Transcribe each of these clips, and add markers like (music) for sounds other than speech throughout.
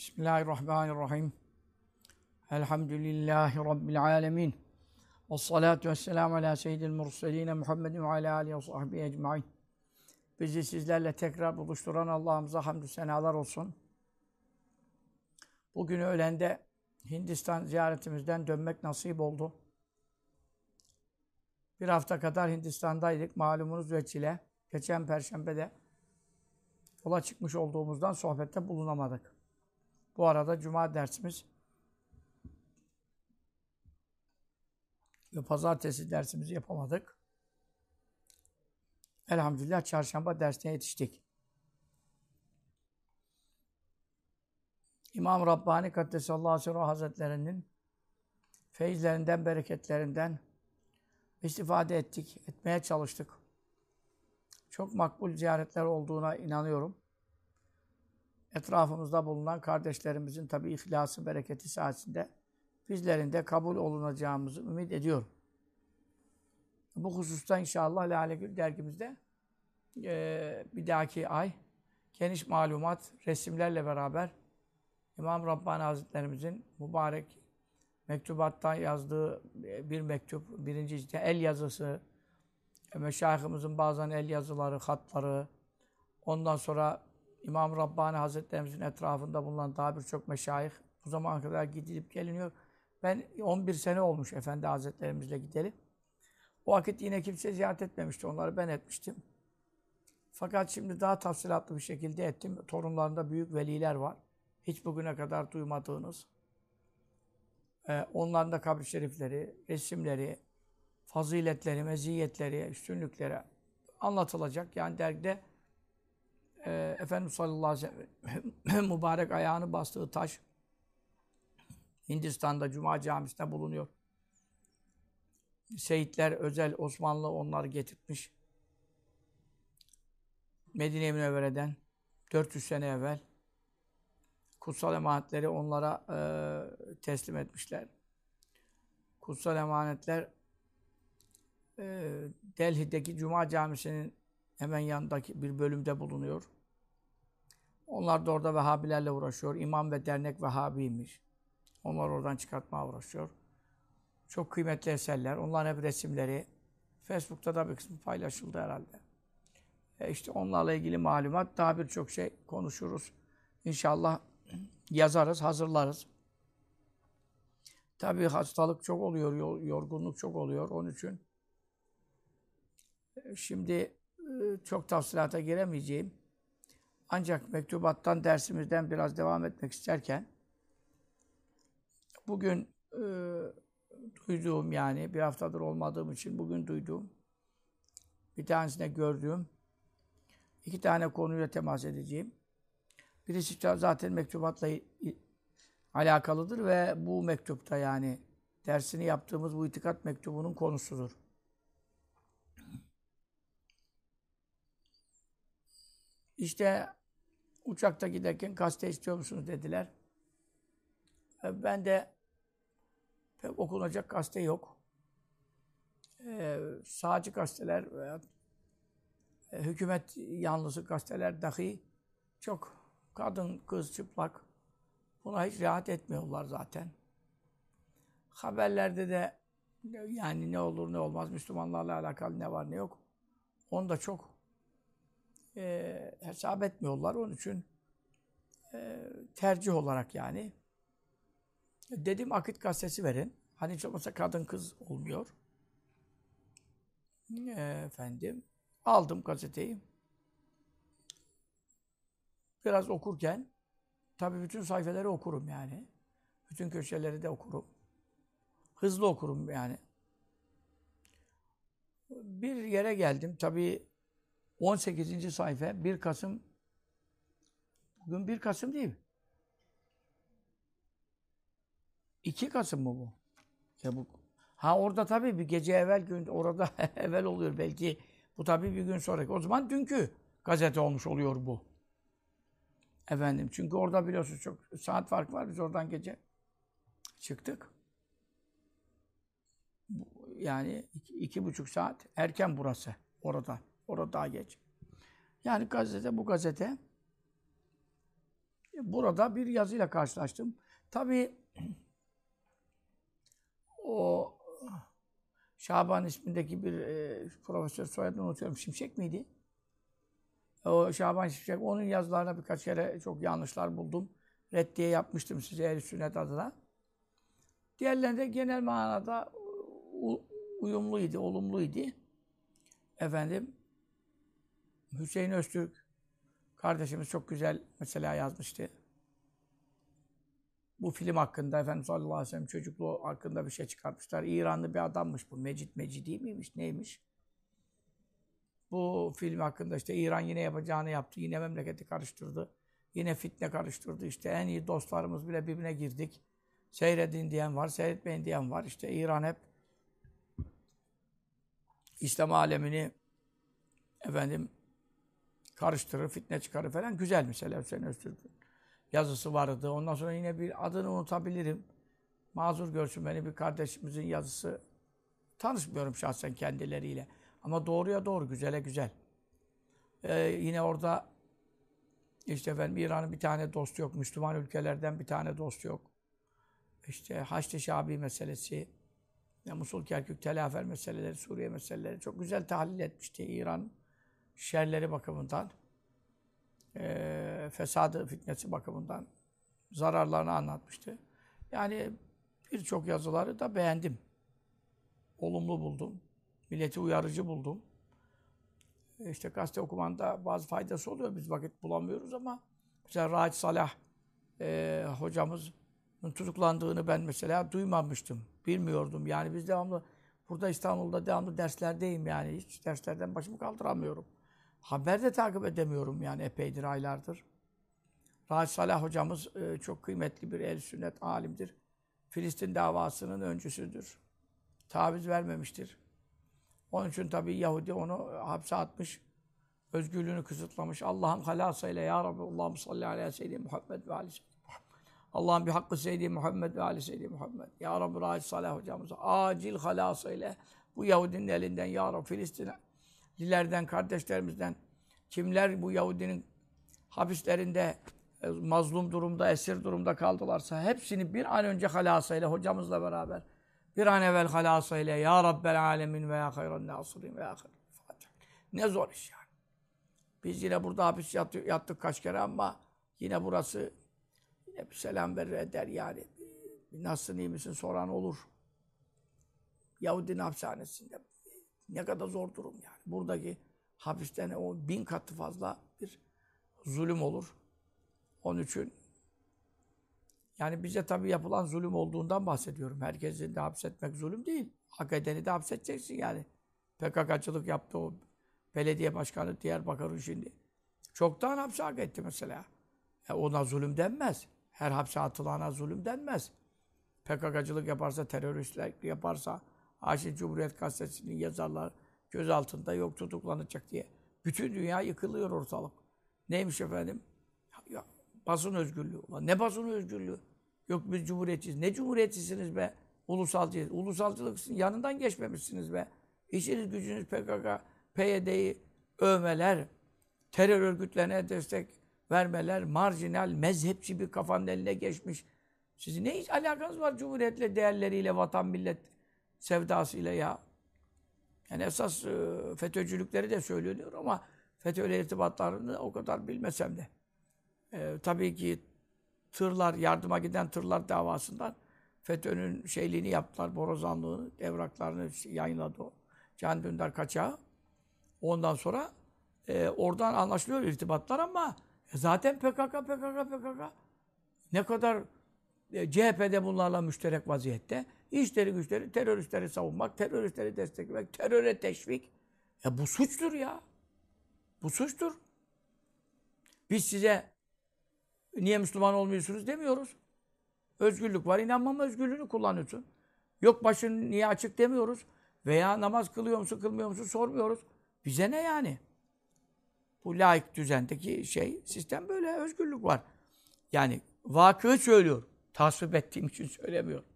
Bismillahirrahmanirrahim. Elhamdülillahi Rabbil alemin. Ve salatu ve selamu ala seyyidil murseline Muhammedin ve ala alihi ve sahbihi ecmain. Bizi sizlerle tekrar buluşturan Allah'ımıza hamdü senalar olsun. Bugün öğlende Hindistan ziyaretimizden dönmek nasip oldu. Bir hafta kadar Hindistan'daydık malumunuz veçile. Geçen perşembede yola çıkmış olduğumuzdan sohbette bulunamadık. Bu arada cuma dersimiz ve pazartesi dersimizi yapamadık. Elhamdülillah çarşamba dersine yetiştik. İmam Rabbani Kaddesallahu aleyhi ve Hazretleri'nin feyizlerinden, bereketlerinden istifade ettik, etmeye çalıştık. Çok makbul ziyaretler olduğuna inanıyorum. Etrafımızda bulunan kardeşlerimizin tabi ihlası, bereketi sayesinde bizlerin de kabul olunacağımızı ümit ediyorum. Bu hususta inşallah Lale dergimizde e, bir dahaki ay geniş malumat, resimlerle beraber İmam Rabbani Hazretlerimizin mübarek mektubattan yazdığı bir mektup, birinci işte el yazısı, meşayihimizin bazen el yazıları, hatları, ondan sonra İmam Rabbani Hazretlerimizin etrafında bulunan daha birçok meşayih bu zamana kadar gidilip geliniyor. Ben 11 sene olmuş Efendi Hazretlerimizle gidelim. O vakit yine kimse ziyaret etmemişti. Onları ben etmiştim. Fakat şimdi daha tafsilatlı bir şekilde ettim. Torunlarında büyük veliler var. Hiç bugüne kadar duymadığınız. Ee, onların da kabri şerifleri, resimleri, faziletleri, meziyetleri, üstünlükleri anlatılacak. Yani dergide e, Efendimiz sallallahu aleyhi ve sellem (laughs) mübarek ayağını bastığı taş Hindistan'da Cuma Camisi'nde bulunuyor. Seyitler özel Osmanlı onları getirtmiş. Medine-i Münevvere'den 400 sene evvel kutsal emanetleri onlara e, teslim etmişler. Kutsal emanetler e, Delhi'deki Cuma Camisi'nin hemen yanındaki bir bölümde bulunuyor. Onlar da orada Vehhabilerle uğraşıyor. İmam ve dernek Vehhabiymiş. Onlar oradan çıkartmaya uğraşıyor. Çok kıymetli eserler. Onların hep resimleri. Facebook'ta da bir kısmı paylaşıldı herhalde. E işte onlarla ilgili malumat, daha birçok şey konuşuruz. İnşallah yazarız, hazırlarız. Tabii hastalık çok oluyor, yorgunluk çok oluyor. Onun için e, şimdi çok tafsilata giremeyeceğim. Ancak mektubattan dersimizden biraz devam etmek isterken bugün e, duyduğum yani bir haftadır olmadığım için bugün duyduğum bir tanesine gördüğüm iki tane konuyla temas edeceğim. Birisi zaten mektubatla alakalıdır ve bu mektupta yani dersini yaptığımız bu itikat mektubunun konusudur. İşte uçakta giderken gazete istiyor musunuz dediler. E, ben de pek okunacak gazete yok. Ee, sağcı gazeteler veya e, hükümet yanlısı gazeteler dahi çok kadın, kız, çıplak buna hiç rahat etmiyorlar zaten. Haberlerde de yani ne olur ne olmaz Müslümanlarla alakalı ne var ne yok. Onu da çok e, hesap etmiyorlar. Onun için e, tercih olarak yani dedim akit gazetesi verin. Hani hiç olmasa kadın kız olmuyor. E, efendim aldım gazeteyi. Biraz okurken tabii bütün sayfaları okurum yani. Bütün köşeleri de okurum. Hızlı okurum yani. Bir yere geldim. Tabii 18. sayfa 1 Kasım bugün 1 Kasım değil mi? 2 Kasım mı bu? Ya bu ha orada tabii bir gece evvel gün orada (laughs) evvel oluyor belki bu tabii bir gün sonraki. O zaman dünkü gazete olmuş oluyor bu. Efendim çünkü orada biliyorsunuz çok saat fark var. Biz oradan gece çıktık. Yani iki, iki buçuk saat erken burası orada. Orada daha geç. Yani gazete bu gazete burada bir yazıyla karşılaştım. Tabii (clears throat) o Şaban ismindeki bir e, profesör soyadını unutuyorum. Şimşek miydi? O Şaban Şimşek. Onun yazılarına birkaç kere çok yanlışlar buldum. Reddiye yapmıştım size ehl sünnet adına. Diğerlerinde genel manada uyumluydu, olumluydu. Efendim Hüseyin Öztürk kardeşimiz çok güzel mesela yazmıştı. Bu film hakkında Efendimiz sallallahu aleyhi ve sellem çocukluğu hakkında bir şey çıkartmışlar. İranlı bir adammış bu. Mecit Mecidi miymiş? Neymiş? Bu film hakkında işte İran yine yapacağını yaptı. Yine memleketi karıştırdı. Yine fitne karıştırdı. İşte en iyi dostlarımız bile birbirine girdik. Seyredin diyen var, seyretmeyin diyen var. İşte İran hep İslam alemini efendim karıştırır, fitne çıkarır falan. Güzel mesela Hüseyin Öztürk'ün yazısı vardı. Ondan sonra yine bir adını unutabilirim. Mazur görsün beni bir kardeşimizin yazısı. Tanışmıyorum şahsen kendileriyle. Ama doğruya doğru, güzele güzel. Ee, yine orada işte efendim İran'ın bir tane dostu yok. Müslüman ülkelerden bir tane dost yok. İşte Haçlı Şabi meselesi, Musul Kerkük Telafer meseleleri, Suriye meseleleri çok güzel tahlil etmişti İran şerleri bakımından. Ee, fesadı, fitnesi bakımından zararlarını anlatmıştı. Yani birçok yazıları da beğendim. Olumlu buldum. Milleti uyarıcı buldum. E İşte gazete okumanda bazı faydası oluyor. Biz vakit bulamıyoruz ama mesela Rahat Salah e, hocamızın tutuklandığını ben mesela duymamıştım. Bilmiyordum. Yani biz devamlı burada İstanbul'da devamlı derslerdeyim yani. Hiç derslerden başımı kaldıramıyorum. Haber de takip edemiyorum yani epeydir, aylardır. Rahat Salah hocamız e, çok kıymetli bir el sünnet alimdir. Filistin davasının öncüsüdür. Taviz vermemiştir. Onun için tabii Yahudi onu hapse atmış. Özgürlüğünü kısıtlamış. Allah'ım halasıyla ya Rabbi. Allah'ım salli aleyhi seyyidi Muhammed ve aleyhi Allah'ım bir hakkı seyyidi Muhammed ve aleyhi seyyidi Muhammed. Ya Rabbi Rahat Salah hocamıza acil halasıyla bu Yahudinin elinden ya Rabbi Filistinlilerden, kardeşlerimizden kimler bu Yahudinin hapislerinde e, mazlum durumda, esir durumda kaldılarsa hepsini bir an önce halasıyla hocamızla beraber bir an evvel halasıyla ya Rabbel alemin ve ya hayran nasirin ve ya. Ne zor iş yani. Biz yine burada hapis yattık, yattık kaç kere ama yine burası yine bir selam verir eder yani. Nasılsın iyi misin soran olur. Yahudinin hapishanesinde ne kadar zor durum yani. Buradaki hapisten o bin katı fazla bir zulüm olur. Onun için yani bize tabii yapılan zulüm olduğundan bahsediyorum. Herkesin de hapsetmek zulüm değil. Hak edeni de hapsedeceksin yani. PKK'cılık yaptı o belediye başkanı Diyarbakır'ın şimdi. Çoktan hapse hak etti mesela. E ona zulüm denmez. Her hapse atılana zulüm denmez. PKK'cılık yaparsa, teröristler yaparsa, Aşil Cumhuriyet Gazetesi'nin yazarlar gözaltında yok tutuklanacak diye. Bütün dünya yıkılıyor ortalık. Neymiş efendim? Ya, basın özgürlüğü. Ulan ne basın özgürlüğü? Yok biz cumhuriyetçiyiz. Ne cumhuriyetçisiniz be? Ulusalcıyız. Ulusalcılık yanından geçmemişsiniz be. İşiniz gücünüz PKK, PYD'yi övmeler, terör örgütlerine destek vermeler, marjinal, mezhepçi bir kafanın eline geçmiş. Sizin ne hiç alakanız var cumhuriyetle, değerleriyle, vatan, millet sevdasıyla ya? Yani esas e, FETÖ'cülükleri de söyleniyor ama FETÖ'yle irtibatlarını o kadar bilmesem de. E, tabii ki tırlar, yardıma giden tırlar davasından FETÖ'nün şeyliğini yaptılar, borazanlığını, evraklarını yayınladı o. Can Dündar kaçağı. Ondan sonra e, oradan anlaşılıyor irtibatlar ama e, zaten PKK, PKK, PKK ne kadar e, CHP'de bunlarla müşterek vaziyette. İşleri güçleri teröristleri savunmak, teröristleri desteklemek, teröre teşvik. Ya bu suçtur ya. Bu suçtur. Biz size niye Müslüman olmuyorsunuz demiyoruz. Özgürlük var, inanmama özgürlüğünü kullanıyorsun. Yok başın niye açık demiyoruz. Veya namaz kılıyor musun, kılmıyor musun sormuyoruz. Bize ne yani? Bu laik düzendeki şey, sistem böyle, özgürlük var. Yani vakıı söylüyor. Tasvip ettiğim için söylemiyorum.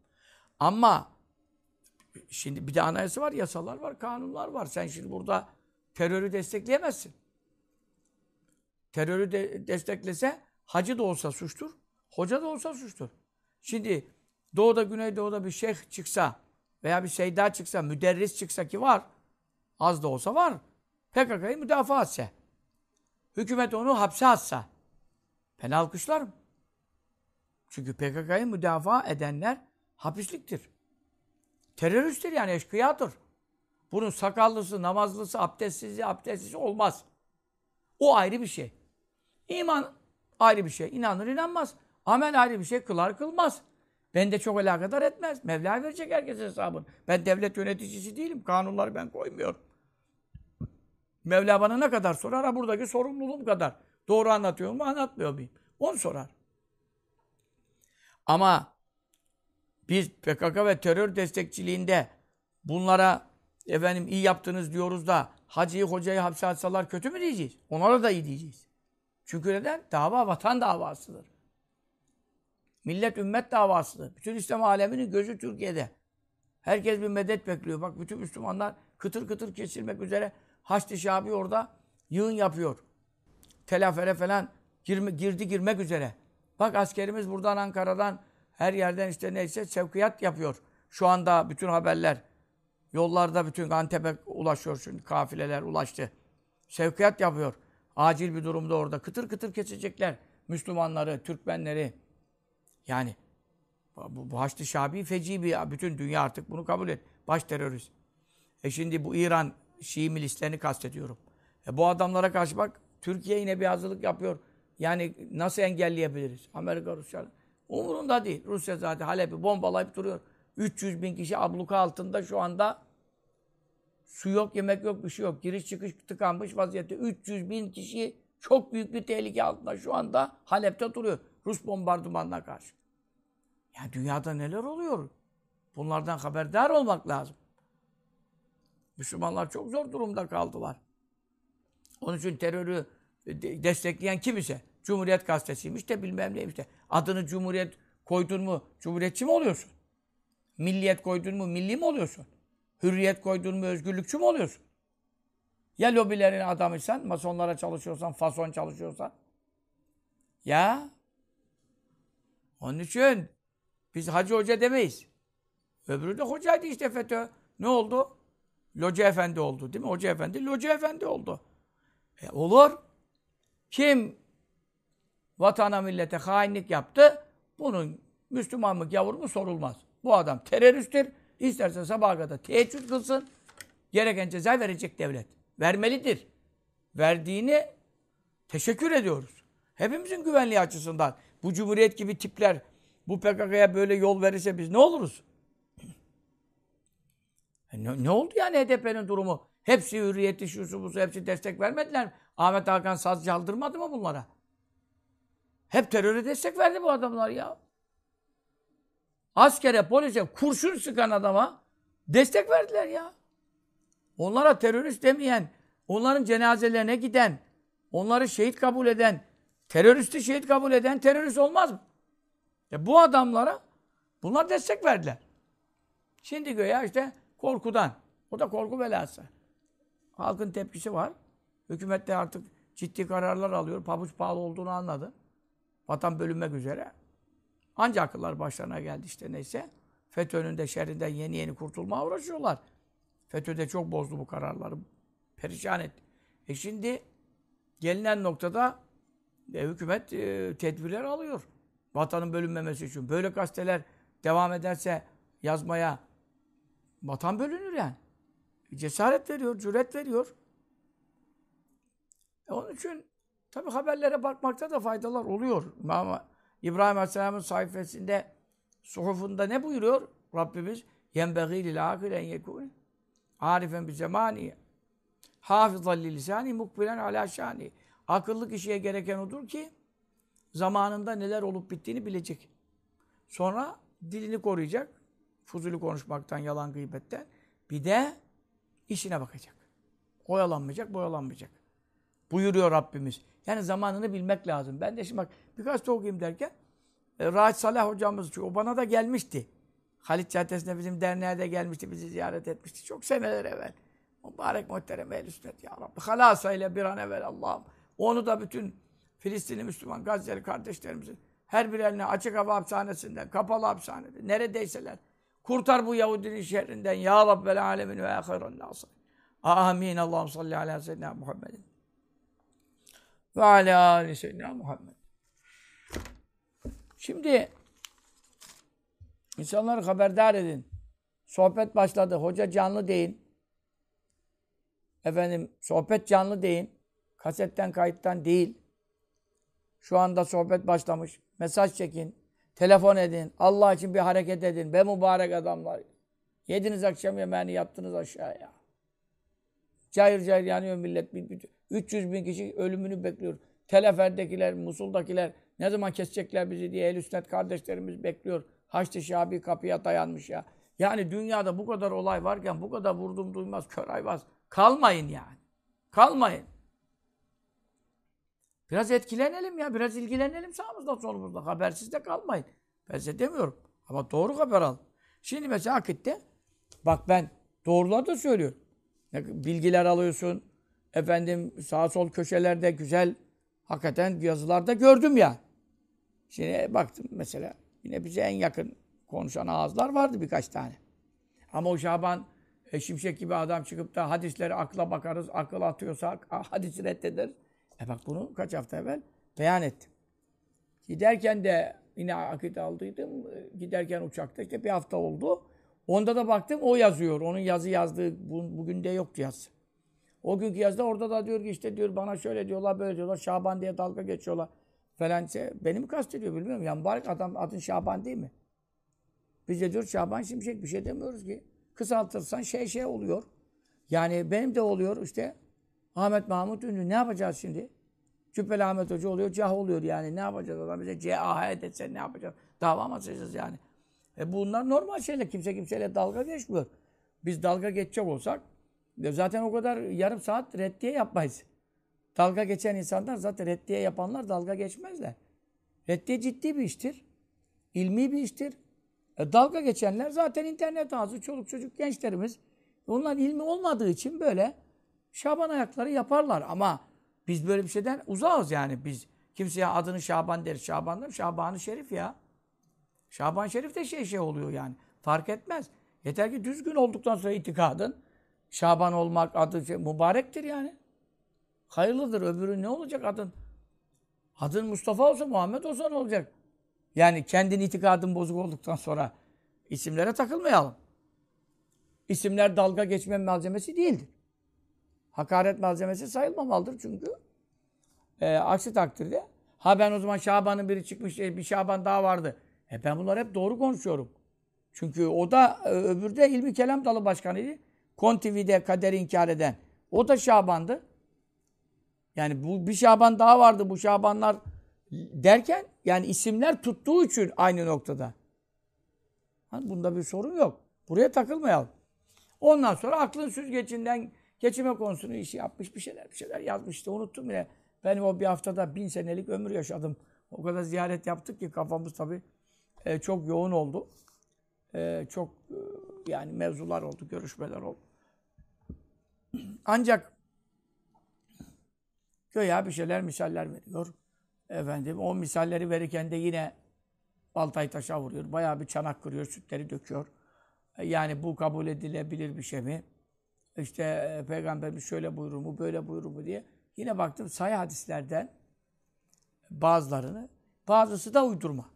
Ama şimdi bir de anayasa var, yasalar var, kanunlar var. Sen şimdi burada terörü destekleyemezsin. Terörü de desteklese hacı da olsa suçtur, hoca da olsa suçtur. Şimdi doğuda, güneydoğuda bir şeyh çıksa veya bir seyda çıksa, müderris çıksa ki var, az da olsa var. PKK'yı müdafaa etse, hükümet onu hapse atsa, ben alkışlarım. Çünkü PKK'yı müdafaa edenler hapisliktir. Teröristtir yani eşkıyadır. Bunun sakallısı, namazlısı, abdestsizi, abdestsizi olmaz. O ayrı bir şey. İman ayrı bir şey. İnanır inanmaz. Amel ayrı bir şey. Kılar kılmaz. Ben de çok alakadar etmez. Mevla verecek herkese hesabını. Ben devlet yöneticisi değilim. Kanunları ben koymuyorum. Mevla bana ne kadar sorar? Ha buradaki sorumluluğum kadar. Doğru anlatıyor mu, anlatmıyor muyum? Onu sorar. Ama biz PKK ve terör destekçiliğinde bunlara efendim iyi yaptınız diyoruz da hacıyı hocayı hapse atsalar kötü mü diyeceğiz? Onlara da iyi diyeceğiz. Çünkü neden? Dava vatan davasıdır. Millet ümmet davasıdır. Bütün İslam aleminin gözü Türkiye'de. Herkes bir medet bekliyor. Bak bütün Müslümanlar kıtır kıtır kesilmek üzere Haçlı Şabi orada yığın yapıyor. Telafere falan girme, girdi girmek üzere. Bak askerimiz buradan Ankara'dan her yerden işte neyse sevkiyat yapıyor. Şu anda bütün haberler yollarda bütün Antep'e ulaşıyor şimdi kafileler ulaştı. Sevkiyat yapıyor. Acil bir durumda orada kıtır kıtır kesecekler Müslümanları, Türkmenleri. Yani bu, bu Haçlı Şabi feci bir bütün dünya artık bunu kabul et. Baş terörist. E şimdi bu İran Şii milislerini kastediyorum. E bu adamlara karşı bak Türkiye yine bir hazırlık yapıyor. Yani nasıl engelleyebiliriz? Amerika, Rusya. Umurunda değil. Rusya zaten Halep'i bombalayıp duruyor. 300 bin kişi abluka altında şu anda su yok, yemek yok, bir şey yok. Giriş çıkış tıkanmış vaziyette. 300 bin kişi çok büyük bir tehlike altında şu anda Halep'te duruyor. Rus bombardımanına karşı. Yani dünyada neler oluyor? Bunlardan haberdar olmak lazım. Müslümanlar çok zor durumda kaldılar. Onun için terörü destekleyen kim ise Cumhuriyet gazetesiymiş de bilmem neymiş de adını Cumhuriyet koydun mu Cumhuriyetçi mi oluyorsun? Milliyet koydun mu milli mi oluyorsun? Hürriyet koydun mu özgürlükçü mü oluyorsun? Ya lobilerin adamıysan, masonlara çalışıyorsan, fason çalışıyorsan. Ya. Onun için biz hacı hoca demeyiz. Öbürü de hocaydı işte FETÖ. Ne oldu? Loca efendi oldu değil mi? Hoca efendi, loca efendi oldu. E olur. Kim vatana millete hainlik yaptı, bunun Müslüman mı gavur mu sorulmaz. Bu adam teröristtir. İsterse sabaha kadar teheccüd kılsın. Gereken ceza verecek devlet. Vermelidir. Verdiğini teşekkür ediyoruz. Hepimizin güvenliği açısından. Bu cumhuriyet gibi tipler bu PKK'ya böyle yol verirse biz ne oluruz? (clears throat) E ne, ne oldu yani HDP'nin durumu? Hepsi hürriyeti, şusu, busu, hepsi destek vermediler mi? Ahmet Hakan saz çaldırmadı mı bunlara? Hep teröre destek verdi bu adamlar ya. Askere, polise, kurşun sıkan adama destek verdiler ya. Onlara terörist demeyen, onların cenazelerine giden, onları şehit kabul eden, teröristi şehit kabul eden terörist olmaz mı? E bu adamlara bunlar destek verdiler. Şimdi göya işte korkudan. O da korku belası. Halkın tepkisi var. Hükümet de artık ciddi kararlar alıyor. Pabuç pahalı olduğunu anladı. Vatan bölünmek üzere. Ancak akıllar başlarına geldi işte neyse. FETÖ'nün de şerrinden yeni yeni kurtulmaya uğraşıyorlar. FETÖ de çok bozdu bu kararları. Perişan etti. E şimdi gelinen noktada e, hükümet e, tedbirler alıyor. Vatanın bölünmemesi için. Böyle gazeteler devam ederse yazmaya vatan bölünür yani. Cesaret veriyor, cüret veriyor. E onun için tabi haberlere bakmakta da faydalar oluyor. Ama İbrahim Aleyhisselam'ın sayfasında suhufunda ne buyuruyor Rabbimiz? Yenbeğî lil âkil en yekûn arifen bi zemâniye hafızal li lisâni mukbilen alâ şâni Akıllı kişiye gereken odur ki zamanında neler olup bittiğini bilecek. Sonra dilini koruyacak. Fuzuli konuşmaktan, yalan gıybetten. Bir de işine bakacak. Oyalanmayacak, boyalanmayacak. Buyuruyor Rabbimiz. Yani zamanını bilmek lazım. Ben de şimdi bak birkaç da okuyayım derken e, Rahat Salah hocamız, çünkü o bana da gelmişti. Halit Caddesi'nde bizim derneğe de gelmişti, bizi ziyaret etmişti. Çok seneler evvel. Mübarek muhterem ehl sünnet ya Rabbi. Halasa ile bir an evvel Allah'ım. Onu da bütün Filistinli Müslüman, Gazze'li kardeşlerimizin her bir eline açık hava hapishanesinden, kapalı hapishanede, neredeyseler. Kurtar bu Yahudinin şerrinden. Ya Rabbel alemin ve ahirun nasır. Amin. Allah'ım salli ala seyyidina Muhammedin. Ve ala ali seyyidina Muhammed. Şimdi insanları haberdar edin. Sohbet başladı. Hoca canlı deyin. Efendim sohbet canlı deyin. Kasetten kayıttan değil. Şu anda sohbet başlamış. Mesaj çekin. Telefon edin. Allah için bir hareket edin. Be mübarek adamlar. Yediniz akşam yemeğini yattınız aşağıya. Cayır cayır yanıyor millet. 300 bin kişi ölümünü bekliyor. Telefer'dekiler, Musul'dakiler ne zaman kesecekler bizi diye el sünnet kardeşlerimiz bekliyor. Haçlı Şabi kapıya dayanmış ya. Yani dünyada bu kadar olay varken bu kadar vurdum duymaz, kör ayvaz. Kalmayın yani. Kalmayın. Biraz etkilenelim ya. Biraz ilgilenelim sağımızda solumuzda. Habersiz de kalmayın. Ben size demiyorum. Ama doğru haber al. Şimdi mesela Akit'te bak ben doğruları da söylüyorum. Bilgiler alıyorsun. Efendim sağ sol köşelerde güzel hakikaten yazılarda gördüm ya. Şimdi baktım mesela yine bize en yakın konuşan ağızlar vardı birkaç tane. Ama o Şaban e, Şimşek gibi adam çıkıp da hadisleri akla bakarız, akıl atıyorsa (laughs) hadisi reddederiz. E bak bunu kaç hafta evvel beyan ettim. Giderken de yine akit aldıydım. Giderken uçakta işte bir hafta oldu. Onda da baktım o yazıyor. Onun yazı yazdığı bugün de yoktu yazısı. O günkü yazıda orada da diyor ki işte diyor bana şöyle diyorlar böyle diyorlar. Şaban diye dalga geçiyorlar falan. Şey, beni mi kastediyor bilmiyorum. Ya mübarek adam adın Şaban değil mi? Biz de diyor Şaban Şimşek bir şey demiyoruz ki. Kısaltırsan şey şey oluyor. Yani benim de oluyor işte Ahmet Mahmut Ünlü. Ne yapacağız şimdi? Cübbeli Ahmet Hoca oluyor, cah oluyor yani. Ne yapacağız adam bize CAH dese ne yapacağız? Dava mı açacağız yani? E bunlar normal şeyler. Kimse kimseyle dalga geçmiyor. Biz dalga geçecek olsak e zaten o kadar yarım saat reddiye yapmayız. Dalga geçen insanlar zaten reddiye yapanlar dalga geçmezler. Reddiye ciddi bir iştir. İlmi bir iştir. E dalga geçenler zaten internet ağzı, çoluk çocuk gençlerimiz. Onlar ilmi olmadığı için böyle Şaban ayakları yaparlar ama biz böyle bir şeyden uzağız yani biz. Kimseye adını Şaban der. Şaban Şaban-ı Şerif ya. Şaban Şerif de şey şey oluyor yani. Fark etmez. Yeter ki düzgün olduktan sonra itikadın Şaban olmak adı şey, mübarektir yani. Hayırlıdır. Öbürü ne olacak adın? Adın Mustafa olsa Muhammed olsa ne olacak? Yani kendin itikadın bozuk olduktan sonra isimlere takılmayalım. İsimler dalga geçme malzemesi değildir hakaret malzemesi sayılmamalıdır çünkü. E, aksi takdirde ha ben o zaman Şaban'ın biri çıkmış bir Şaban daha vardı. E ben bunları hep doğru konuşuyorum. Çünkü o da e, öbürde ilmi kelam dalı başkanıydı. Kon TV'de kaderi inkar eden. O da Şaban'dı. Yani bu bir Şaban daha vardı. Bu Şabanlar derken yani isimler tuttuğu için aynı noktada. Hani bunda bir sorun yok. Buraya takılmayalım. Ondan sonra aklın süzgecinden Geçime konusunu işi yapmış bir şeyler bir şeyler yazmıştı. Unuttum bile. Ben o bir haftada bin senelik ömür yaşadım. O kadar ziyaret yaptık ki kafamız tabii e, çok yoğun oldu. E, çok e, yani mevzular oldu, görüşmeler oldu. Ancak göya bir şeyler misaller veriyor. Efendim o misalleri verirken de yine baltayı taşa vuruyor. Bayağı bir çanak kırıyor, sütleri döküyor. E, yani bu kabul edilebilir bir şey mi? işte e, Peygamberimiz şöyle buyurur mu, böyle buyurur mu diye. Yine baktım sayı hadislerden bazılarını, bazısı da uydurma.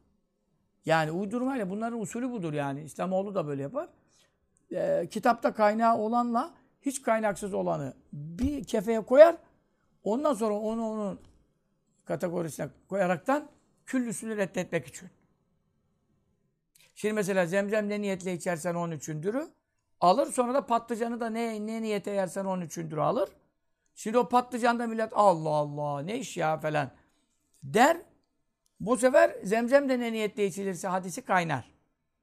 Yani uydurmayla bunların usulü budur yani. İslamoğlu da böyle yapar. E, kitapta kaynağı olanla hiç kaynaksız olanı bir kefeye koyar. Ondan sonra onu onun kategorisine koyaraktan küllüsünü reddetmek için. Şimdi mesela zemzem ne niyetle içersen onun üçündürü. Alır sonra da patlıcanı da ne, ne niyete yersen onun üçündür alır. Şimdi o patlıcan da millet Allah Allah ne iş ya falan der. Bu sefer zemzem de ne niyetle içilirse hadisi kaynar.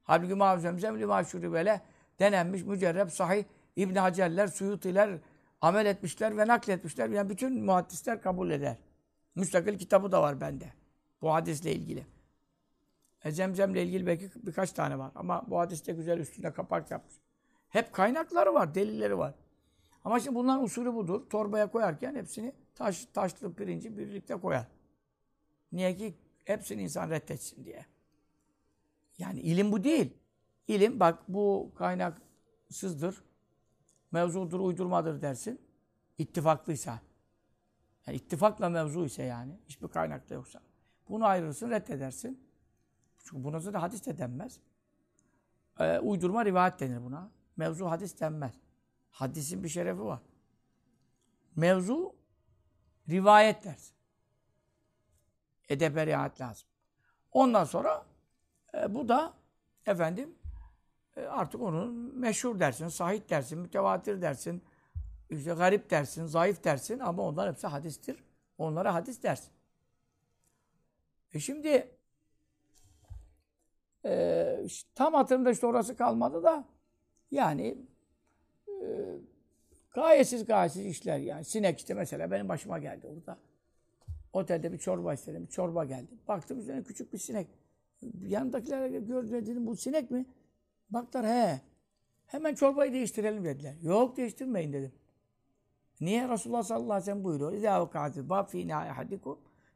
Halbuki mavi zemzem lima böyle denenmiş mücerreb sahih İbn Hacerler, Suyutiler amel etmişler ve nakletmişler. Yani bütün muhaddisler kabul eder. Müstakil kitabı da var bende. Bu hadisle ilgili. E, zemzemle ilgili belki birkaç tane var. Ama bu hadiste güzel üstünde kapak yapmış. Hep kaynakları var, delilleri var. Ama şimdi bunların usulü budur. Torbaya koyarken hepsini taş, taşlı pirinci birlikte koyar. Niye ki? Hepsini insan reddetsin diye. Yani ilim bu değil. İlim bak bu kaynaksızdır, mevzudur, uydurmadır dersin. İttifaklıysa. Yani ittifakla mevzu ise yani. Hiçbir kaynakta yoksa. Bunu ayırırsın, reddedersin. Çünkü buna da hadis de denmez. Ee, uydurma rivayet denir buna. Mevzu hadis denmez. Hadisin bir şerefi var. Mevzu rivayet dersin. Edebe riayet lazım. Ondan sonra e, bu da efendim e, artık onun meşhur dersin, sahih dersin, mütevatir dersin, işte garip dersin, zayıf dersin ama onlar hepsi hadistir. Onlara hadis dersin. E şimdi e, tam hatırımda işte orası kalmadı da yani e, gayesiz gayesiz işler yani. Sinek işte mesela benim başıma geldi orada. Otelde bir çorba istedim. Çorba geldi. Baktım üzerine küçük bir sinek. Yanımdakiler gördüler dedim bu sinek mi? Baktılar he. Hemen çorbayı değiştirelim dediler. Yok değiştirmeyin dedim. Niye? Resulullah sallallahu aleyhi ve sellem buyuruyor.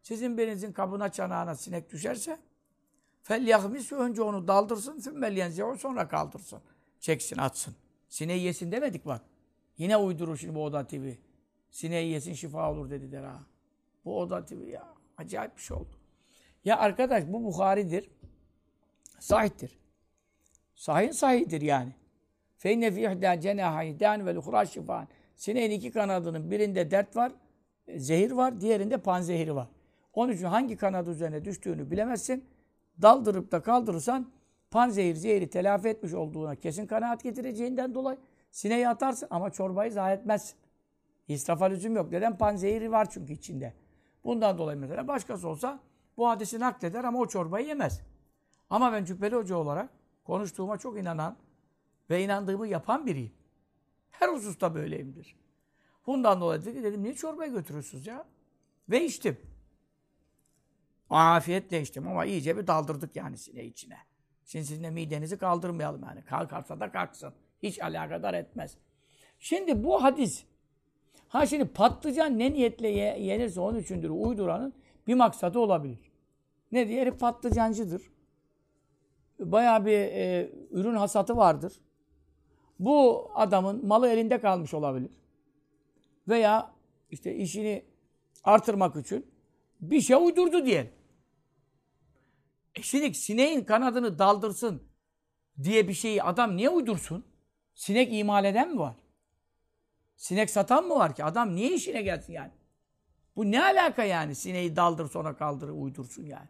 Sizin birinizin kabına çanağına sinek düşerse fel yahmis önce onu daldırsın sümmel yenzi'u sonra kaldırsın. Çeksin atsın. Sineği yesin demedik bak. Yine uydurur şimdi bu Oda TV. Sineği yesin şifa olur dediler ha. Bu Oda TV ya. Acayip bir şey oldu. Ya arkadaş bu Bukhari'dir. Sahihtir. Sahih sahidir yani. Feyne fi ihda cenahaydan ve luhra şifan. Sineğin iki kanadının birinde dert var, e, zehir var, diğerinde panzehiri var. Onun için hangi kanadı üzerine düştüğünü bilemezsin. Daldırıp da kaldırırsan panzehir zehri telafi etmiş olduğuna kesin kanaat getireceğinden dolayı sineği atarsın ama çorbayı zayi etmezsin. İsrafa lüzum yok. Neden? Panzehiri var çünkü içinde. Bundan dolayı mesela başkası olsa bu hadisi nakleder ama o çorbayı yemez. Ama ben Cübbeli Hoca olarak konuştuğuma çok inanan ve inandığımı yapan biriyim. Her hususta böyleyimdir. Bundan dolayı dedim, niye çorbaya götürüyorsunuz ya? Ve içtim. Afiyetle içtim ama iyice bir daldırdık yani sine içine. Şimdi sizin de midenizi kaldırmayalım yani. Kalkarsa da kalksın. Hiç alakadar etmez. Şimdi bu hadis Ha şimdi patlıcan ne niyetle ye, yenirse onun üçündür uyduranın bir maksadı olabilir. Ne diğeri patlıcancıdır. Bayağı bir e, ürün hasatı vardır. Bu adamın malı elinde kalmış olabilir. Veya işte işini artırmak için bir şey uydurdu diyelim. E şimdi sineğin kanadını daldırsın diye bir şeyi adam niye uydursun? Sinek imal eden mi var? Sinek satan mı var ki? Adam niye işine gelsin yani? Bu ne alaka yani? Sineği daldır sonra kaldır uydursun yani.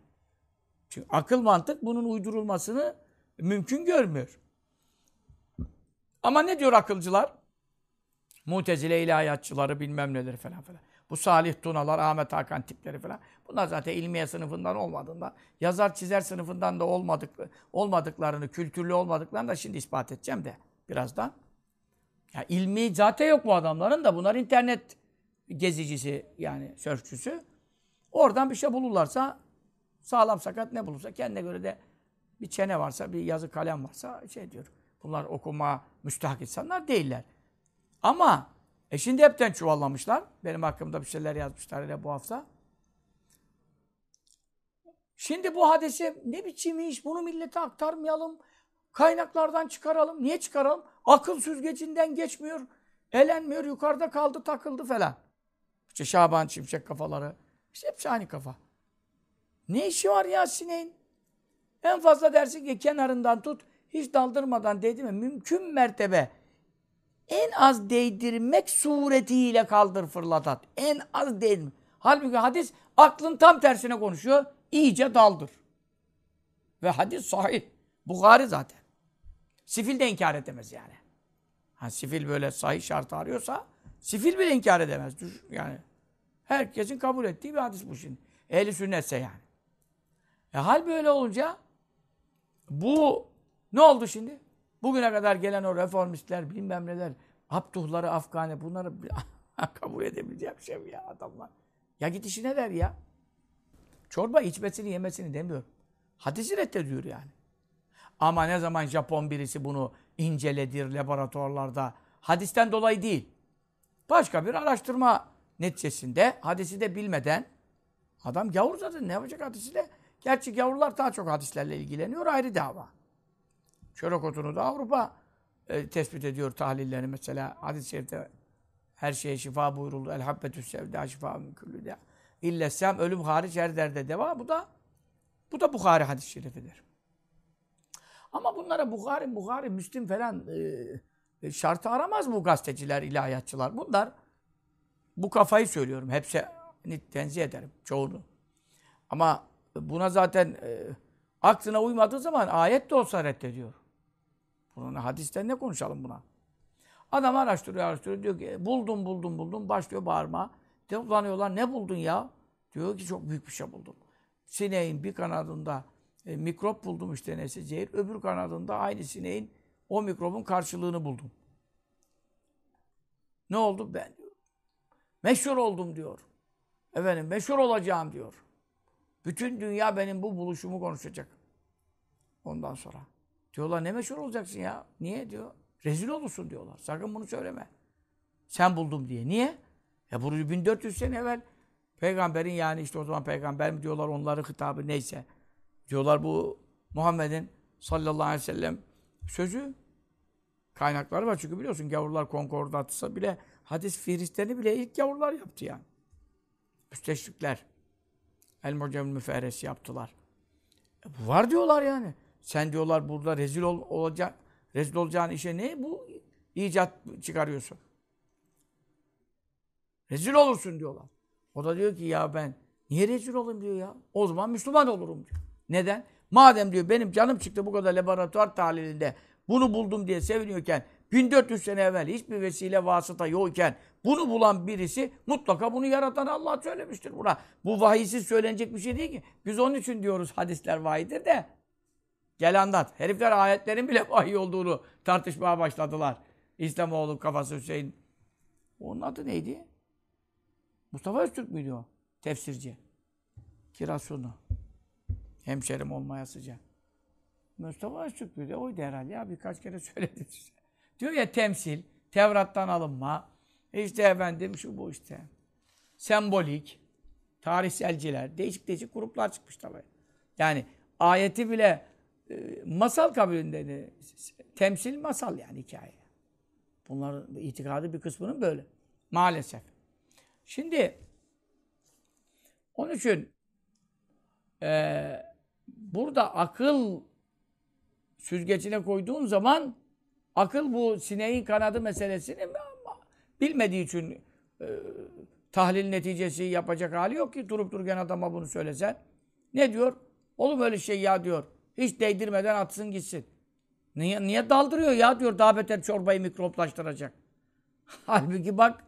Çünkü akıl mantık bunun uydurulmasını mümkün görmüyor. Ama ne diyor akılcılar? Mutezile ilahiyatçıları bilmem neler falan falan. Bu Salih Tunalar, Ahmet Hakan tipleri falan. Bunlar zaten ilmiye sınıfından olmadığında, yazar çizer sınıfından da olmadık, olmadıklarını, kültürlü olmadıklarını da şimdi ispat edeceğim de birazdan. Ya ilmi zaten yok bu adamların da. Bunlar internet gezicisi yani sörfçüsü. Oradan bir şey bulurlarsa sağlam sakat ne bulursa kendine göre de bir çene varsa, bir yazı kalem varsa şey diyor. Bunlar okuma müstahak insanlar değiller. Ama e şimdi hepten çuvallamışlar. Benim hakkımda bir şeyler yazmışlar hele bu hafta. Şimdi bu hadisi ne biçim iş bunu millete aktarmayalım. Kaynaklardan çıkaralım. Niye çıkaralım? Akıl süzgecinden geçmiyor. Elenmiyor. Yukarıda kaldı takıldı falan. İşte Şaban Şimşek kafaları. İşte hepsi aynı kafa. Ne işi var ya sineğin? En fazla dersin ki kenarından tut. Hiç daldırmadan değdi mi? Mümkün mertebe en az değdirmek suretiyle kaldır fırlat at. En az değdirmek. Halbuki hadis aklın tam tersine konuşuyor. İyice daldır. Ve hadis sahih. Bukhari zaten. Sifil de inkar edemez yani. Ha, sifil böyle sahih şartı arıyorsa sifil bile inkar edemez. Yani herkesin kabul ettiği bir hadis bu şimdi. Ehli sünnetse yani. E hal böyle olunca bu ne oldu şimdi? Bugüne kadar gelen o reformistler, bilmem neler, Abduhları, Afgani bunları (laughs) kabul edebileceğim şey mi ya adamlar? Ya git işine der ya. Çorba içmesini, yemesini demiyorum. Hadisi reddediyor yani. Ama ne zaman Japon birisi bunu inceledir laboratuvarlarda, hadisten dolayı değil. Başka bir araştırma neticesinde hadisi de bilmeden Adam gavur zaten ne yapacak hadisiyle? Gerçi gavurlar daha çok hadislerle ilgileniyor ayrı dava. Çörek otunu da Avrupa e, tespit ediyor tahlillerini mesela. Hadis-i şerifte her şeye şifa buyuruldu. El habbetü sevda şifa min küllü de. İllesem ölüm hariç her derde deva. Bu da bu da Bukhari hadis-i şerifidir. Ama bunlara Bukhari, Bukhari, Müslim falan e, şartı aramaz bu gazeteciler, ilahiyatçılar. Bunlar bu kafayı söylüyorum. Hepsi tenzih ederim çoğunu. Ama buna zaten e, aklına uymadığı zaman ayet de olsa reddediyor. Bunun hadisten ne konuşalım buna? Adam araştırıyor, araştırıyor. Diyor ki buldum, buldum, buldum. Başlıyor bağırma. Toplanıyorlar. Ne buldun ya? Diyor ki çok büyük bir şey buldum. Sineğin bir kanadında e, mikrop buldum işte nesi zehir. Öbür kanadında aynı sineğin o mikrobun karşılığını buldum. Ne oldu? Ben diyor. Meşhur oldum diyor. Efendim meşhur olacağım diyor. Bütün dünya benim bu buluşumu konuşacak. Ondan sonra. Diyorlar ne meşhur olacaksın ya? Niye diyor. Rezil olursun diyorlar. Sakın bunu söyleme. Sen buldum diye. Niye? Ya bunu 1400 sene evvel peygamberin yani işte o zaman peygamber mi diyorlar onların hitabı neyse. Diyorlar bu Muhammed'in sallallahu aleyhi ve sellem sözü. Kaynakları var çünkü biliyorsun gavurlar konkordatsa bile hadis fihristlerini bile ilk gavurlar yaptı yani. Müsteşrikler. El Mucemül Müferres yaptılar. E, var diyorlar yani. Sen diyorlar burada rezil ol, olacak, rezil olacağın işe ne bu icat çıkarıyorsun? Rezil olursun diyorlar. O da diyor ki ya ben niye rezil olayım diyor ya. O zaman Müslüman olurum diyor. Neden? Madem diyor benim canım çıktı bu kadar laboratuvar tahlilinde bunu buldum diye seviniyorken 1400 sene evvel hiçbir vesile vasıta yokken bunu bulan birisi mutlaka bunu yaratan Allah söylemiştir buna. Bu vahiysiz söylenecek bir şey değil ki. Biz onun için diyoruz hadisler vahidir de. Gel anlat. Herifler ayetlerin bile vahiy olduğunu tartışmaya başladılar. İslamoğlu kafası Hüseyin. Onun adı neydi? Mustafa Öztürk müydü o? Tefsirci. Kirasunu. Hemşerim olmaya sıcak. Mustafa Öztürk müydü? Oydu herhalde ya birkaç kere (laughs) söyledim size. Diyor ya temsil, Tevrat'tan alınma, işte efendim şu bu işte. Sembolik, tarihselciler, değişik değişik gruplar çıkmış tabii. Yani ayeti bile e, masal kabulünde temsil masal yani hikaye. Bunların itikadı bir kısmının böyle. Maalesef. Şimdi onun için e, burada akıl süzgecine koyduğun zaman akıl bu sineğin kanadı meselesini bilmediği için e, tahlil neticesi yapacak hali yok ki durup dururken adama bunu söylesen. Ne diyor? Oğlum öyle şey ya diyor. Hiç değdirmeden atsın gitsin. Niye, niye daldırıyor ya diyor daha beter çorbayı mikroplaştıracak. (laughs) Halbuki bak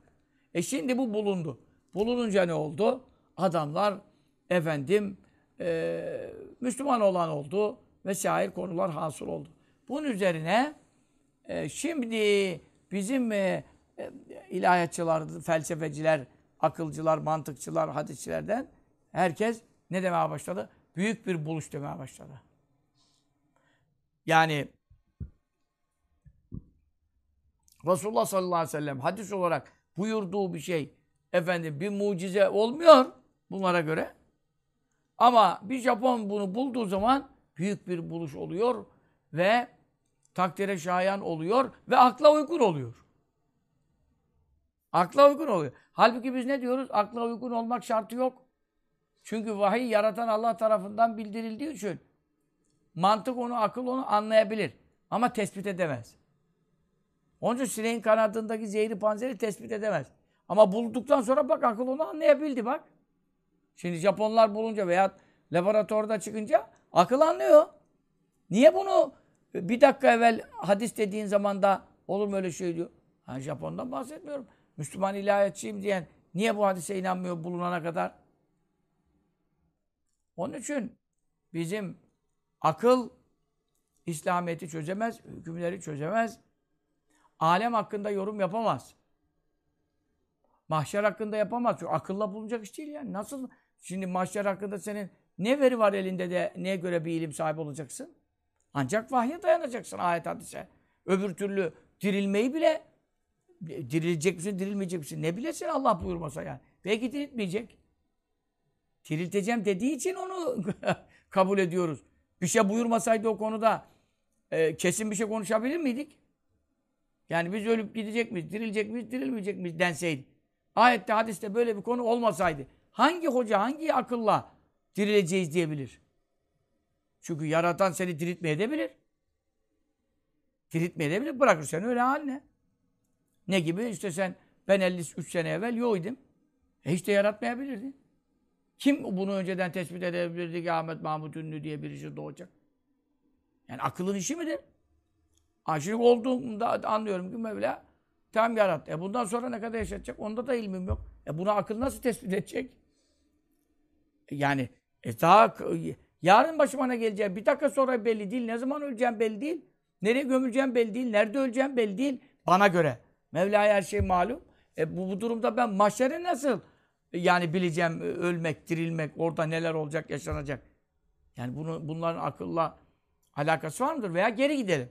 e şimdi bu bulundu. Bulununca ne oldu? Adamlar efendim e, Müslüman olan oldu vesaire konular hasıl oldu. Bunun üzerine e, şimdi bizim e, e, ilahiyatçılar, felsefeciler, akılcılar, mantıkçılar, hadisçilerden herkes ne demeye başladı? Büyük bir buluş demeye başladı. Yani Resulullah sallallahu aleyhi ve sellem hadis olarak buyurduğu bir şey efendim bir mucize olmuyor bunlara göre. Ama bir Japon bunu bulduğu zaman büyük bir buluş oluyor ve takdire şayan oluyor ve akla uygun oluyor. Akla uygun oluyor. Halbuki biz ne diyoruz? Akla uygun olmak şartı yok. Çünkü vahiy yaratan Allah tarafından bildirildiği için mantık onu, akıl onu anlayabilir. Ama tespit edemez. Onun için sineğin kanadındaki zehri panzeri tespit edemez. Ama bulduktan sonra bak akıl onu anlayabildi bak. Şimdi Japonlar bulunca veya laboratuvarda çıkınca akıl anlıyor. Niye bunu bir dakika evvel hadis dediğin zaman da olur mu öyle şey diyor? Ha, Japon'dan bahsetmiyorum. Müslüman ilahiyatçıyım diyen niye bu hadise inanmıyor bulunana kadar? Onun için bizim akıl İslamiyet'i çözemez, hükümleri çözemez. Alem hakkında yorum yapamaz. Mahşer hakkında yapamaz. Çünkü akılla bulunacak iş değil yani. Nasıl? Şimdi mahşer hakkında senin ne veri var elinde de neye göre bir ilim sahibi olacaksın? Ancak vahye dayanacaksın ayet hadise. Öbür türlü dirilmeyi bile dirilecek misin, dirilmeyecek misin? Ne bilesin Allah buyurmasa yani. Belki diriltmeyecek. Dirilteceğim dediği için onu (laughs) kabul ediyoruz. Bir şey buyurmasaydı o konuda e, kesin bir şey konuşabilir miydik? Yani biz ölüp gidecek miyiz, dirilecek miyiz, dirilmeyecek miyiz denseydi. Ayette, hadiste böyle bir konu olmasaydı hangi hoca, hangi akılla dirileceğiz diyebilir? Çünkü yaratan seni diriltmeye de bilir. Diriltmeye de bilir. Bırakır seni öyle haline. Ne gibi? İşte sen ben 53 sene evvel yok idim. E hiç de yaratmayabilirdi. Kim bunu önceden tespit edebilirdi ki Ahmet Mahmut Ünlü diye birisi doğacak? Yani akılın işi midir? Aşık olduğumda anlıyorum ki Mevla tam yarattı. E bundan sonra ne kadar yaşatacak? Onda da ilmim yok. E buna akıl nasıl tespit edecek? E yani e daha yarın başıma ne geleceği bir dakika sonra belli değil. Ne zaman öleceğim belli değil. Nereye gömüleceğim belli değil. Nerede öleceğim belli değil. Bana göre. Mevla'ya her şey malum. E bu, bu durumda ben mahşeri nasıl yani bileceğim ölmek, dirilmek, orada neler olacak, yaşanacak. Yani bunu bunların akılla alakası var mıdır? Veya geri gidelim.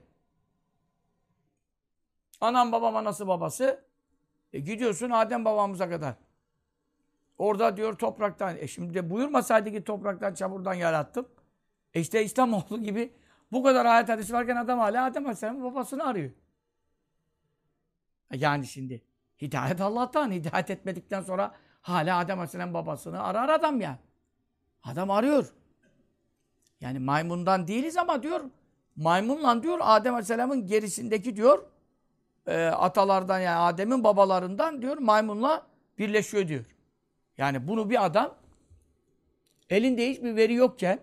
Anam babam anası babası. E gidiyorsun Adem babamıza kadar. Orada diyor topraktan. E şimdi de buyurmasaydı ki topraktan çamurdan yarattım. E işte İslamoğlu (laughs) gibi bu kadar ayet hadisi varken adam hala Adem Aleyhisselam'ın babasını arıyor. E yani şimdi hidayet Allah'tan. Hidayet etmedikten sonra hala Adem Aleyhisselam babasını arar adam ya. Adam arıyor. Yani maymundan değiliz ama diyor maymunla diyor Adem Aleyhisselam'ın gerisindeki diyor e, atalardan yani Adem'in babalarından diyor maymunla birleşiyor diyor. Yani bunu bir adam elinde hiçbir veri yokken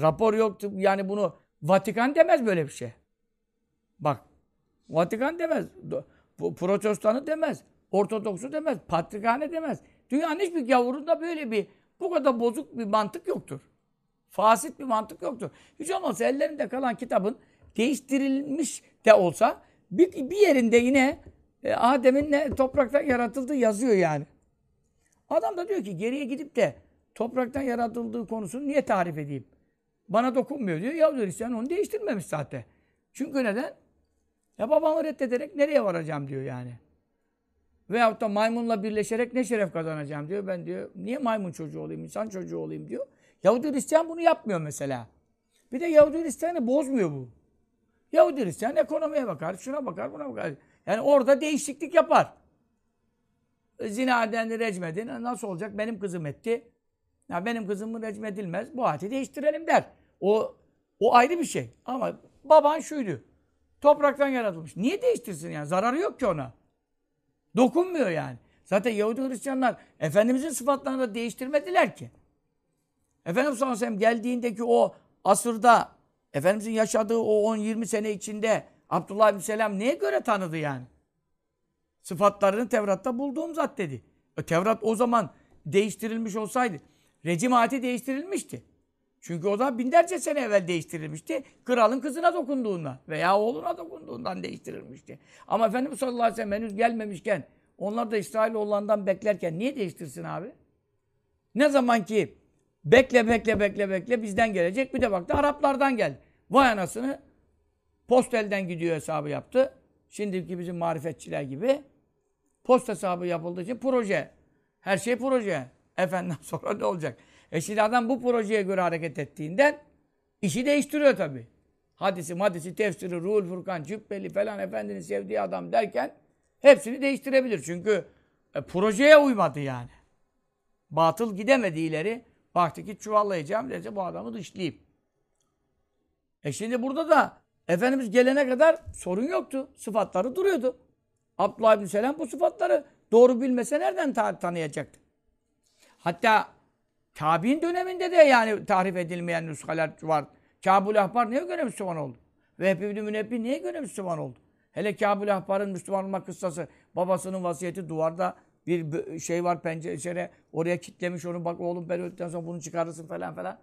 rapor yoktu yani bunu Vatikan demez böyle bir şey. Bak Vatikan demez. Protestanı demez. Ortodoksu demez. Patrikhane demez. Dünyanın hiçbir gavurunda böyle bir bu kadar bozuk bir mantık yoktur. Fasit bir mantık yoktur. Hiç olmazsa ellerinde kalan kitabın değiştirilmiş de olsa bir, bir yerinde yine e, Adem'in ne topraktan yaratıldığı yazıyor yani. Adam da diyor ki geriye gidip de topraktan yaratıldığı konusunu niye tarif edeyim? Bana dokunmuyor diyor. Ya diyor Hristiyan onu değiştirmemiş zaten. Çünkü neden? Ya babamı reddederek nereye varacağım diyor yani. Veyahut da maymunla birleşerek ne şeref kazanacağım diyor. Ben diyor niye maymun çocuğu olayım, insan çocuğu olayım diyor. Yahudi Hristiyan bunu yapmıyor mesela. Bir de Yahudi Hristiyan'ı bozmuyor bu. Yahudi Hristiyan ekonomiye bakar, şuna bakar, buna bakar. Yani orada değişiklik yapar. Zina edeni recmedin. Nasıl olacak? Benim kızım etti. Ya benim kızım recmedilmez. Bu hati değiştirelim der. O o ayrı bir şey. Ama baban şuydu. Topraktan yaratılmış. Niye değiştirsin yani? Zararı yok ki ona. Dokunmuyor yani. Zaten Yahudi Hristiyanlar Efendimizin sıfatlarını da değiştirmediler ki. Efendimiz sallallahu aleyhi ve sellem geldiğindeki o asırda Efendimizin yaşadığı o 10-20 sene içinde Abdullah bin Selam neye göre tanıdı yani? Sıfatlarını Tevrat'ta bulduğum zat dedi. E, Tevrat o zaman değiştirilmiş olsaydı rejim ayeti değiştirilmişti. Çünkü o da binlerce sene evvel değiştirilmişti. Kralın kızına dokunduğundan veya oğluna dokunduğundan değiştirilmişti. Ama Efendimiz sallallahu aleyhi ve sellem henüz gelmemişken onlar da İsrailoğullarından beklerken niye değiştirsin abi? Ne zaman ki bekle bekle bekle bekle bizden gelecek bir de baktı Araplardan geldi. Vay anasını postelden gidiyor hesabı yaptı. Şimdiki bizim marifetçiler gibi post hesabı yapıldığı için proje. Her şey proje. Efendim (laughs) sonra ne olacak? E şimdi adam bu projeye göre hareket ettiğinden işi değiştiriyor tabi. Hadisi, madisi, tefsiri, ruhul furkan, cübbeli falan efendinin sevdiği adam derken hepsini değiştirebilir. Çünkü e, projeye uymadı yani. Batıl gidemedi ileri. Baktı ki çuvallayacağım dese bu adamı dışlayayım. E şimdi burada da Efendimiz gelene kadar sorun yoktu. Sıfatları duruyordu. Abdullah bin Selam bu sıfatları doğru bilmese nereden ta tanıyacaktı? Hatta tabi'in döneminde de yani tarif edilmeyen nüshaler var. Kabul Ahbar niye göre Müslüman oldu? Ve İbn-i Münebbi niye göre Müslüman oldu? Hele Kabul Ahbar'ın Müslüman olma kıssası, babasının vasiyeti duvarda bir şey var pencere, oraya kitlemiş onu bak oğlum ben öldükten sonra bunu çıkarırsın falan falan.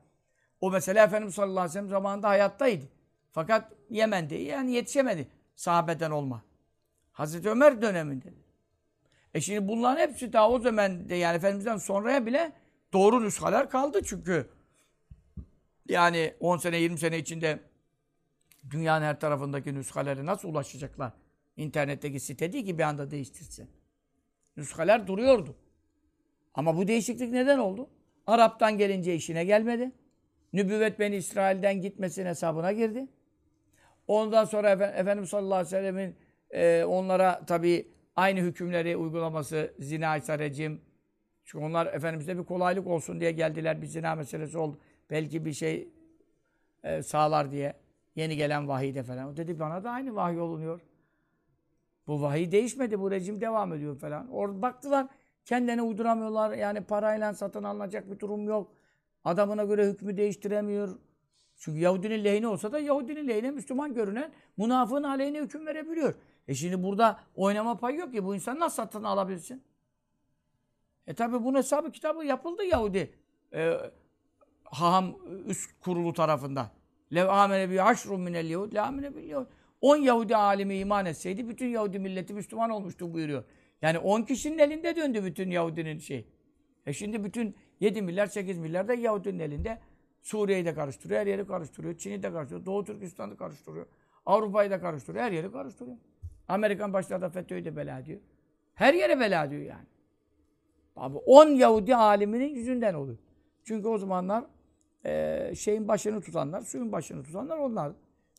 O mesela Efendimiz sallallahu aleyhi ve sellem zamanında hayattaydı. Fakat Yemen'de yani yetişemedi sahabeden olma. Hazreti Ömer döneminde. E şimdi bunların hepsi daha o zamanda yani Efendimiz'den sonraya bile doğru nüshalar kaldı çünkü. Yani 10 sene 20 sene içinde dünyanın her tarafındaki nüshaları nasıl ulaşacaklar? İnternetteki site değil ki bir anda değiştirsin. Nüshalar duruyordu. Ama bu değişiklik neden oldu? Arap'tan gelince işine gelmedi. Nübüvvet Beni İsrail'den gitmesinin hesabına girdi. Ondan sonra Efe- Efendimiz sallallahu aleyhi ve sellemin e, onlara tabii aynı hükümleri uygulaması, zina ise rejim. Çünkü onlar Efendimiz'de bir kolaylık olsun diye geldiler. Bir zina meselesi oldu. Belki bir şey e, sağlar diye. Yeni gelen vahiyde falan. O dedi bana da aynı vahiy olunuyor. Bu vahiy değişmedi. Bu rejim devam ediyor falan. Orada baktılar kendine uyduramıyorlar. Yani parayla satın alınacak bir durum yok. Adamına göre hükmü değiştiremiyor. Çünkü Yahudinin lehine olsa da Yahudinin lehine Müslüman görünen münafığın aleyhine hüküm verebiliyor. E şimdi burada oynama payı yok ki. Bu insan nasıl satın alabilsin? E tabi bunun hesabı kitabı yapıldı Yahudi. E, haham üst kurulu tarafından. Lev amene bi aşrun minel yahud la amene bil yahud. 10 Yahudi alimi iman etseydi bütün Yahudi milleti Müslüman olmuştu buyuruyor. Yani 10 kişinin elinde döndü bütün Yahudinin şey. E şimdi bütün 7 milyar 8 milyar da Yahudinin elinde. Suriye'yi de karıştırıyor, her yeri karıştırıyor. Çin'i de karıştırıyor, Doğu Türkistan'ı karıştırıyor. Avrupa'yı da karıştırıyor, her yeri karıştırıyor. Amerikan başları da FETÖ'yü de bela diyor. Her yere bela diyor yani. Abi 10 Yahudi aliminin yüzünden oluyor. Çünkü o zamanlar e, şeyin başını tutanlar, suyun başını tutanlar onlar.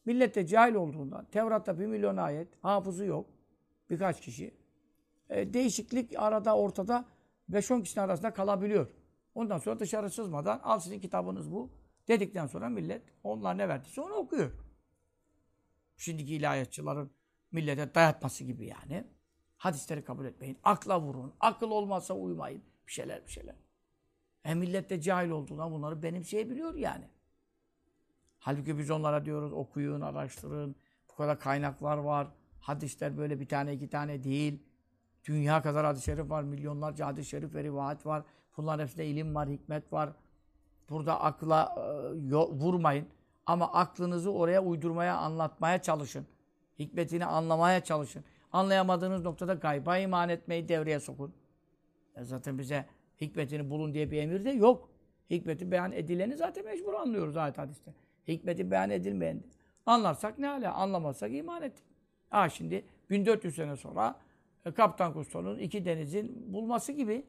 Millette cahil olduğundan, Tevrat'ta bir milyon ayet, hafızı yok. Birkaç kişi. E, değişiklik arada ortada 5-10 kişinin arasında kalabiliyor. Ondan sonra dışarı sızmadan al sizin kitabınız bu dedikten sonra millet onlar ne verdiyse onu okuyor. Şimdiki ilahiyatçıların millete dayatması gibi yani. Hadisleri kabul etmeyin. Akla vurun. Akıl olmazsa uymayın. Bir şeyler bir şeyler. E millet de cahil olduğundan bunları benimseyebiliyor yani. Halbuki biz onlara diyoruz okuyun, araştırın. Bu kadar kaynaklar var. Hadisler böyle bir tane iki tane değil. Dünya kadar hadis-i şerif var. Milyonlarca hadis-i şerif ve rivayet var. Bunların hepsinde ilim var, hikmet var. Burada akla e, vurmayın. Ama aklınızı oraya uydurmaya, anlatmaya çalışın. Hikmetini anlamaya çalışın. Anlayamadığınız noktada gayba iman etmeyi devreye sokun. E zaten bize hikmetini bulun diye bir emir de yok. Hikmeti beyan edileni zaten mecbur anlıyoruz ayet hadiste. Hikmeti beyan edilmeyen de. Anlarsak ne hala, anlamazsak iman ettik. Ha şimdi 1400 sene sonra e, Kaptan Kusto'nun iki denizin bulması gibi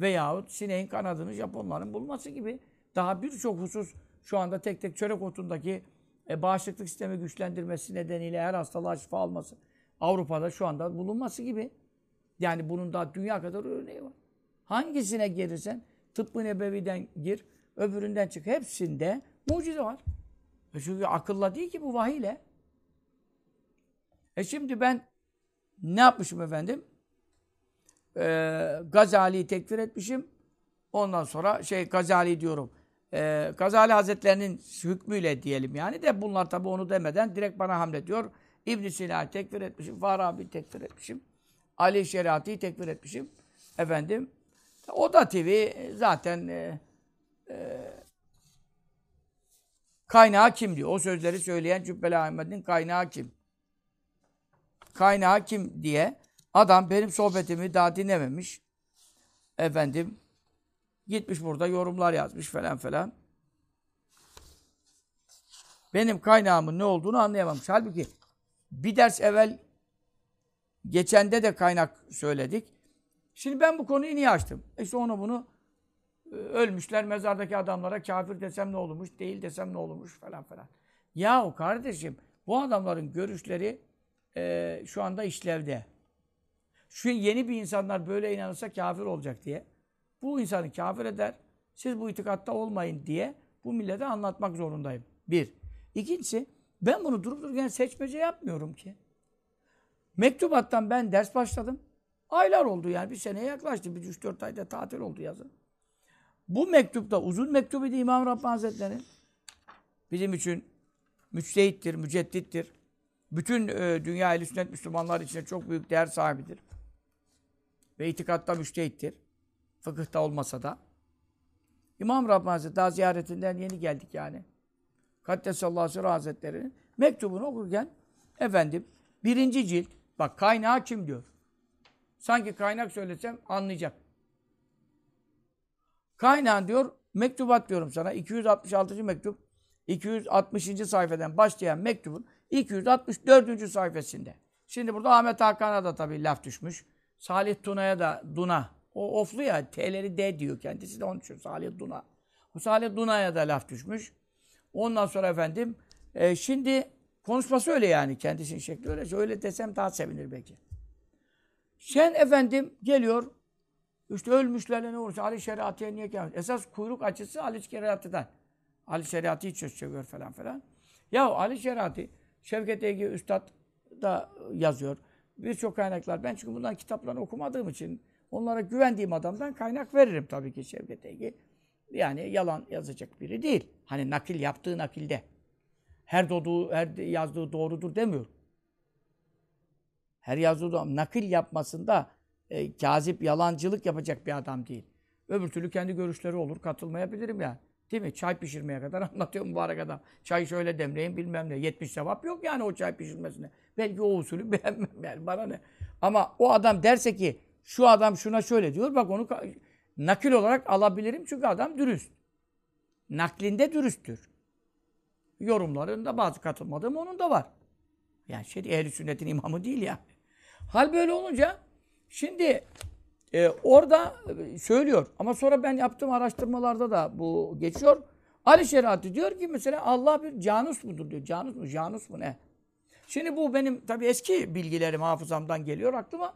veyahut sineğin kanadını Japonların bulması gibi daha birçok husus şu anda tek tek çörek otundaki e, bağışıklık sistemi güçlendirmesi nedeniyle her hastalığa şifa alması Avrupa'da şu anda bulunması gibi. Yani bunun daha dünya kadar örneği var. Hangisine gelirsen tıbbı nebeviden gir, öbüründen çık. Hepsinde mucize var. E çünkü akılla değil ki bu vahiyle. E şimdi ben ne yapmışım efendim? Ee, Gazali'yi tekfir etmişim. Ondan sonra şey Gazali diyorum. Ee, Gazali Hazretlerinin hükmüyle diyelim yani de bunlar tabi onu demeden direkt bana hamlediyor. İbn Sina'yı tekfir etmişim. Farabi'yi tekfir etmişim. Ali Şeriat'ı tekfir etmişim. Efendim. O da TV zaten e, e, kaynağı kim diyor. O sözleri söyleyen Cübbeli Ahmet'in kaynağı kim? Kaynağı kim diye adam benim sohbetimi daha dinlememiş. Efendim gitmiş burada yorumlar yazmış falan falan. Benim kaynağımın ne olduğunu anlayamamış. Halbuki bir ders evvel geçende de kaynak söyledik. Şimdi ben bu konuyu niye açtım? İşte onu bunu e, ölmüşler mezardaki adamlara kafir desem ne olurmuş, değil desem ne olurmuş falan falan. Yahu kardeşim bu adamların görüşleri e, şu anda işlevde. Şu yeni bir insanlar böyle inanırsa kafir olacak diye. Bu insanı kafir eder. Siz bu itikatta olmayın diye bu millete anlatmak zorundayım. Bir. İkincisi ben bunu durup dururken seçmece yapmıyorum ki. Mektubattan ben ders başladım. Aylar oldu yani bir seneye yaklaştı. Bir üç dört ayda tatil oldu yazın. Bu mektupta uzun mektup idi İmam Rabbani Hazretleri. Bizim için müçtehittir, müceddittir. Bütün e, dünya ehl sünnet Müslümanlar için çok büyük değer sahibidir. Ve itikatta müştehittir. Fıkıhta olmasa da. İmam Rabbani Hazretleri daha ziyaretinden yeni geldik yani. Kaddesallahu Sırrı Hazretleri'nin mektubunu okurken efendim birinci cilt bak kaynağı kim diyor. Sanki kaynak söylesem anlayacak. Kaynağın diyor mektubat diyorum sana 266. mektup 260. sayfadan başlayan mektubun 264. sayfasında. Şimdi burada Ahmet Hakan'a da tabii laf düşmüş. Salih Tuna'ya da Duna O oflu ya. T'leri D diyor kendisi de onun için Salih Duna. O Salih Duna'ya da laf düşmüş. Ondan sonra efendim e, şimdi konuşması öyle yani. Kendisinin şekli öyle. Öyle desem daha sevinir belki. Sen efendim geliyor işte ölmüşlerle ne olursa Ali Şeriatı'ya niye gelmiş? Esas kuyruk açısı Ali Şeriatı'dan. Ali Şeriatı hiç seviyor falan falan. Ya Ali Şeriatı, Şevket Ege Üstad da yazıyor. Birçok kaynaklar. Ben çünkü bundan kitaplarını okumadığım için onlara güvendiğim adamdan kaynak veririm tabii ki Şevket Ege. Yani yalan yazacak biri değil. Hani nakil yaptığı nakilde. Her doğduğu, her yazdığı doğrudur demiyor. Her yazdığı doğru. Nakil yapmasında e, kazip, yalancılık yapacak bir adam değil. Öbür türlü kendi görüşleri olur. Katılmayabilirim yani. Değil mi? Çay pişirmeye kadar (laughs) anlatıyor mübarek adam. Çay şöyle demleyin bilmem ne. 70 sevap yok yani o çay pişirmesine. Belki o usulü (laughs) beğenmem yani bana ne. Ama o adam derse ki şu adam şuna şöyle diyor. Bak onu nakil olarak alabilirim çünkü adam dürüst. Naklinde dürüsttür. Yorumlarında bazı katılmadığım onun da var. Yani şey ehl sünnetin imamı değil ya. Hal böyle olunca şimdi e, orada söylüyor ama sonra ben yaptığım araştırmalarda da bu geçiyor. Ali Şeriatı diyor ki mesela Allah bir canus mudur diyor. Canus mu? Canus mu ne? Şimdi bu benim tabii eski bilgilerim hafızamdan geliyor aklıma.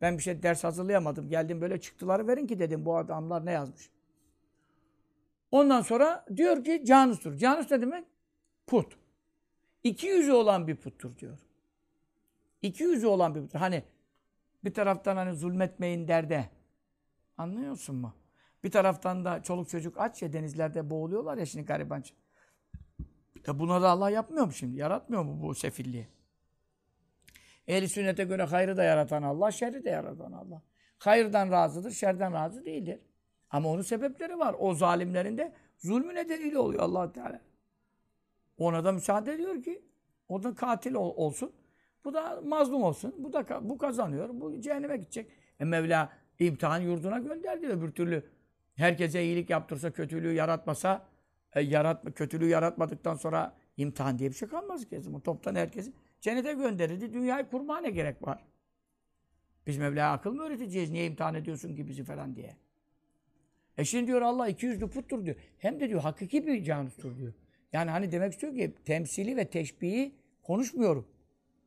Ben bir şey ders hazırlayamadım. Geldim böyle çıktıları verin ki dedim bu adamlar ne yazmış. Ondan sonra diyor ki canustur. Canus ne demek? Put. İki yüzü olan bir puttur diyor. İki yüzü olan bir puttur. Hani bir taraftan hani zulmetmeyin derde. Anlıyorsun mu? Bir taraftan da çoluk çocuk aç ya denizlerde boğuluyorlar ya şimdi garibanca. E buna da Allah yapmıyor mu şimdi? Yaratmıyor mu bu sefilliği? Ehli sünnete göre hayrı da yaratan Allah, şerri de yaratan Allah. Hayırdan razıdır, şerden razı değildir. Ama onun sebepleri var. O zalimlerin de zulmü nedeniyle oluyor allah Teala. Ona da müsaade ediyor ki o da katil ol, olsun. Bu da mazlum olsun. Bu da bu kazanıyor. Bu cehenneme gidecek. E Mevla imtihan yurduna gönderdi. Öbür türlü herkese iyilik yaptırsa, kötülüğü yaratmasa, e, yaratma, kötülüğü yaratmadıktan sonra imtihan diye bir şey kalmaz ki. Bu toptan herkesi cennete gönderildi. Dünyayı kurmaya ne gerek var? Biz Mevla'ya akıl mı öğreteceğiz? Niye imtihan ediyorsun ki bizi falan diye. E şimdi diyor Allah iki yüzlü puttur diyor. Hem de diyor hakiki bir canustur diyor. Yani hani demek istiyor ki temsili ve teşbihi konuşmuyorum.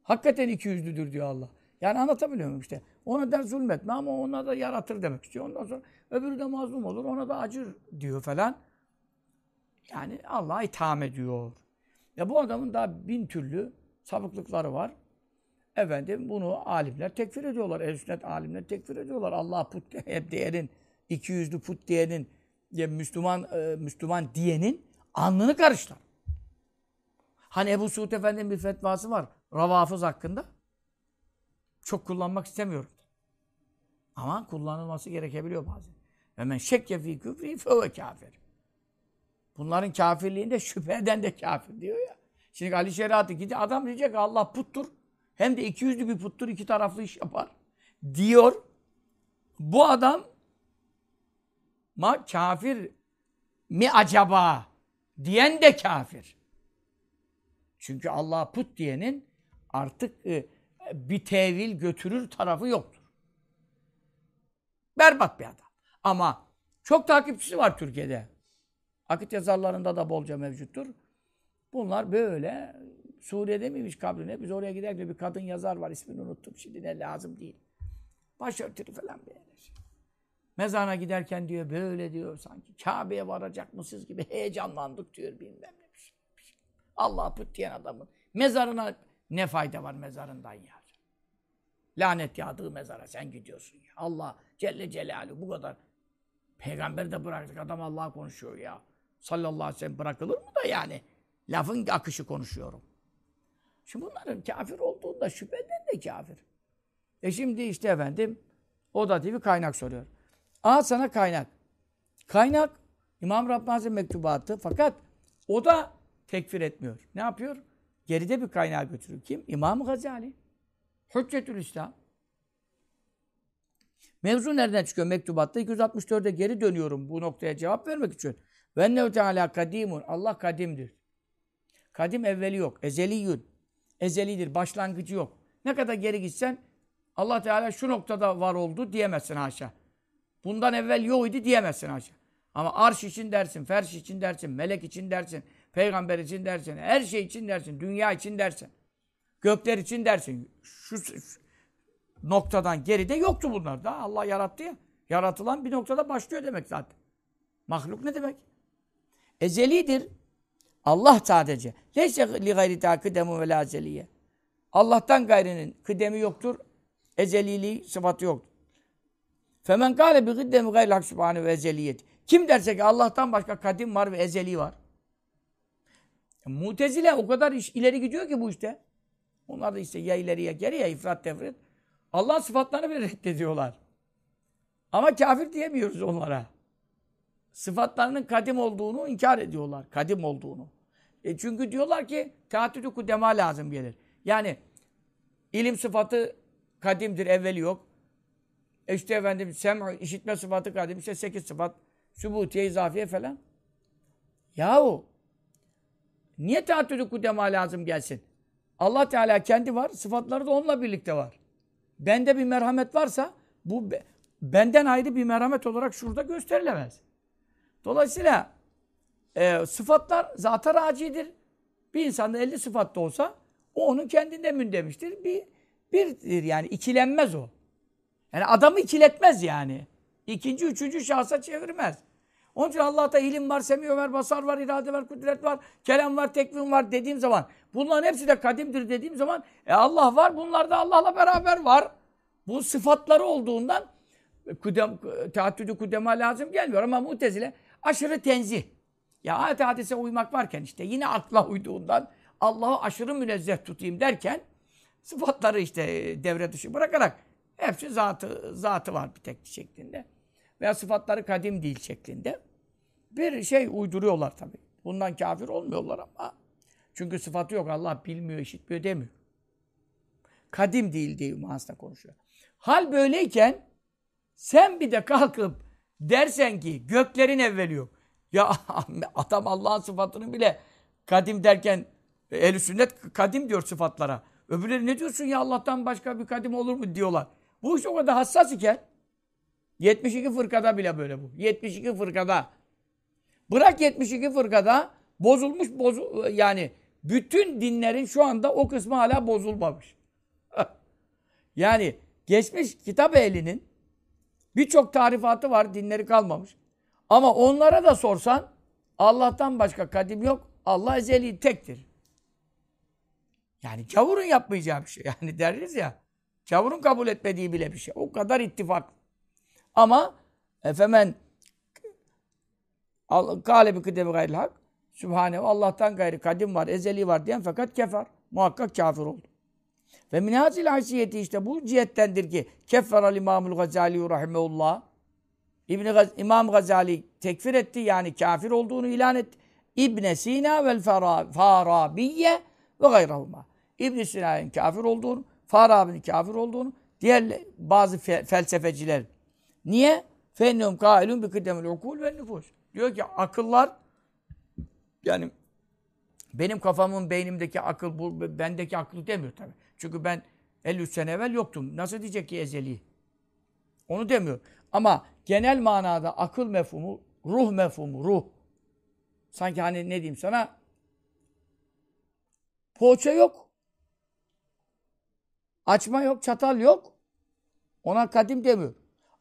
Hakikaten iki yüzlüdür diyor Allah. Yani anlatabiliyor muyum işte. Ona der zulmetme ama ona da yaratır demek istiyor. Ondan sonra öbürü de mazlum olur. Ona da acır diyor falan. Yani Allah'a itham ediyor. Ya bu adamın daha bin türlü sapıklıkları var. Efendim bunu alimler tekfir ediyorlar. Ehl-i sünnet alimler tekfir ediyorlar. Allah put (laughs) diyenin, iki yüzlü put diyenin, ya Müslüman e, Müslüman diyenin alnını karışlar. Hani Ebu Suud Efendi'nin bir fetvası var. Ravafız hakkında. Çok kullanmak istemiyorum. Ama kullanılması gerekebiliyor bazen. Ve men şekke fî küfri feve kafir. Bunların kafirliğinde şüpheden de kafir diyor ya. Şimdi Ali Şeriat'ı gidi adam diyecek Allah puttur. Hem de iki yüzlü bir puttur, iki taraflı iş yapar. Diyor. Bu adam ma kafir mi acaba diyen de kafir. Çünkü Allah put diyenin artık e, bir tevil götürür tarafı yoktur. Berbat bir adam. Ama çok takipçisi var Türkiye'de. Akit yazarlarında da bolca mevcuttur. Bunlar böyle Suriye'de miymiş kabrine? Biz oraya giderken bir kadın yazar var. ismini unuttum şimdi ne lazım değil. Başörtülü falan bir Mezana giderken diyor böyle diyor sanki. Kabe'ye varacak mısınız gibi heyecanlandık diyor bilmem ne. Şey, şey. Allah put diyen adamın mezarına ne fayda var mezarından ya? Lanet yağdığı mezara sen gidiyorsun ya. Allah Celle Celaluhu bu kadar. Peygamber de bıraktık adam Allah konuşuyor ya. Sallallahu aleyhi ve sellem bırakılır mı da yani? Lafın akışı konuşuyorum. Şimdi bunların kafir olduğunda şüpheden de kafir. E şimdi işte efendim o da bir kaynak soruyor. Aa sana kaynak. Kaynak İmam Rabbani mektubatı fakat o da tekfir etmiyor. Ne yapıyor? Geride bir kaynağı götürüyor. Kim? İmam Gazali. Hüccetül İslam. Mevzu nereden çıkıyor mektubatta? 264'e geri dönüyorum bu noktaya cevap vermek için. Ve ennehu teala kadimun. Allah kadimdir. Kadim evveli yok. Ezeliyün. Ezelidir. Başlangıcı yok. Ne kadar geri gitsen Allah Teala şu noktada var oldu diyemezsin haşa. bundan evvel yok idi diyemezsin haşa. Ama arş için dersin, ferş için dersin, melek için dersin, peygamber için dersin, her şey için dersin, dünya için dersin. Gökler için dersin. Şu, şu noktadan geride yoktu bunlar da. Allah yarattı ya. Yaratılan bir noktada başlıyor demek zaten. Mahluk ne demek? Ezelidir. Allah sadece. Leyse li gayri ta kıdemu ve la ezeliye. Allah'tan gayrinin kıdemi yoktur. Ezeliliği sıfatı yoktur. Femen kâle bi gıddemi gayril hak ve ezeliyet. Kim derse ki Allah'tan başka kadim var ve ezeli var. Mutezile o kadar iş, ileri gidiyor ki bu işte. Onlar da işte ya ileriye geriye ifrat tefrit. Allah sıfatlarını bile reddediyorlar. Ama kafir diyemiyoruz onlara. Sıfatlarının kadim olduğunu inkar ediyorlar. Kadim olduğunu. E çünkü diyorlar ki teatüdü kudema lazım gelir. Yani ilim sıfatı kadimdir, evveli yok. E işte efendim sem işitme sıfatı kadim, işte sekiz sıfat, sübutiye, izafiye falan. Yahu niye teatüdü kudema lazım gelsin? Allah Teala kendi var, sıfatları da onunla birlikte var. Bende bir merhamet varsa bu benden ayrı bir merhamet olarak şurada gösterilemez. Dolayısıyla e, sıfatlar zata racidir. Bir insanda 50 sıfat da olsa o onun kendinde mündemiştir. Bir birdir yani ikilenmez o. Yani adamı ikiletmez yani. İkinci, üçüncü şahsa çevirmez. Onun için Allah'ta ilim var, semiyor var, basar var, irade var, kudret var, kelam var, tekvim var dediğim zaman bunların hepsi de kadimdir dediğim zaman e Allah var, bunlar da Allah'la beraber var. Bu sıfatları olduğundan kudem, teattüdü kudema lazım gelmiyor ama mutezile aşırı tenzih. Ya ayet hadise uymak varken işte yine akla uyduğundan Allah'ı aşırı münezzeh tutayım derken sıfatları işte devre dışı bırakarak hepsi zatı, zatı var bir tek şeklinde. Veya sıfatları kadim değil şeklinde. Bir şey uyduruyorlar tabii. Bundan kafir olmuyorlar ama. Çünkü sıfatı yok. Allah bilmiyor, işitmiyor demiyor. Kadim değil diye manasında konuşuyor. Hal böyleyken sen bir de kalkıp dersen ki göklerin evveli yok. Ya (laughs) adam Allah'ın sıfatını bile kadim derken ehl sünnet kadim diyor sıfatlara. Öbürleri ne diyorsun ya Allah'tan başka bir kadim olur mu diyorlar. Bu iş o kadar hassas iken 72 fırkada bile böyle bu. 72 fırkada. Bırak 72 fırkada bozulmuş bozu yani bütün dinlerin şu anda o kısmı hala bozulmamış. (laughs) yani geçmiş kitap ehlinin birçok tarifatı var, dinleri kalmamış. Ama onlara da sorsan Allah'tan başka kadim yok. Allah ezeli tektir. Yani gavurun yapmayacağı bir şey. (laughs) Yani deriz ya. Gavurun kabul etmediği bile bir şey. O kadar ittifak. Ama efemen kâle bi kıdemi gayril hak Sübhanehu Allah'tan gayrı kadim var, ezeli var diyen fakat kefer. Muhakkak kafir oldu. Ve minhacil haysiyeti işte bu cihettendir ki kefferal İmamul Gazali rahimeullah İbn Gaz İmam Gazali tekfir etti yani kafir olduğunu ilan etti. İbn Sina vel Farabiye ve gayrahuma. İbn Sina'nın kafir olduğunu, Farabi'nin kafir olduğunu, diğer bazı fe felsefeciler. Niye? Fennum kailun bi kıdemil ukul ve nüfus. Diyor ki akıllar yani benim kafamın, beynimdeki akıl, bu, bendeki akıl demiyor tabii. Çünkü ben 53 sene evvel yoktum. Nasıl diyecek ki ezeli? Onu demiyor. Ama genel manada akıl mefhumu, ruh mefhumu, ruh. Sanki hani ne diyeyim sana? Poğaça yok. Açma yok, çatal yok. Ona kadim demiyor.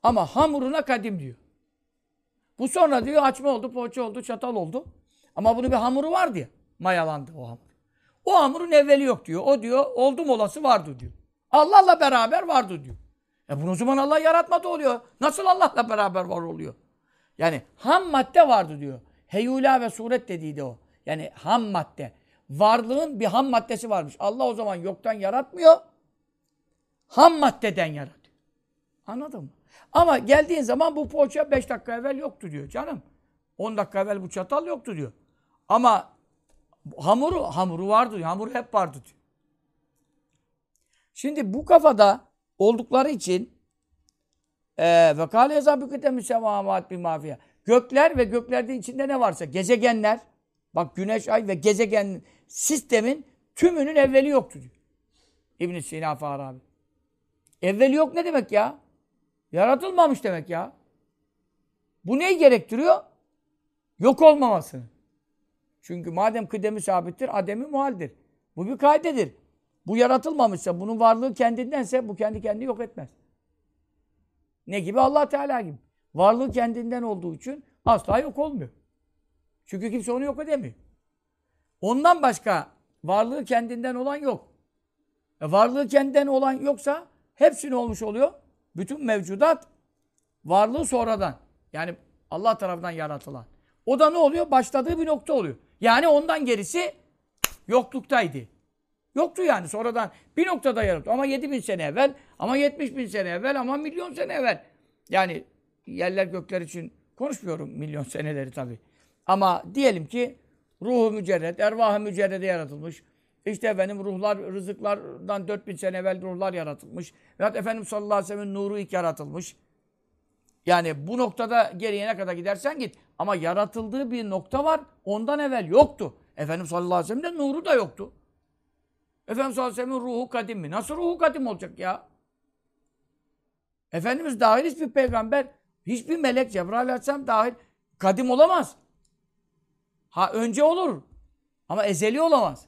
Ama hamuruna kadim diyor. Bu sonra diyor açma oldu, poğaça oldu, çatal oldu. Ama bunun bir hamuru var diye. Mayalandı o hamur. O hamurun evveli yok diyor. O diyor oldum olası vardı diyor. Allah'la beraber vardı diyor. E bunu o zaman Allah yaratmadı oluyor. Nasıl Allah'la beraber var oluyor? Yani ham madde vardı diyor. Heyula ve suret dediği de o. Yani ham madde. Varlığın bir ham maddesi varmış. Allah o zaman yoktan yaratmıyor. Ham maddeden yaratıyor. Anladın mı? Ama geldiğin zaman bu poğaça 5 dakika evvel yoktu diyor canım. 10 dakika evvel bu çatal yoktu diyor. Ama hamuru hamuru vardı diyor. Hamuru hep vardı diyor. Şimdi bu kafada oldukları için ve kâle ezâbükete müsevâmât bir mafya. Gökler ve göklerde içinde ne varsa gezegenler bak güneş, ay ve gezegen sistemin tümünün evveli yoktu diyor. İbn Sina Farabi. Evveli yok ne demek ya? Yaratılmamış demek ya. Bu neyi gerektiriyor? Yok olmamasını. Çünkü madem kıdemi sabittir, ademi muhaldir. Bu bir kaydedir. Bu yaratılmamışsa, bunun varlığı kendindense bu kendi kendini yok etmez. Ne gibi? allah Teala gibi. Varlığı kendinden olduğu için asla yok olmuyor. Çünkü kimse onu yok edemiyor. Ondan başka varlığı kendinden olan yok. E varlığı kendinden olan yoksa hepsini olmuş oluyor. Bütün mevcudat varlığı sonradan. Yani Allah tarafından yaratılan. O da ne oluyor? Başladığı bir nokta oluyor. Yani ondan gerisi yokluktaydı. Yoktu yani sonradan bir noktada yaratıyor. Ama 7 bin sene evvel, ama 70 bin sene evvel, ama milyon sene evvel. Yani yerler gökler için konuşmuyorum milyon seneleri tabii. Ama diyelim ki ruhu mücerred, ervahı mücerrede yaratılmış. İşte efendim ruhlar, rızıklardan 4000 sene evvel ruhlar yaratılmış. Veyahut Efendimiz sallallahu aleyhi ve sellem'in nuru ilk yaratılmış. Yani bu noktada geriye ne kadar gidersen git. Ama yaratıldığı bir nokta var. Ondan evvel yoktu. Efendimiz sallallahu aleyhi ve sellem'de nuru da yoktu. Efendimiz sallallahu aleyhi ve sellem'in ruhu kadim mi? Nasıl ruhu kadim olacak ya? Efendimiz dahil hiçbir peygamber, hiçbir melek, Cebrail aleyhisselam dahil kadim olamaz. Ha önce olur. Ama ezeli olamaz.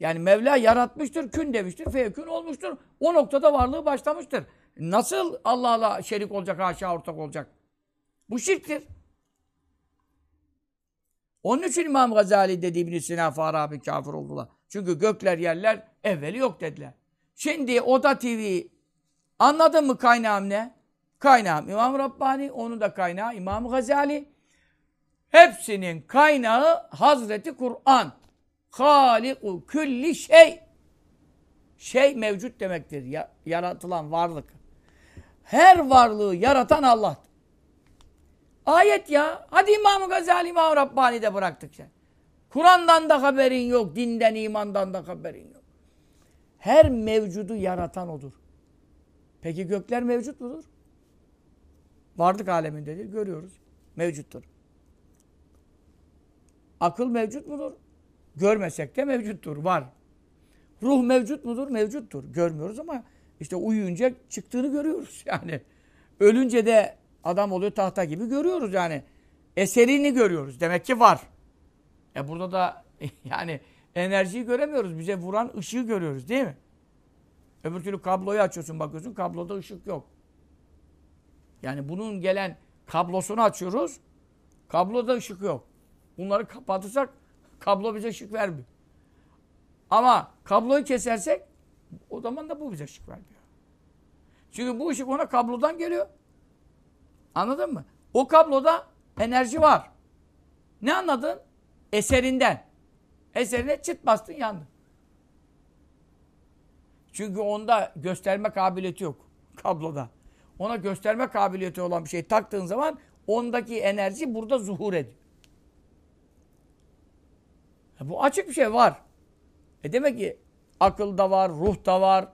Yani Mevla yaratmıştır, kün demiştir, fevkün olmuştur. O noktada varlığı başlamıştır. Nasıl Allah'la şerik olacak, haşa ortak olacak? Bu şirktir. Onun için İmam Gazali dedi İbn-i Sina Farabi kafir oldular. Çünkü gökler yerler evveli yok dediler. Şimdi Oda TV anladın mı kaynağım ne? Kaynağım İmam Rabbani, onun da kaynağı İmam Gazali. Hepsinin kaynağı Hazreti Kur'an. Haliku külli şey. Şey mevcut demektir. Ya, yaratılan varlık. Her varlığı yaratan Allah. Ayet ya. Hadi İmam Gazali, İmam Rabbani de bıraktık sen. Kur'an'dan da haberin yok. Dinden, imandan da haberin yok. Her mevcudu yaratan odur. Peki gökler mevcut mudur? Varlık alemindedir. Görüyoruz. Mevcuttur. Akıl mevcut mudur? Görmesek de mevcuttur. Var. Ruh mevcut mudur? Mevcuttur. Görmüyoruz ama işte uyuyunca çıktığını görüyoruz (laughs) yani. Ölünce de adam oluyor tahta gibi görüyoruz yani. Eserini görüyoruz. Demek ki var. E burada da (laughs) yani enerjiyi göremiyoruz. Bize vuran ışığı görüyoruz değil mi? Öbür türlü kabloyu açıyorsun bakıyorsun kabloda ışık yok. Yani bunun gelen kablosunu açıyoruz. Kabloda ışık yok. Bunları kapatırsak kablo bize ışık vermiyor. Ama kabloyu kesersek o zaman da bu bize ışık vermiyor. Çünkü bu ışık ona kablodan geliyor. Anladın mı? O kabloda enerji var. Ne anladın? Eserinden. Eserine çıt bastın yandın. Çünkü onda gösterme kabiliyeti yok kabloda. Ona gösterme kabiliyeti olan bir şey taktığın zaman ondaki enerji burada zuhur ediyor. Bu açık bir şey var. E demek ki akılda var, ruh da var,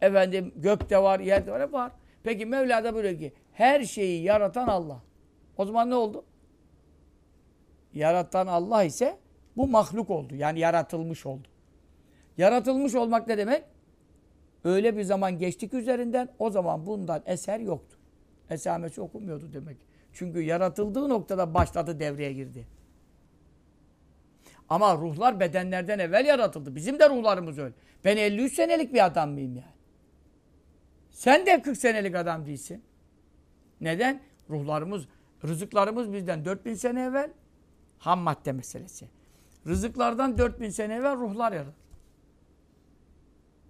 efendim gökte var, yerde var, hep var. Peki Mevla da böyle ki her şeyi yaratan Allah. O zaman ne oldu? Yaratan Allah ise bu mahluk oldu. Yani yaratılmış oldu. Yaratılmış olmak ne demek? Öyle bir zaman geçtik üzerinden o zaman bundan eser yoktu. Esamesi okunmuyordu demek. Çünkü yaratıldığı noktada başladı devreye girdi. Ama ruhlar bedenlerden evvel yaratıldı. Bizim de ruhlarımız öyle. Ben 53 senelik bir adam mıyım yani? Sen de 40 senelik adam değilsin. Neden? Ruhlarımız, rızıklarımız bizden 4000 sene evvel ham madde meselesi. Rızıklardan 4000 sene evvel ruhlar yaratıldı.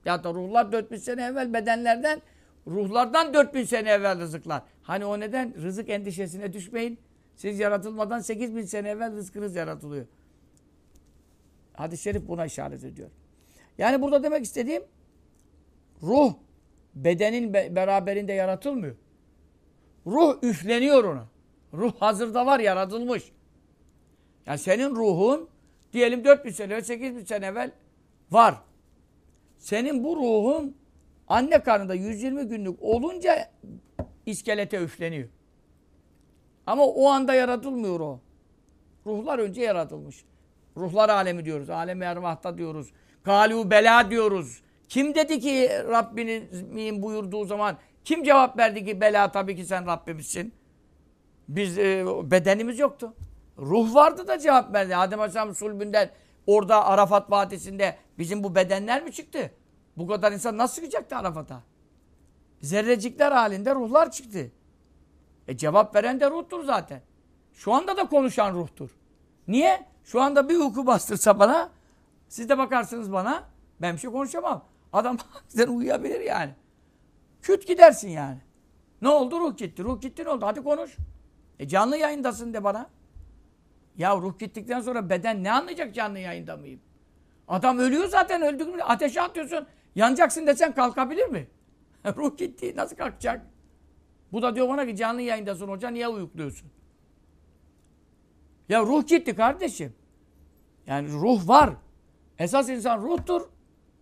Ya da ruhlar 4000 sene evvel bedenlerden, ruhlardan 4000 sene evvel rızıklar. Hani o neden? Rızık endişesine düşmeyin. Siz yaratılmadan 8000 sene evvel rızkınız yaratılıyor. Hadis-i şerif buna işaret ediyor. Yani burada demek istediğim ruh bedenin beraberinde yaratılmıyor. Ruh üfleniyor ona. Ruh hazırda var, yaratılmış. Yani senin ruhun diyelim 4000 sene evvel, 8000 sene evvel var. Senin bu ruhun anne karnında 120 günlük olunca iskelete üfleniyor. Ama o anda yaratılmıyor o. Ruhlar önce yaratılmış. Ruhlar alemi diyoruz. Alemi ervahta diyoruz. Galu bela diyoruz. Kim dedi ki Rabbinin buyurduğu zaman kim cevap verdi ki bela tabii ki sen Rabbimizsin. Biz e, bedenimiz yoktu. Ruh vardı da cevap verdi. Adem Aleyhisselam sulbünden orada Arafat Vadisi'nde bizim bu bedenler mi çıktı? Bu kadar insan nasıl çıkacaktı Arafat'a? Zerrecikler halinde ruhlar çıktı. E cevap veren de ruhtur zaten. Şu anda da konuşan ruhtur. Niye? Şu anda bir uyku bastırsa bana, siz de bakarsınız bana, ben bir şey konuşamam. Adam (laughs) sen uyuyabilir yani. Küt gidersin yani. Ne oldu? Ruh gitti. Ruh gitti ne oldu? Hadi konuş. E canlı yayındasın de bana. Ya ruh gittikten sonra beden ne anlayacak canlı yayında mıyım? Adam ölüyor zaten öldüğünü ateşe atıyorsun. Yanacaksın desen kalkabilir mi? (laughs) ruh gitti nasıl kalkacak? Bu da diyor bana ki canlı yayındasın hoca niye uyukluyorsun? Ya ruh gitti kardeşim. Yani ruh var. Esas insan ruhtur.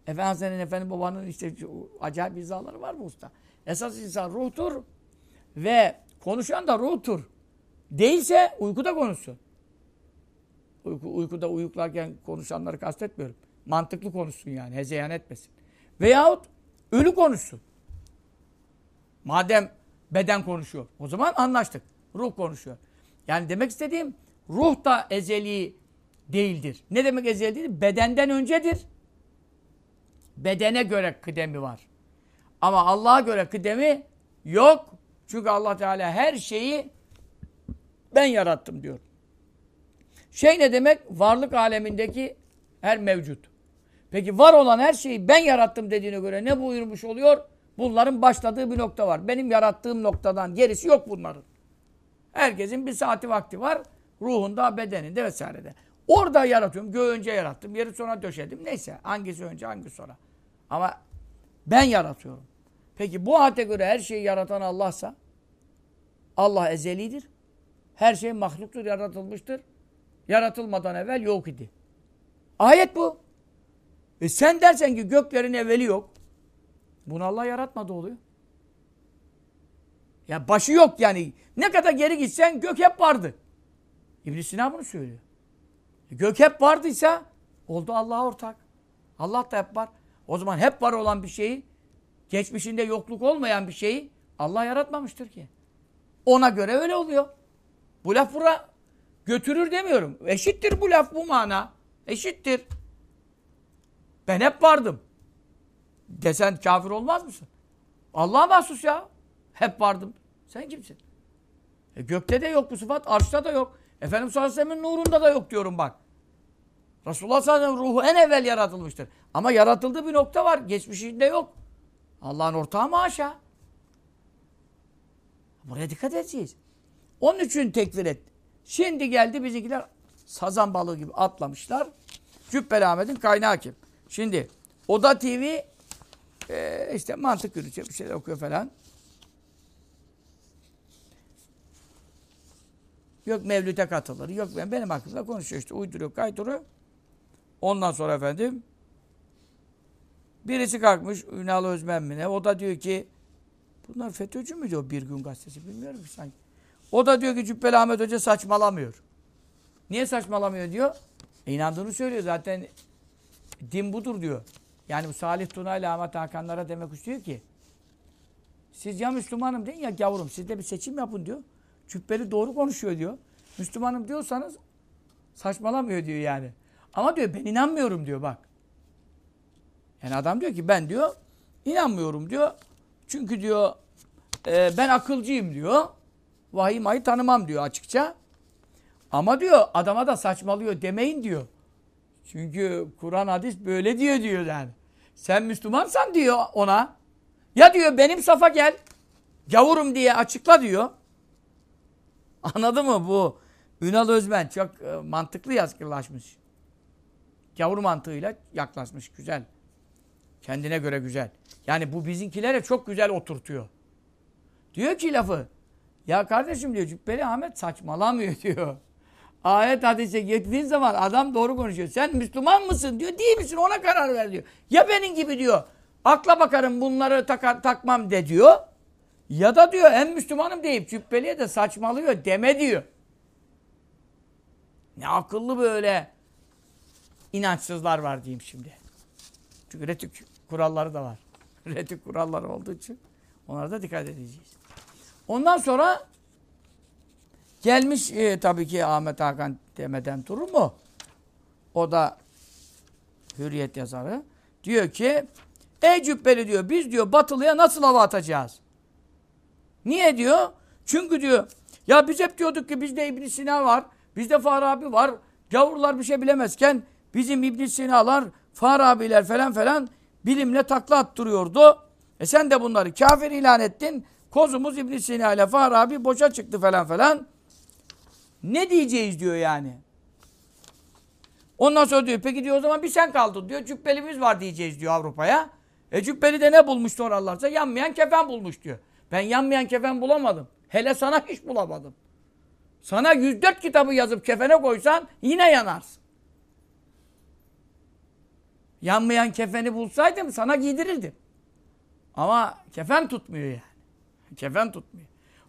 Efendim senin efendim babanın işte acayip izaları var bu usta. Esas insan ruhtur ve konuşan da ruhtur. Değilse uykuda konuşsun. Uyku, uykuda uyuklarken konuşanları kastetmiyorum. Mantıklı konuşsun yani. Hezeyan etmesin. Veyahut ölü konuşsun. Madem beden konuşuyor. O zaman anlaştık. Ruh konuşuyor. Yani demek istediğim ruh da ezeli değildir. Ne demek ezeli değil? Bedenden öncedir. Bedene göre kıdemi var. Ama Allah'a göre kıdemi yok. Çünkü Allah Teala her şeyi ben yarattım diyor. Şey ne demek? Varlık alemindeki her mevcut. Peki var olan her şeyi ben yarattım dediğine göre ne buyurmuş oluyor? Bunların başladığı bir nokta var. Benim yarattığım noktadan gerisi yok bunların. Herkesin bir saati vakti var. Ruhunda, bedeninde vesairede. Orada yaratıyorum. Göğü önce yarattım. Yeri sonra döşedim. Neyse. Hangisi önce hangisi sonra. Ama ben yaratıyorum. Peki bu ayete göre her şeyi yaratan Allah'sa Allah ezelidir. Her şey mahluktur, yaratılmıştır. Yaratılmadan evvel yok idi. Ayet bu. E sen dersen ki göklerin evveli yok. Bunu Allah yaratmadı oluyor. Ya başı yok yani. Ne kadar geri gitsen gök hep vardı. İbn Sina bunu söylüyor. E gök hep vardıysa oldu Allah'a ortak. Allah da hep var. O zaman hep var olan bir şeyi, geçmişinde yokluk olmayan bir şeyi Allah yaratmamıştır ki. Ona göre öyle oluyor. Bu laf bura götürür demiyorum. Eşittir bu laf bu mana. Eşittir. Ben hep vardım. Desen kafir olmaz mısın? Allah'a mahsus ya. Hep vardım. Sen kimsin? E gökte de yok bu sıfat, arşta da yok. Efendimiz sallallahu aleyhi ve sellem'in nurunda da yok diyorum bak. Resulullah sallallahu aleyhi ve sellem ruhu en evvel yaratılmıştır. Ama yaratıldığı bir nokta var. Geçmişinde yok. Allah'ın ortağı mı haşa? Buraya dikkat edeceğiz. Onun için tekfir et. Şimdi geldi bizimkiler sazan balığı gibi atlamışlar. Cübbeli Ahmet'in kaynağı kim? Şimdi Oda TV e, işte mantık yürütüyor bir şeyler okuyor falan. Yok mevlüte katılır. Yok ben benim hakkımda konuşuyor işte uyduruyor kaydırıyor. Ondan sonra efendim birisi kalkmış Ünal Özmen mi ne? O da diyor ki bunlar FETÖ'cü mü diyor bir gün gazetesi bilmiyorum ki sanki. O da diyor ki Cübbeli Ahmet Hoca saçmalamıyor. Niye saçmalamıyor diyor. E inandığını söylüyor zaten din budur diyor. Yani bu Salih Tuna ile Ahmet Hakanlara demek istiyor ki siz ya Müslümanım deyin ya gavurum. Siz de bir seçim yapın diyor. Cübbeli doğru konuşuyor diyor. Müslümanım diyorsanız saçmalamıyor diyor yani. Ama diyor ben inanmıyorum diyor bak. Yani adam diyor ki ben diyor inanmıyorum diyor. Çünkü diyor e, ben akılcıyım diyor. Vahiy mayı tanımam diyor açıkça. Ama diyor adama da saçmalıyor demeyin diyor. Çünkü Kur'an hadis böyle diyor diyor yani. Sen Müslümansan diyor ona. Ya diyor benim safa gel. Gavurum diye açıkla diyor. (laughs) Anladın mı bu? Ünal Özmen çok e, mantıklı yaklaşmış. Gavur mantığıyla yaklaşmış. Güzel. Kendine göre güzel. Yani bu bizinkilere çok güzel oturtuyor. Diyor ki lafı. Ya kardeşim diyor Cübbeli Ahmet saçmalamıyor (laughs) diyor. Ayet hadise getirdiğin zaman adam doğru konuşuyor. Sen Müslüman mısın diyor. Değil misin ona karar ver diyor. Ya benim gibi diyor. Akla bakarım bunları takar, takmam de diyor. Ya da diyor hem Müslümanım deyip cübbeliye de saçmalıyor deme diyor. Ne akıllı böyle inançsızlar var diyeyim şimdi. Çünkü retik kuralları da var. (laughs) retik kuralları olduğu için onlara da dikkat edeceğiz. Ondan sonra Gelmiş e, tabii ki Ahmet Hakan demeden durur mu? O da Hürriyet yazarı. Diyor ki ey cübbeli diyor biz diyor batılıya nasıl hava atacağız? Niye diyor? Çünkü diyor ya biz hep diyorduk ki bizde İbn Sina var. Bizde Farabi var. Gavurlar bir şey bilemezken bizim İbn Sina'lar, Farabiler falan falan bilimle takla attırıyordu. E sen de bunları kafir ilan ettin. Kozumuz İbn Sina ile Farabi boşa çıktı falan falan. Ne diyeceğiz diyor yani. Ondan sonra diyor peki diyor o zaman bir sen kaldın diyor. Cübbelimiz var diyeceğiz diyor Avrupa'ya. E cübbeli de ne bulmuş oralarsa yanmayan kefen bulmuş diyor. Ben yanmayan kefen bulamadım. Hele sana hiç bulamadım. Sana 104 kitabı yazıp kefene koysan yine yanarsın. Yanmayan kefeni bulsaydım sana giydirirdim. Ama kefen tutmuyor yani. Kefen tutmuyor.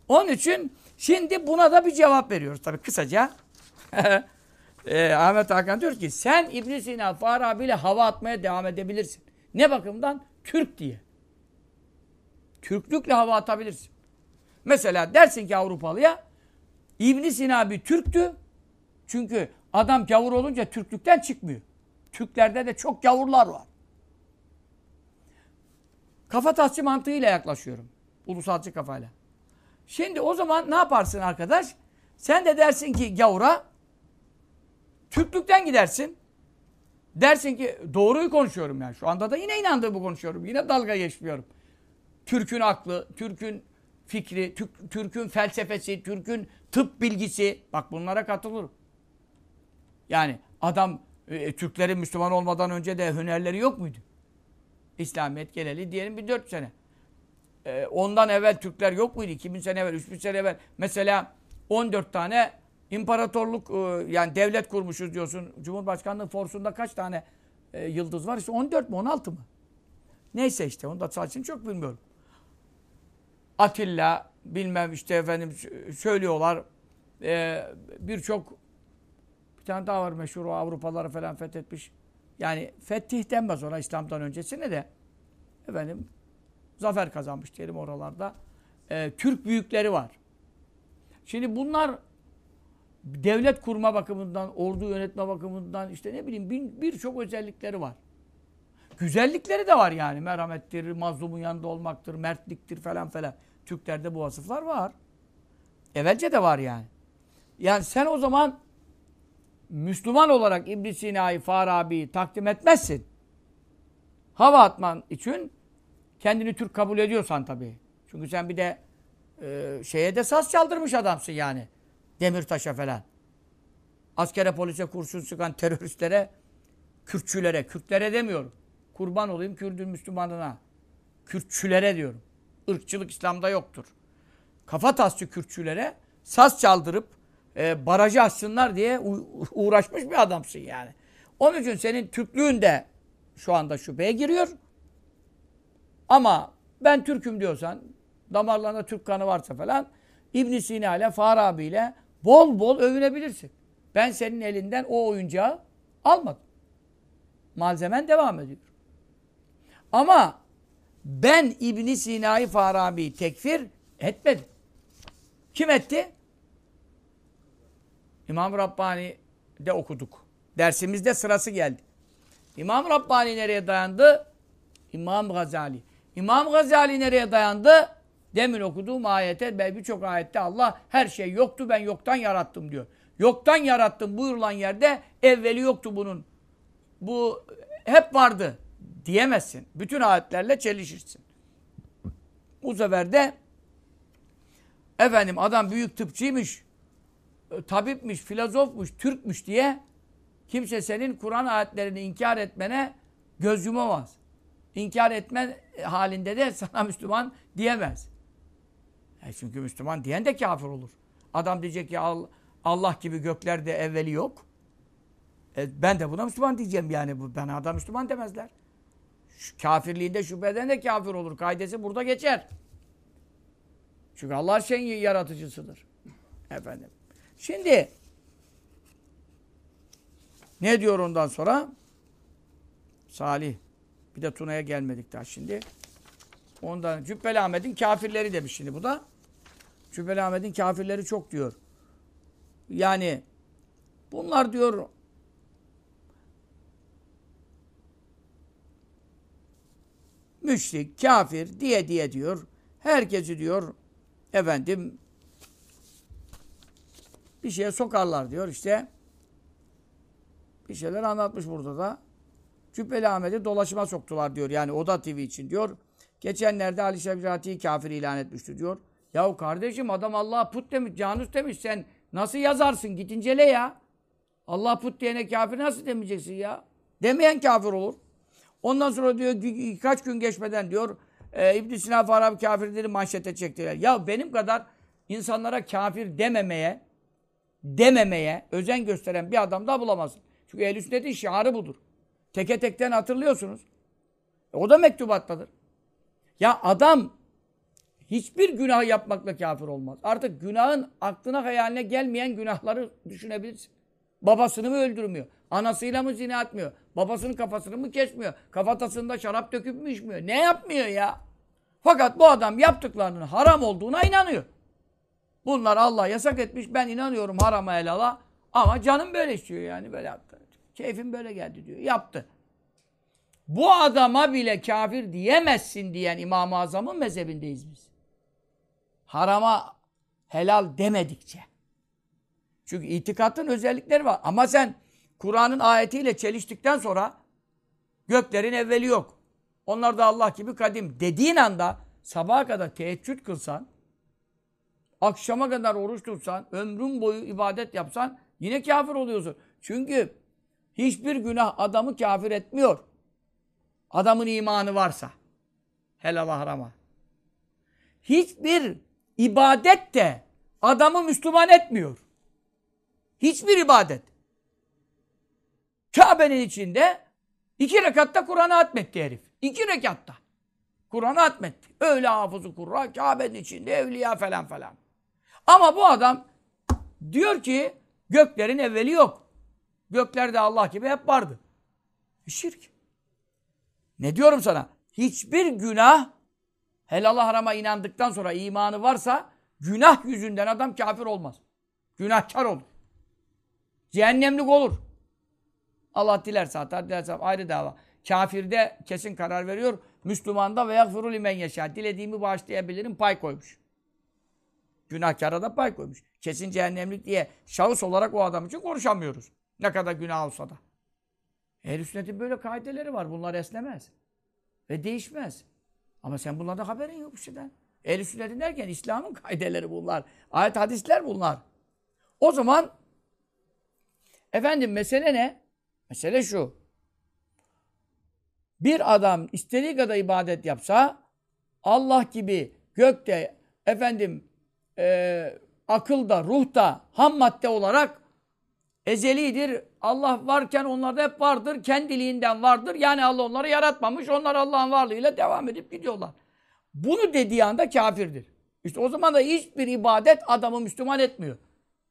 Onun için şimdi buna da bir cevap veriyoruz tabii kısaca. (laughs) e, Ahmet Hakan diyor ki sen İbn Sina Farabi ile hava atmaya devam edebilirsin. Ne bakımdan? Türk diye. Türklükle hava atabilirsin. Mesela dersin ki Avrupalıya İbn Sina bir Türktü. Çünkü adam gavur olunca Türklükten çıkmıyor. Türklerde de çok gavurlar var. Kafa tasçı mantığıyla yaklaşıyorum. Ulusalcı kafayla. Şimdi o zaman ne yaparsın arkadaş? Sen de dersin ki gavura Türklükten gidersin. Dersin ki doğruyu konuşuyorum yani. Şu anda da yine inandığımı konuşuyorum. Yine dalga geçmiyorum. Türk'ün aklı, Türk'ün fikri, Türk, Türk'ün felsefesi, Türk'ün tıp bilgisi. Bak bunlara katılırım. Yani adam e, Türklerin Müslüman olmadan önce de hünerleri yok muydu? İslamiyet geleli diyelim bir dört sene. E, ondan evvel Türkler yok muydu? 2000 sene evvel, 3000 sene evvel. Mesela 14 tane imparatorluk e, yani devlet kurmuşuz diyorsun. Cumhurbaşkanlığı forsunda kaç tane e, yıldız var? İşte 14 mi 16 mı? Neyse işte onu da saçını çok bilmiyorum. Atilla bilmem işte efendim söylüyorlar. E, Birçok bir tane daha var meşhur o Avrupaları falan fethetmiş. Yani fetih denmez ona İslam'dan öncesine de efendim zafer kazanmış diyelim oralarda. E, Türk büyükleri var. Şimdi bunlar devlet kurma bakımından, ordu yönetme bakımından işte ne bileyim birçok özellikleri var. Güzellikleri de var yani. Merhamettir, mazlumun yanında olmaktır, mertliktir falan falan. Türklerde bu vasıflar var. Evvelce de var yani. Yani sen o zaman Müslüman olarak İbn Sina'yı, Farabi'yi takdim etmezsin. Hava atman için kendini Türk kabul ediyorsan tabii. Çünkü sen bir de e, şeye de saz çaldırmış adamsın yani. Demirtaş'a falan. Askere, polise kurşun sıkan teröristlere, Kürtçülere, Kürtlere demiyorum. Kurban olayım Kürdün Müslümanına. Kürtçülere diyorum. Irkçılık İslam'da yoktur. Kafa tasçı Kürtçülere saz çaldırıp e, barajı açsınlar diye (laughs) uğraşmış bir adamsın yani. Onun için senin Türklüğün de şu anda şüpheye giriyor. Ama ben Türk'üm diyorsan, damarlarında Türk kanı varsa falan, İbn Sina ile Farabi ile bol bol övünebilirsin. Ben senin elinden o oyuncağı almadım. Malzemen devam ediyor. Ama ben İbn Sina'yı Farabi'yi tekfir etmedim. Kim etti? İmam Rabbani'de okuduk. Dersimizde sırası geldi. İmam Rabbani nereye dayandı? İmam Gazali. İmam Gazali nereye dayandı? Demin okuduğum ayete, birçok ayette Allah her şey yoktu ben yoktan yarattım diyor. Yoktan yarattım buyurulan yerde evveli yoktu bunun. Bu hep vardı diyemezsin. Bütün ayetlerle çelişirsin. Bu sefer de efendim adam büyük tıpçıymış, e, tabipmiş, filozofmuş, Türkmüş diye kimse senin Kur'an ayetlerini inkar etmene göz yumamaz. İnkar etme halinde de sana (laughs) Müslüman diyemez. E çünkü Müslüman diyen de kafir olur. Adam diyecek ki Allah gibi göklerde evveli yok. E ben de buna Müslüman diyeceğim yani. Ben adam Müslüman demezler. Kafirliğinde şüpheden de kafir olur. Kaidesi burada geçer. Çünkü Allah her şeyin yaratıcısıdır. Efendim. Şimdi ne diyor ondan sonra? Salih. Bir de Tuna'ya gelmedik daha şimdi. Ondan Cübbeli Ahmet'in kafirleri demiş şimdi bu da. Cübbeli Ahmet'in kafirleri çok diyor. yani bunlar diyor müşrik, kafir diye diye diyor. Herkesi diyor efendim bir şeye sokarlar diyor işte. Bir şeyler anlatmış burada da. Cübbeli Ahmet'i dolaşıma soktular diyor. Yani Oda TV için diyor. Geçenlerde Ali Şebrati'yi kafir ilan etmişti diyor. Yahu kardeşim adam Allah put demiş, canus demiş. Sen nasıl yazarsın? Git incele ya. Allah put diyene kafir nasıl demeyeceksin ya? Demeyen kafir olur. Ondan sonra diyor birkaç gün geçmeden diyor e, İbn Sina Farabi kafirleri manşete çektiler. Ya benim kadar insanlara kafir dememeye dememeye özen gösteren bir adam da bulamazsın. Çünkü ehl sünnetin şiarı budur. Teke tekten hatırlıyorsunuz. E, o da mektubattadır. Ya adam hiçbir günah yapmakla kafir olmaz. Artık günahın aklına hayaline gelmeyen günahları düşünebilirsin. Babasını mı öldürmüyor? Anasıyla mı zina etmiyor? Babasının kafasını mı kesmiyor? Kafatasında şarap döküp mü içmiyor? Ne yapmıyor ya? Fakat bu adam yaptıklarının haram olduğuna inanıyor. Bunlar Allah yasak etmiş. Ben inanıyorum harama helala. Ama canım böyle istiyor yani böyle yaptı. Keyfim böyle geldi diyor. Yaptı. Bu adama bile kafir diyemezsin diyen İmam-ı Azam'ın mezhebindeyiz biz. Harama helal demedikçe. Çünkü itikatın özellikleri var. Ama sen Kur'an'ın ayetiyle çeliştikten sonra göklerin evveli yok. Onlar da Allah gibi kadim dediğin anda sabaha kadar teheccüd kılsan, akşama kadar oruç tutsan, ömrün boyu ibadet yapsan yine kafir oluyorsun. Çünkü hiçbir günah adamı kafir etmiyor. Adamın imanı varsa. Helala harama. Hiçbir ibadet de adamı Müslüman etmiyor. Hiçbir ibadet. Kabe'nin içinde iki rekatta Kur'an'ı atmetti herif. İki rekatta. Kur'an'ı atmetti. Öyle hafızı Kur'an, Kabe'nin içinde evliya falan falan. Ama bu adam diyor ki göklerin evveli yok. Göklerde Allah gibi hep vardı. Şirk. Ne diyorum sana? Hiçbir günah helala harama inandıktan sonra imanı varsa günah yüzünden adam kafir olmaz. Günahkar olur. Cehennemlik olur. Allah dilerse atar, dilerse ayrı dava. Kafirde kesin karar veriyor. Müslümanda ve yagfiru limen yaşa. Dilediğimi bağışlayabilirim pay koymuş. Günahkara da pay koymuş. Kesin cehennemlik diye şahıs olarak o adam için konuşamıyoruz. Ne kadar günah olsa da. Ehl-i sünnetin böyle kaideleri var. Bunlar esnemez. Ve değişmez. Ama sen bunlardan haberin yok bir şeyden. Ehl-i sünnetin derken İslam'ın (laughs) kaideleri bunlar. Ayet hadisler bunlar. O zaman efendim mesele ne? Mesele şu. Bir adam istediği kadar ibadet yapsa Allah gibi gökte efendim e, akılda, ruhta, ham madde olarak ezelidir. Allah varken onlarda hep vardır. Kendiliğinden vardır. Yani Allah onları yaratmamış. Onlar Allah'ın varlığıyla devam edip gidiyorlar. Bunu dediği anda kafirdir. İşte o zaman da hiçbir ibadet adamı Müslüman etmiyor.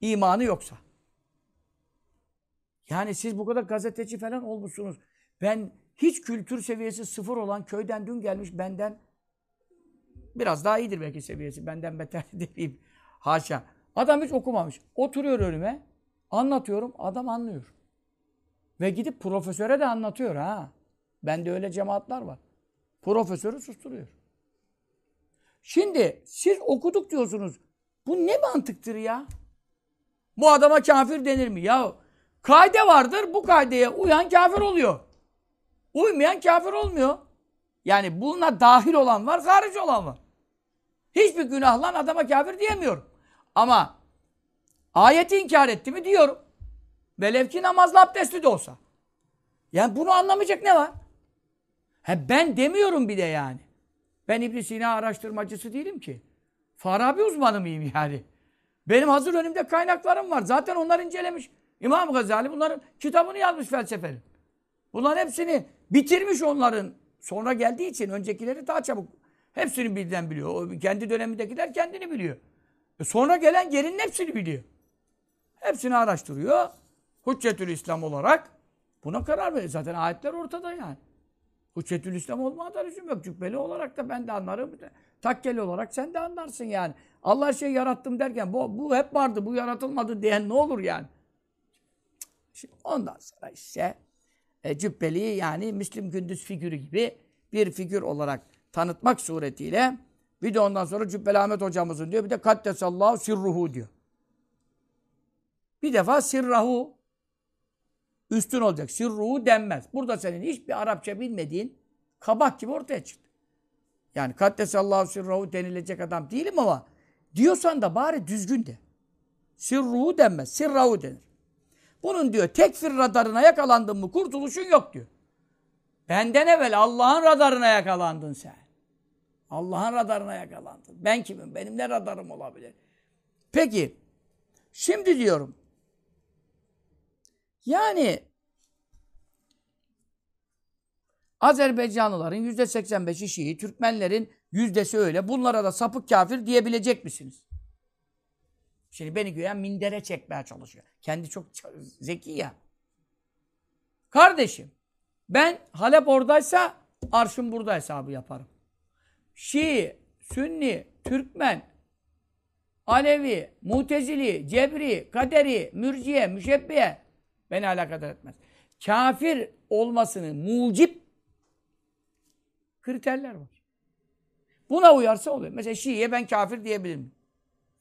İmanı yoksa. Yani siz bu kadar gazeteci falan olmuşsunuz. Ben hiç kültür seviyesi sıfır olan köyden dün gelmiş benden biraz daha iyidir belki seviyesi. Benden beter (laughs) demeyeyim. Haşa. Adam hiç okumamış. Oturuyor önüme. Anlatıyorum. Adam anlıyor. Ve gidip profesöre de anlatıyor ha. Bende öyle cemaatler var. Profesörü susturuyor. Şimdi siz okuduk diyorsunuz. Bu ne mantıktır ya? Bu adama kafir denir mi? Ya kaide vardır. Bu kaideye uyan kafir oluyor. Uymayan kafir olmuyor. Yani buna dahil olan var, harici olan var. Hiçbir günahlan adama kafir diyemiyorum. Ama ayeti inkar etti mi diyorum. Velev ki namazla abdestli de olsa. Yani bunu anlamayacak ne var? He ben demiyorum bir de yani. Ben İbn Sina araştırmacısı değilim ki. Farabi uzmanı mıyım yani? Benim hazır önümde kaynaklarım var. Zaten onlar incelemiş. İmam Gazali bunların kitabını yazmış felsefenin. Bunların hepsini bitirmiş onların. Sonra geldiği için öncekileri daha çabuk hepsini birden biliyor. O kendi dönemindekiler kendini biliyor. E sonra gelen gerinin hepsini biliyor. Hepsini araştırıyor. Hüccetül İslam olarak buna karar veriyor. Zaten ayetler ortada yani. Hüccetül İslam olmaya da lüzum yok. Cübbeli olarak da ben de anlarım. Takkeli olarak sen de anlarsın yani. Allah şeyi yarattım derken bu, bu hep vardı, bu yaratılmadı diyen ne olur yani? Ondan sonra işte e, cübbeli yani Müslim Gündüz figürü gibi bir figür olarak tanıtmak suretiyle bir de ondan sonra Cübbeli Ahmet hocamızın diyor. Bir de Kaddesallahu sirruhu diyor. Bir defa sirrahu üstün olacak. Sirruhu denmez. Burada senin hiçbir Arapça bilmediğin kabak gibi ortaya çıktı. Yani Kaddesallahu sirruhu denilecek adam değilim ama diyorsan da bari düzgün de. Sirruhu denmez. Sirrahu denir. Bunun diyor tekfir radarına yakalandın mı kurtuluşun yok diyor. Benden evvel Allah'ın radarına yakalandın sen. Allah'ın radarına yakalandın. Ben kimim? Benim ne radarım olabilir? Peki, şimdi diyorum. Yani Azerbaycanlıların yüzde 85'i Şii, Türkmenlerin yüzdesi öyle. Bunlara da sapık kafir diyebilecek misiniz? Şimdi beni güya mindere çekmeye çalışıyor. Kendi çok zeki ya. Kardeşim, ben Halep oradaysa arşım burada hesabı yaparım. Şii, Sünni, Türkmen, Alevi, Mutezili, Cebri, Kaderi, Mürciye, Müşebbiye beni alakadar etmez. Kafir olmasını mucip kriterler var. Buna uyarsa oluyor. Mesela Şii'ye ben kafir diyebilirim.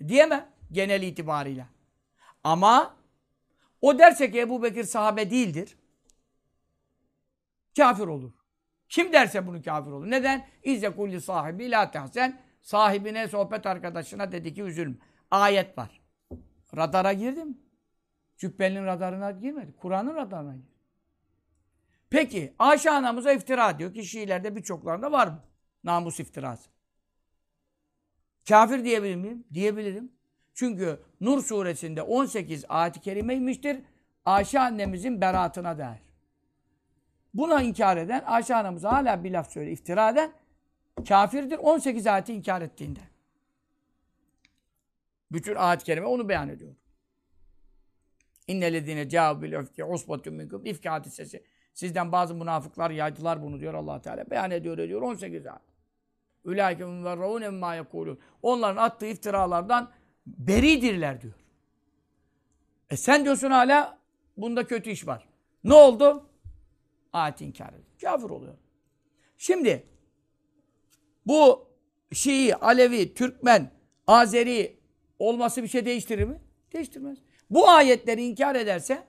Diyemem genel itibarıyla. Ama o derse ki Ebu Bekir sahabe değildir. Kafir olur. Kim derse bunu kafir olur. Neden? İzze kulli sahibi la tehsen. Sahibine, sohbet arkadaşına dedi ki üzülme. Ayet var. Radara girdi mi? Cübbenin radarına girmedi. Kur'an'ın radarına girdi. Peki Ayşe anamıza iftira diyor ki Şiilerde birçoklarında var mı? Namus iftirası. Kafir diyebilir miyim? Diyebilirim. Çünkü Nur suresinde 18 ayet-i kerimeymiştir. Ayşe annemizin beratına dair. Buna inkar eden, Ayşe anamıza hala bir laf söyle, iftira eden kafirdir 18 ayeti inkar ettiğinde. Bütün ayet-i kerime onu beyan ediyor. İnnellezine câhu bil öfke usbatun minkum. İfki hadisesi. Sizden bazı münafıklar yaydılar bunu diyor allah Teala. Beyan ediyor ediyor 18 ayet. Ülâike mümverravûn emmâ yekûlûn. Onların attığı iftiralardan beridirler diyor. E sen diyorsun hala bunda kötü iş var. Ne oldu? Ayet inkar ediyor. Kafir oluyor. Şimdi bu Şii, Alevi, Türkmen, Azeri olması bir şey değiştirir mi? Değiştirmez. Bu ayetleri inkar ederse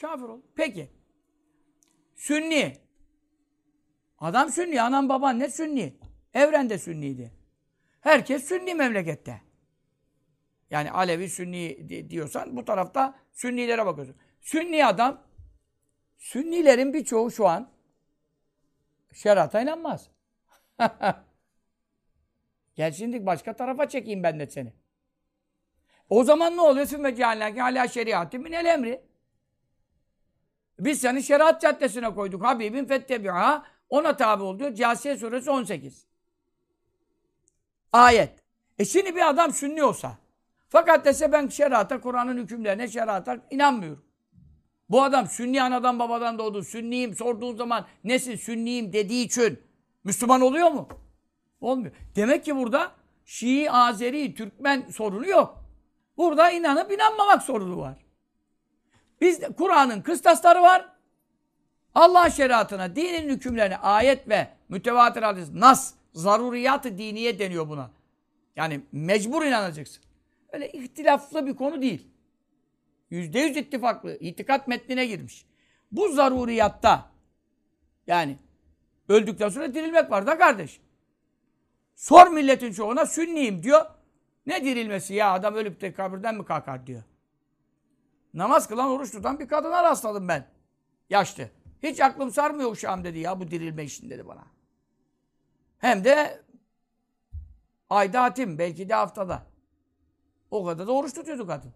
kafir olur. Peki. Sünni. Adam Sünni. Anam baban ne Sünni? Evrende Sünniydi. Herkes Sünni memlekette. Yani Alevi, Sünni diyorsan bu tarafta Sünnilere bakıyorsun. Sünni adam, Sünnilerin birçoğu şu an şerata inanmaz. (laughs) Gel şimdi başka tarafa çekeyim ben de seni. O zaman ne oluyor? Sümme ceallâke alâ şeriatı minel emri. Biz seni şeriat caddesine koyduk. Habibin fettebi'a. Ona tabi ol diyor. Câsiye suresi 18. Ayet. E şimdi bir adam sünni olsa fakat dese ben şerata, Kur'an'ın hükümlerine, şerata inanmıyorum. Bu adam sünni anadan babadan doğdu. Sünniyim sorduğun zaman nesin sünniyim dediği için Müslüman oluyor mu? Olmuyor. Demek ki burada Şii, Azeri, Türkmen sorunu yok. Burada inanıp inanmamak sorunu var. Bizde Kur'an'ın kıstasları var. Allah şeriatına, dinin hükümlerine ayet ve mütevatir hadis, nas, zaruriyat-ı diniye deniyor buna. Yani mecbur inanacaksın. Öyle ihtilaflı bir konu değil. Yüzde yüz ittifaklı. İtikat metnine girmiş. Bu zaruriyatta yani öldükten sonra dirilmek var da kardeş. Sor milletin çoğuna sünniyim diyor. Ne dirilmesi ya adam ölüp de kabirden mi kalkar diyor. Namaz kılan oruç tutan bir kadına rastladım ben. Yaşlı. Hiç aklım sarmıyor uşağım dedi ya bu dirilme işin dedi bana. Hem de ayda hatim belki de haftada. O kadar da oruç tutuyordu kadın.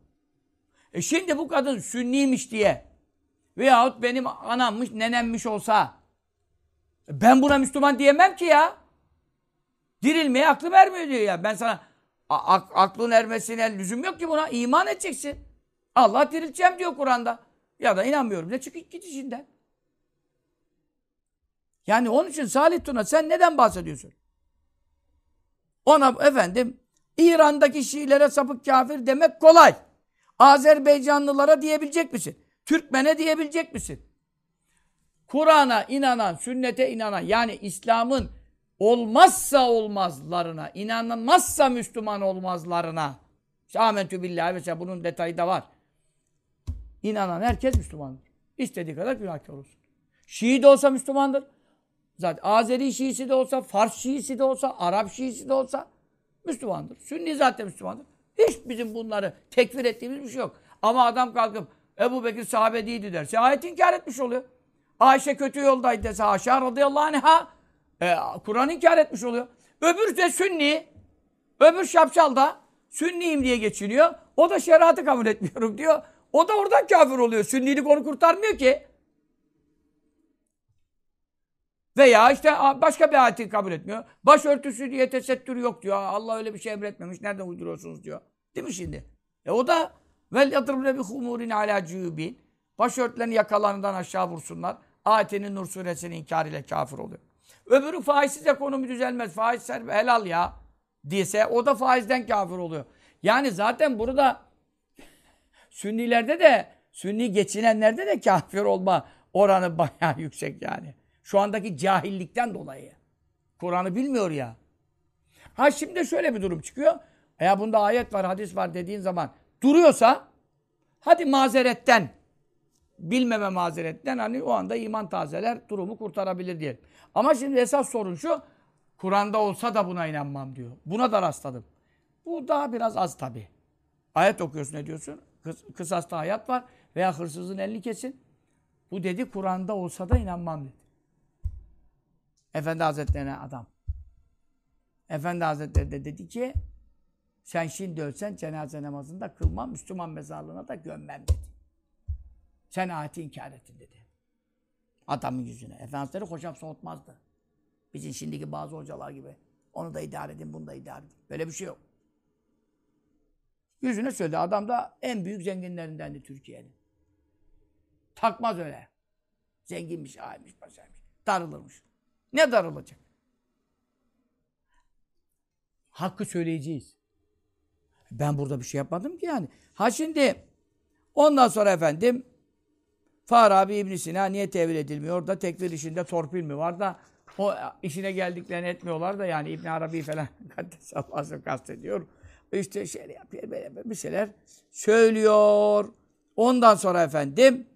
E şimdi bu kadın sünniymiş diye veyahut benim anammış, nenemmiş olsa ben buna Müslüman diyemem ki ya. Dirilmeye aklım ermiyor diyor ya. Ben sana aklın ermesine lüzum yok ki buna. iman edeceksin. Allah dirilteceğim diyor Kur'an'da. Ya da inanmıyorum de çık git işinden. Yani onun için Salih Tuna sen neden bahsediyorsun? Ona efendim İran'daki Şiilere sapık kafir demek kolay. Azerbaycanlılara diyebilecek misin? Türkmen'e diyebilecek misin? Kur'an'a inanan, sünnete inanan yani İslam'ın olmazsa olmazlarına, inanılmazsa Müslüman olmazlarına. Amentü billahi mesela bunun detayı da var. İnanan herkes Müslümandır. İstediği kadar günahkar olsun. Şii de olsa Müslümandır. Zaten Azeri Şiisi de olsa, Fars Şiisi de olsa, Arap Şiisi de olsa Müslümandır. Sünni zaten Müslümandır. Hiç bizim bunları tekfir ettiğimiz bir şey yok. Ama adam kalkıp Ebu Bekir sahabe değildi derse ayet inkar etmiş oluyor. Ayşe kötü yoldaydı dese haşa radıyallahu anh'a e, Kur'an inkar etmiş oluyor. Öbür de Sünni. Öbür şapşal da Sünniyim diye geçiniyor. O da şeriatı kabul etmiyorum diyor. O da oradan kafir oluyor. Sünnilik onu kurtarmıyor ki. Veya işte başka bir ayeti kabul etmiyor. Başörtüsü diye tesettür yok diyor. Allah öyle bir şey emretmemiş. Nereden uyduruyorsunuz diyor. Değil mi şimdi? E o da vel yadribne bi humurin ala cübin. Başörtülerini yakalarından aşağı vursunlar. Ayetinin Nur suresini inkar ile kafir oluyor. Öbürü faizsiz ekonomi düzelmez. Faiz helal ya diyse o da faizden kafir oluyor. Yani zaten burada (laughs) Sünnilerde de Sünni geçinenlerde de kafir olma oranı bayağı yüksek yani. Şu andaki cahillikten dolayı. Kur'an'ı bilmiyor ya. Ha şimdi şöyle bir durum çıkıyor. Ya bunda ayet var, hadis var dediğin zaman duruyorsa hadi mazeretten bilmeme mazeretten hani o anda iman tazeler durumu kurtarabilir diyelim. Ama şimdi esas sorun şu Kur'an'da olsa da buna inanmam diyor. Buna da rastladım. Bu daha biraz az tabi. Ayet okuyorsun ne diyorsun? Kıs kısasta hayat var veya hırsızın elini kesin. Bu dedi Kur'an'da olsa da inanmam dedi. Efendi Hazretleri'ne adam. Efendi Hazretleri de dedi ki sen şimdi ölsen cenaze namazında kılmam, Müslüman mezarlığına da gömmem dedi. Sen ayeti inkar ettin dedi. Adamın yüzüne. Efendi Hazretleri hocam soğutmazdı. Bizim şimdiki bazı hocalar gibi. Onu da idare edin, bunu da idare edin. Böyle bir şey yok. Yüzüne söyledi. Adam da en büyük zenginlerindendi Türkiye'nin. Takmaz öyle. Zenginmiş, aymış, başarmış. Darılırmış. Ne darılacak? Hakkı söyleyeceğiz. Ben burada bir şey yapmadım ki yani. Ha şimdi ondan sonra efendim Farabi İbn Sina niye tevil edilmiyor? Orada tekfir işinde torpil mi var da o işine geldiklerini etmiyorlar da yani İbn Arabi falan (laughs) Kaddesallahu kastediyor. İşte şey yapıyor böyle bir şeyler söylüyor. Ondan sonra efendim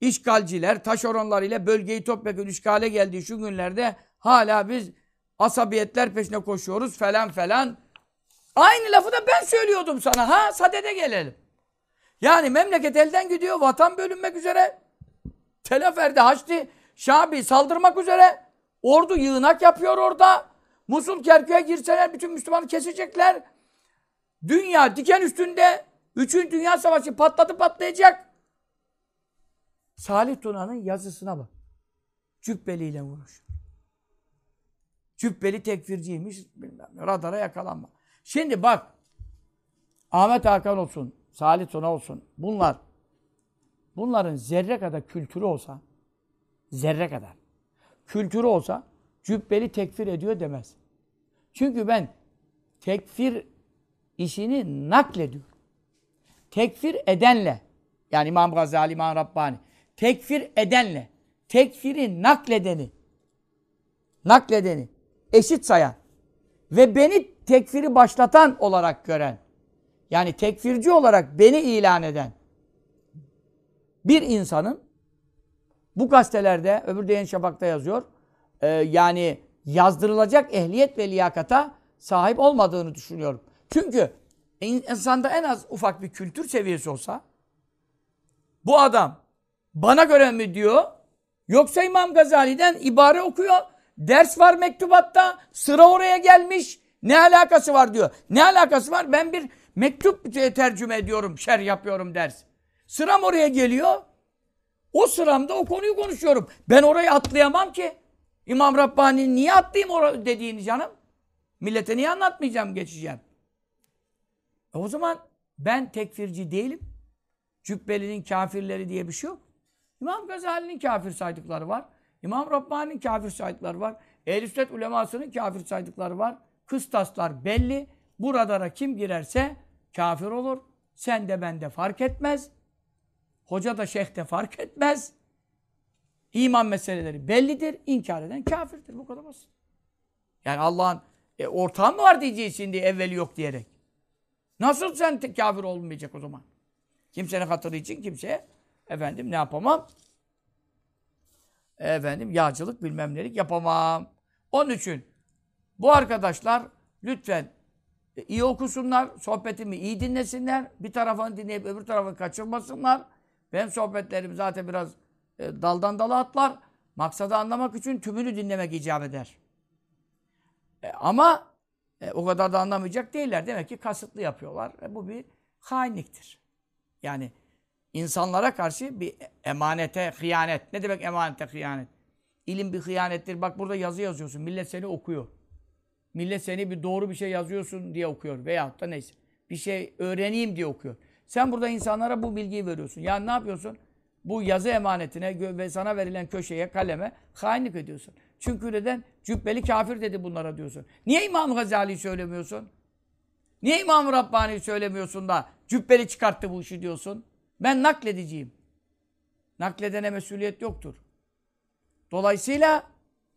işgalciler, taşeronlar ile bölgeyi topyekun işgale geldiği şu günlerde hala biz asabiyetler peşine koşuyoruz falan falan. Aynı lafı da ben söylüyordum sana. Ha sadede gelelim. Yani memleket elden gidiyor. Vatan bölünmek üzere. Telafer'de Haçlı Şabi saldırmak üzere. Ordu yığınak yapıyor orada. Musul Kerkük'e girseler bütün Müslümanı kesecekler. Dünya diken üstünde. Üçüncü Dünya Savaşı patladı patlayacak. Salih Tuna'nın yazısına bak. Cübbeliyle vuruş. Cübbeli tekfirciymiş. Bilmem, radara yakalanma. Şimdi bak. Ahmet Hakan olsun. Salih Tuna olsun. Bunlar bunların zerre kadar kültürü olsa zerre kadar kültürü olsa cübbeli tekfir ediyor demez. Çünkü ben tekfir işini naklediyorum. Tekfir edenle yani İmam Gazali, İmam Rabbani tekfir edenle tekfiri nakledeni nakledeni eşit sayan ve beni tekfiri başlatan olarak gören yani tekfirci olarak beni ilan eden bir insanın bu gazetelerde, öbür de Şafak'ta yazıyor. E, yani yazdırılacak ehliyet ve liyakata sahip olmadığını düşünüyorum. Çünkü insanda en az ufak bir kültür seviyesi olsa bu adam bana göre mi diyor yoksa İmam Gazali'den ibare okuyor. Ders var mektubatta sıra oraya gelmiş. Ne alakası var diyor. Ne alakası var? Ben bir mektup tercüme ediyorum, şer yapıyorum ders. Sıram oraya geliyor. O sıramda o konuyu konuşuyorum. Ben orayı atlayamam ki. İmam Rabbani niye atlayayım dediğini canım? Millete niye anlatmayacağım, geçeceğim? E o zaman ben tekfirci değilim. Cübbeli'nin kafirleri diye bir şey yok. İmam Gazali'nin kafir saydıkları var. İmam Rabbani'nin kafir saydıkları var. Ehl-i ulemasının kafir saydıkları var. Kıstaslar belli. Bu radara kim girerse kafir olur. Sen de ben de fark etmez. Hoca da şeyh de fark etmez. İman meseleleri bellidir. İnkar eden kafirdir. Bu kadar basit. Yani Allah'ın e, ortağı mı var diyeceksin diye evveli yok diyerek. Nasıl sen kafir olmayacak o zaman? Kimsenin hatırı için kimseye efendim ne yapamam? Efendim yağcılık bilmem nelik yapamam. Onun için bu arkadaşlar lütfen e, iyi okusunlar, sohbetimi iyi dinlesinler. Bir tarafını dinleyip öbür tarafını kaçırmasınlar. Benim sohbetlerim zaten biraz e, daldan dala atlar. Maksadı anlamak için tümünü dinlemek icap eder. E, ama e, o kadar da anlamayacak değiller. Demek ki kasıtlı yapıyorlar. E, bu bir hainliktir. Yani insanlara karşı bir emanete hıyanet. Ne demek emanete hıyanet? İlim bir hıyanettir. Bak burada yazı yazıyorsun. Millet seni okuyor. Millet seni bir doğru bir şey yazıyorsun diye okuyor. Veyahut da neyse. Bir şey öğreneyim diye okuyor. Sen burada insanlara bu bilgiyi veriyorsun. Yani ne yapıyorsun? Bu yazı emanetine ve sana verilen köşeye, kaleme hainlik ediyorsun. Çünkü neden? Cübbeli kafir dedi bunlara diyorsun. Niye İmam Gazali'yi söylemiyorsun? Niye İmam Rabbani'yi söylemiyorsun da cübbeli çıkarttı bu işi diyorsun? Ben naklediciyim. Nakledene mesuliyet yoktur. Dolayısıyla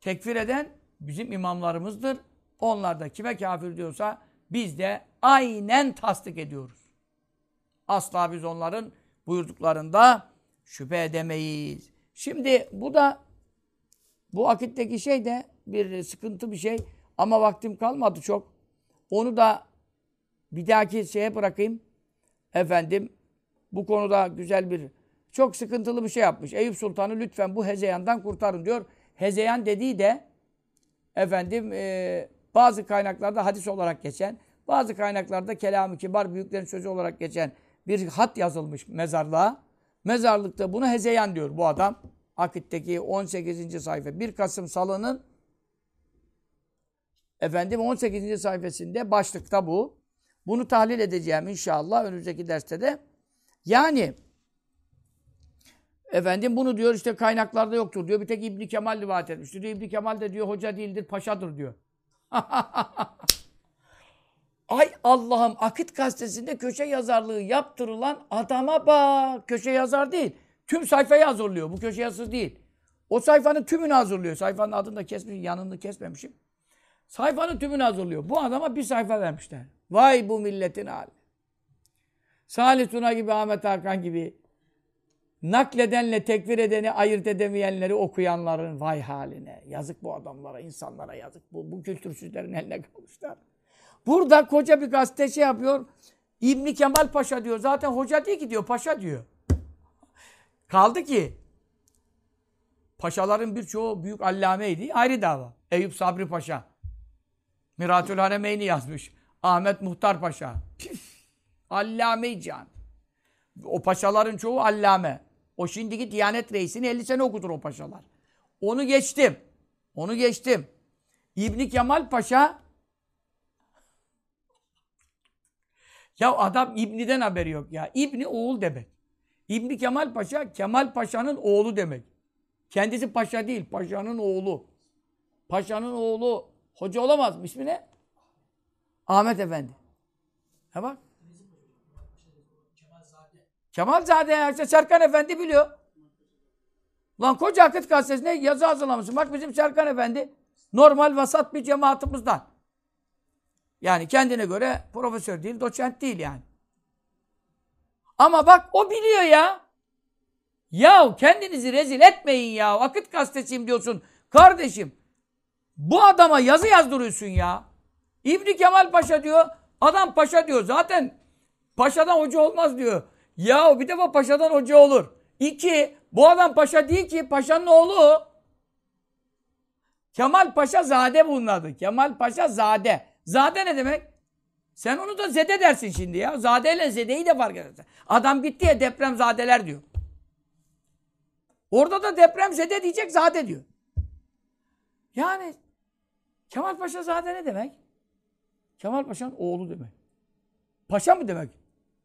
tekfir eden bizim imamlarımızdır. Onlar da kime kafir diyorsa biz de aynen tasdik ediyoruz. Asla biz onların buyurduklarında şüphe edemeyiz. Şimdi bu da bu akitteki şey de bir sıkıntı bir şey ama vaktim kalmadı çok. Onu da bir dahaki şeye bırakayım. Efendim bu konuda güzel bir çok sıkıntılı bir şey yapmış. Eyüp Sultan'ı lütfen bu hezeyandan kurtarın diyor. Hezeyan dediği de efendim e, bazı kaynaklarda hadis olarak geçen, bazı kaynaklarda kelam-ı kibar büyüklerin sözü olarak geçen bir hat yazılmış mezarlığa. Mezarlıkta bunu hezeyan diyor bu adam. Akit'teki 18. sayfa. 1 Kasım Salı'nın efendim 18. sayfasında başlıkta bu. Bunu tahlil edeceğim inşallah önümüzdeki derste de. Yani efendim bunu diyor işte kaynaklarda yoktur diyor. Bir tek İbn Kemal rivayet etmiştir. Diyor, İbn Kemal de diyor hoca değildir, paşadır diyor. (laughs) Ay Allah'ım Akit gazetesinde köşe yazarlığı yaptırılan adama bak. Köşe yazar değil. Tüm sayfayı hazırlıyor. Bu köşe yazısı değil. O sayfanın tümünü hazırlıyor. Sayfanın adını da kesmişim, yanını kesmemişim. Sayfanın tümünü hazırlıyor. Bu adama bir sayfa vermişler. Vay bu milletin hali. Salih Tuna gibi, Ahmet Hakan gibi nakledenle tekfir edeni ayırt edemeyenleri okuyanların vay haline. Yazık bu adamlara, insanlara yazık. Bu, bu kültürsüzlerin eline kalmışlar. Burada koca bir gazete şey yapıyor. İbni Kemal Paşa diyor. Zaten hoca değil ki diyor, paşa diyor. Kaldı ki paşaların birçoğu büyük allameydi. Ayrı dava. Eyüp Sabri Paşa. Miratül Haremeyni yazmış. Ahmet Muhtar Paşa. Allame can. O paşaların çoğu allame. O şimdiki Diyanet Reisi'ni 50 sene okutur o paşalar. Onu geçtim. Onu geçtim. İbni Kemal Paşa ya adam İbni'den haberi yok ya. İbni oğul demek. İbni Kemal Paşa, Kemal Paşa'nın oğlu demek. Kendisi paşa değil, paşanın oğlu. Paşanın oğlu hoca olamaz mı? İsmi ne? Ahmet Efendi. Ha bak. Kemal Zade ya işte Serkan Efendi biliyor. Lan koca Akıt gazetesine yazı hazırlamışsın. Bak bizim Serkan Efendi normal vasat bir cemaatimizden. Yani kendine göre profesör değil, doçent değil yani. Ama bak o biliyor ya. Ya kendinizi rezil etmeyin ya. Vakit gazetesiyim diyorsun. Kardeşim bu adama yazı yazdırıyorsun ya. İbni Kemal Paşa diyor. Adam paşa diyor. Zaten paşadan hoca olmaz diyor. Ya bir defa paşadan hoca olur. İki, bu adam paşa değil ki paşanın oğlu. Kemal Paşa Zade bunun adı. Kemal Paşa Zade. Zade ne demek? Sen onu da zede dersin şimdi ya. Zade ile zedeyi de fark edersin. Adam gitti ya deprem zadeler diyor. Orada da deprem zede diyecek zade diyor. Yani Kemal Paşa zade ne demek? Kemal Paşa'nın oğlu demek. Paşa mı demek?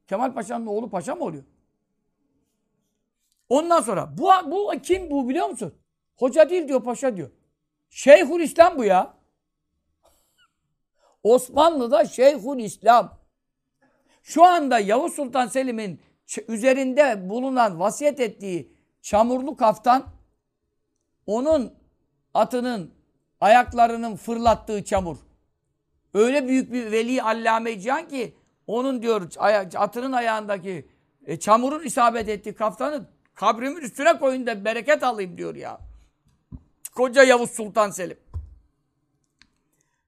Kemal Paşa'nın oğlu paşa mı oluyor? Ondan sonra bu, bu kim bu biliyor musun? Hoca değil diyor paşa diyor. Şeyhül İslam bu ya. Osmanlı'da Şeyhül İslam. Şu anda Yavuz Sultan Selim'in üzerinde bulunan vasiyet ettiği çamurlu kaftan onun atının ayaklarının fırlattığı çamur. Öyle büyük bir veli allame ki onun diyor atının ayağındaki e, çamurun isabet ettiği kaftanı kabrimin üstüne koyun da bereket alayım diyor ya. Koca Yavuz Sultan Selim.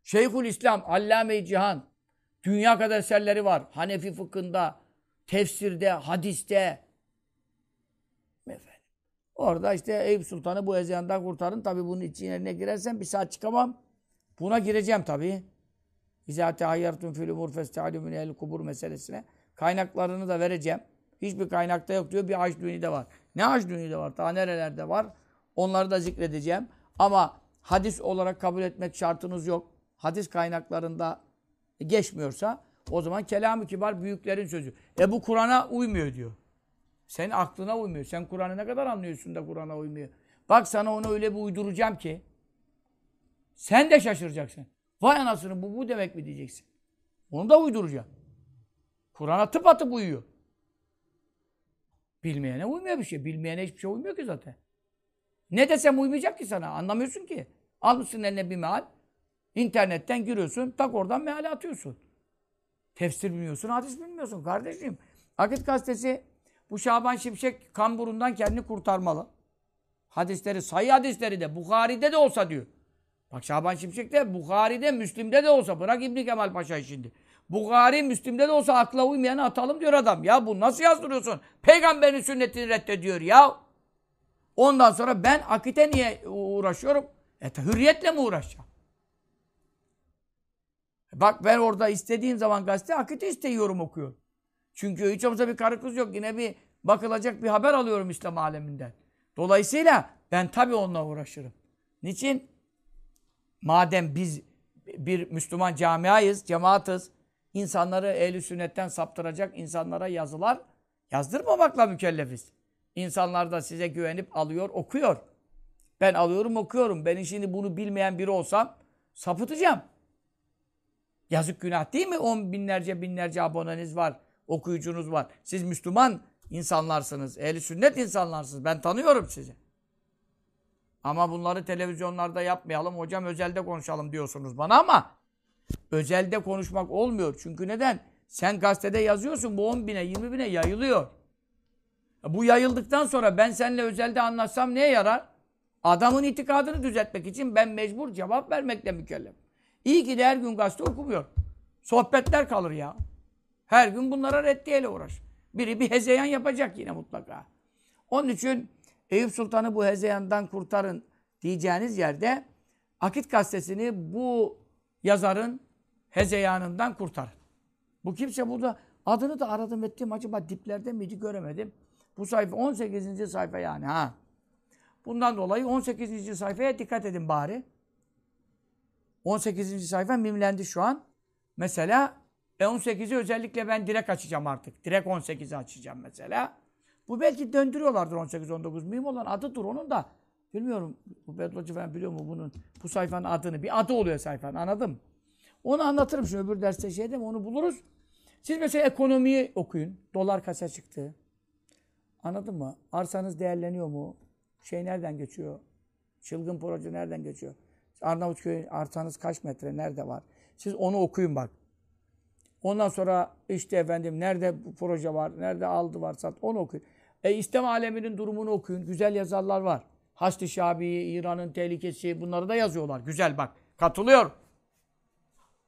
Şeyhül İslam, Allame-i Cihan. Dünya kadar eserleri var. Hanefi fıkhında, tefsirde, hadiste. Orada işte Eyüp Sultan'ı bu ezeyandan kurtarın. Tabi bunun içine girersen bir saat çıkamam. Buna gireceğim tabi. İzâ tehayyertun fil umur festâlü el kubur meselesine. Kaynaklarını da vereceğim. Hiçbir kaynakta yok diyor. Bir Haçdûni de var. Ne Haçdûni de var? Daha nerelerde var? Onları da zikredeceğim. Ama hadis olarak kabul etmek şartınız yok. Hadis kaynaklarında geçmiyorsa o zaman kelam-ı kibar büyüklerin sözü. E bu Kur'an'a uymuyor diyor. Senin aklına uymuyor. Sen Kur'an'ı ne kadar anlıyorsun da Kur'an'a uymuyor. Bak sana onu öyle bir uyduracağım ki sen de şaşıracaksın. Vay anasını bu bu demek mi diyeceksin. Onu da uyduracağım. Kur'an'a tıpatıp uyuyor. Bilmeyene uymuyor bir şey. Bilmeyene hiçbir şey uymuyor ki zaten. Ne desem uymayacak ki sana. Anlamıyorsun ki. Almışsın eline bir meal. İnternetten giriyorsun. Tak oradan meali atıyorsun. Tefsir bilmiyorsun, hadis bilmiyorsun kardeşim. Akit gazetesi bu Şaban Şimşek kamburundan kendini kurtarmalı. Hadisleri, sayı hadisleri de Bukhari'de de olsa diyor. Bak Şaban Şimşek de Bukhari'de, Müslim'de de olsa. Bırak İbni Kemal Paşa şimdi. Bukhari, Müslim'de de olsa akla uymayanı atalım diyor adam. Ya bu nasıl yazdırıyorsun? Peygamberin sünnetini reddediyor ya. Ondan sonra ben akite niye uğraşıyorum? E hürriyetle mi uğraşacağım? Bak ben orada istediğim zaman gazete akite isteyiyorum okuyorum. Çünkü hiç olmazsa bir karı kız yok. Yine bir bakılacak bir haber alıyorum İslam aleminden. Dolayısıyla ben tabii onunla uğraşırım. Niçin? Madem biz bir Müslüman camiayız, cemaatız, insanları ehl sünnetten saptıracak insanlara yazılar yazdırmamakla mükellefiz. İnsanlar da size güvenip alıyor, okuyor. Ben alıyorum, okuyorum. Ben şimdi bunu bilmeyen biri olsam sapıtacağım. Yazık günah değil mi? On binlerce binlerce aboneniz var, okuyucunuz var. Siz Müslüman insanlarsınız, ehli sünnet insanlarsınız. Ben tanıyorum sizi. Ama bunları televizyonlarda yapmayalım, hocam özelde konuşalım diyorsunuz bana ama özelde konuşmak olmuyor. Çünkü neden? Sen gazetede yazıyorsun, bu 10 bine, 20 bine yayılıyor. Bu yayıldıktan sonra ben seninle özelde anlatsam neye yarar? Adamın itikadını düzeltmek için ben mecbur cevap vermekle mükellef. İyi ki de her gün gazete okumuyor. Sohbetler kalır ya. Her gün bunlara reddiyeyle uğraş. Biri bir hezeyan yapacak yine mutlaka. Onun için Eyüp Sultan'ı bu hezeyandan kurtarın diyeceğiniz yerde Akit gazetesini bu yazarın hezeyanından kurtarın. Bu kimse burada adını da aradım ettim acaba diplerde miydi göremedim. Bu sayfa 18. sayfa yani ha. Bundan dolayı 18. sayfaya dikkat edin bari. 18. sayfa mimlendi şu an. Mesela e 18'i özellikle ben direkt açacağım artık. Direkt 18'i açacağım mesela. Bu belki döndürüyorlardır 18-19 mim olan adıdır onun da. Bilmiyorum bu Bedlocu falan biliyor mu bunun bu sayfanın adını. Bir adı oluyor sayfanın anladım. Onu anlatırım şimdi öbür derste şeyde onu buluruz. Siz mesela ekonomiyi okuyun. Dolar kaça çıktı? Anladın mı? Arsanız değerleniyor mu? Şey nereden geçiyor? Çılgın proje nereden geçiyor? Arnavutköy arsanız kaç metre? Nerede var? Siz onu okuyun bak. Ondan sonra işte efendim nerede bu proje var? Nerede aldı var sat? Onu okuyun. E İslam aleminin durumunu okuyun. Güzel yazarlar var. Haçlı Şabi, İran'ın tehlikesi bunları da yazıyorlar. Güzel bak. Katılıyor.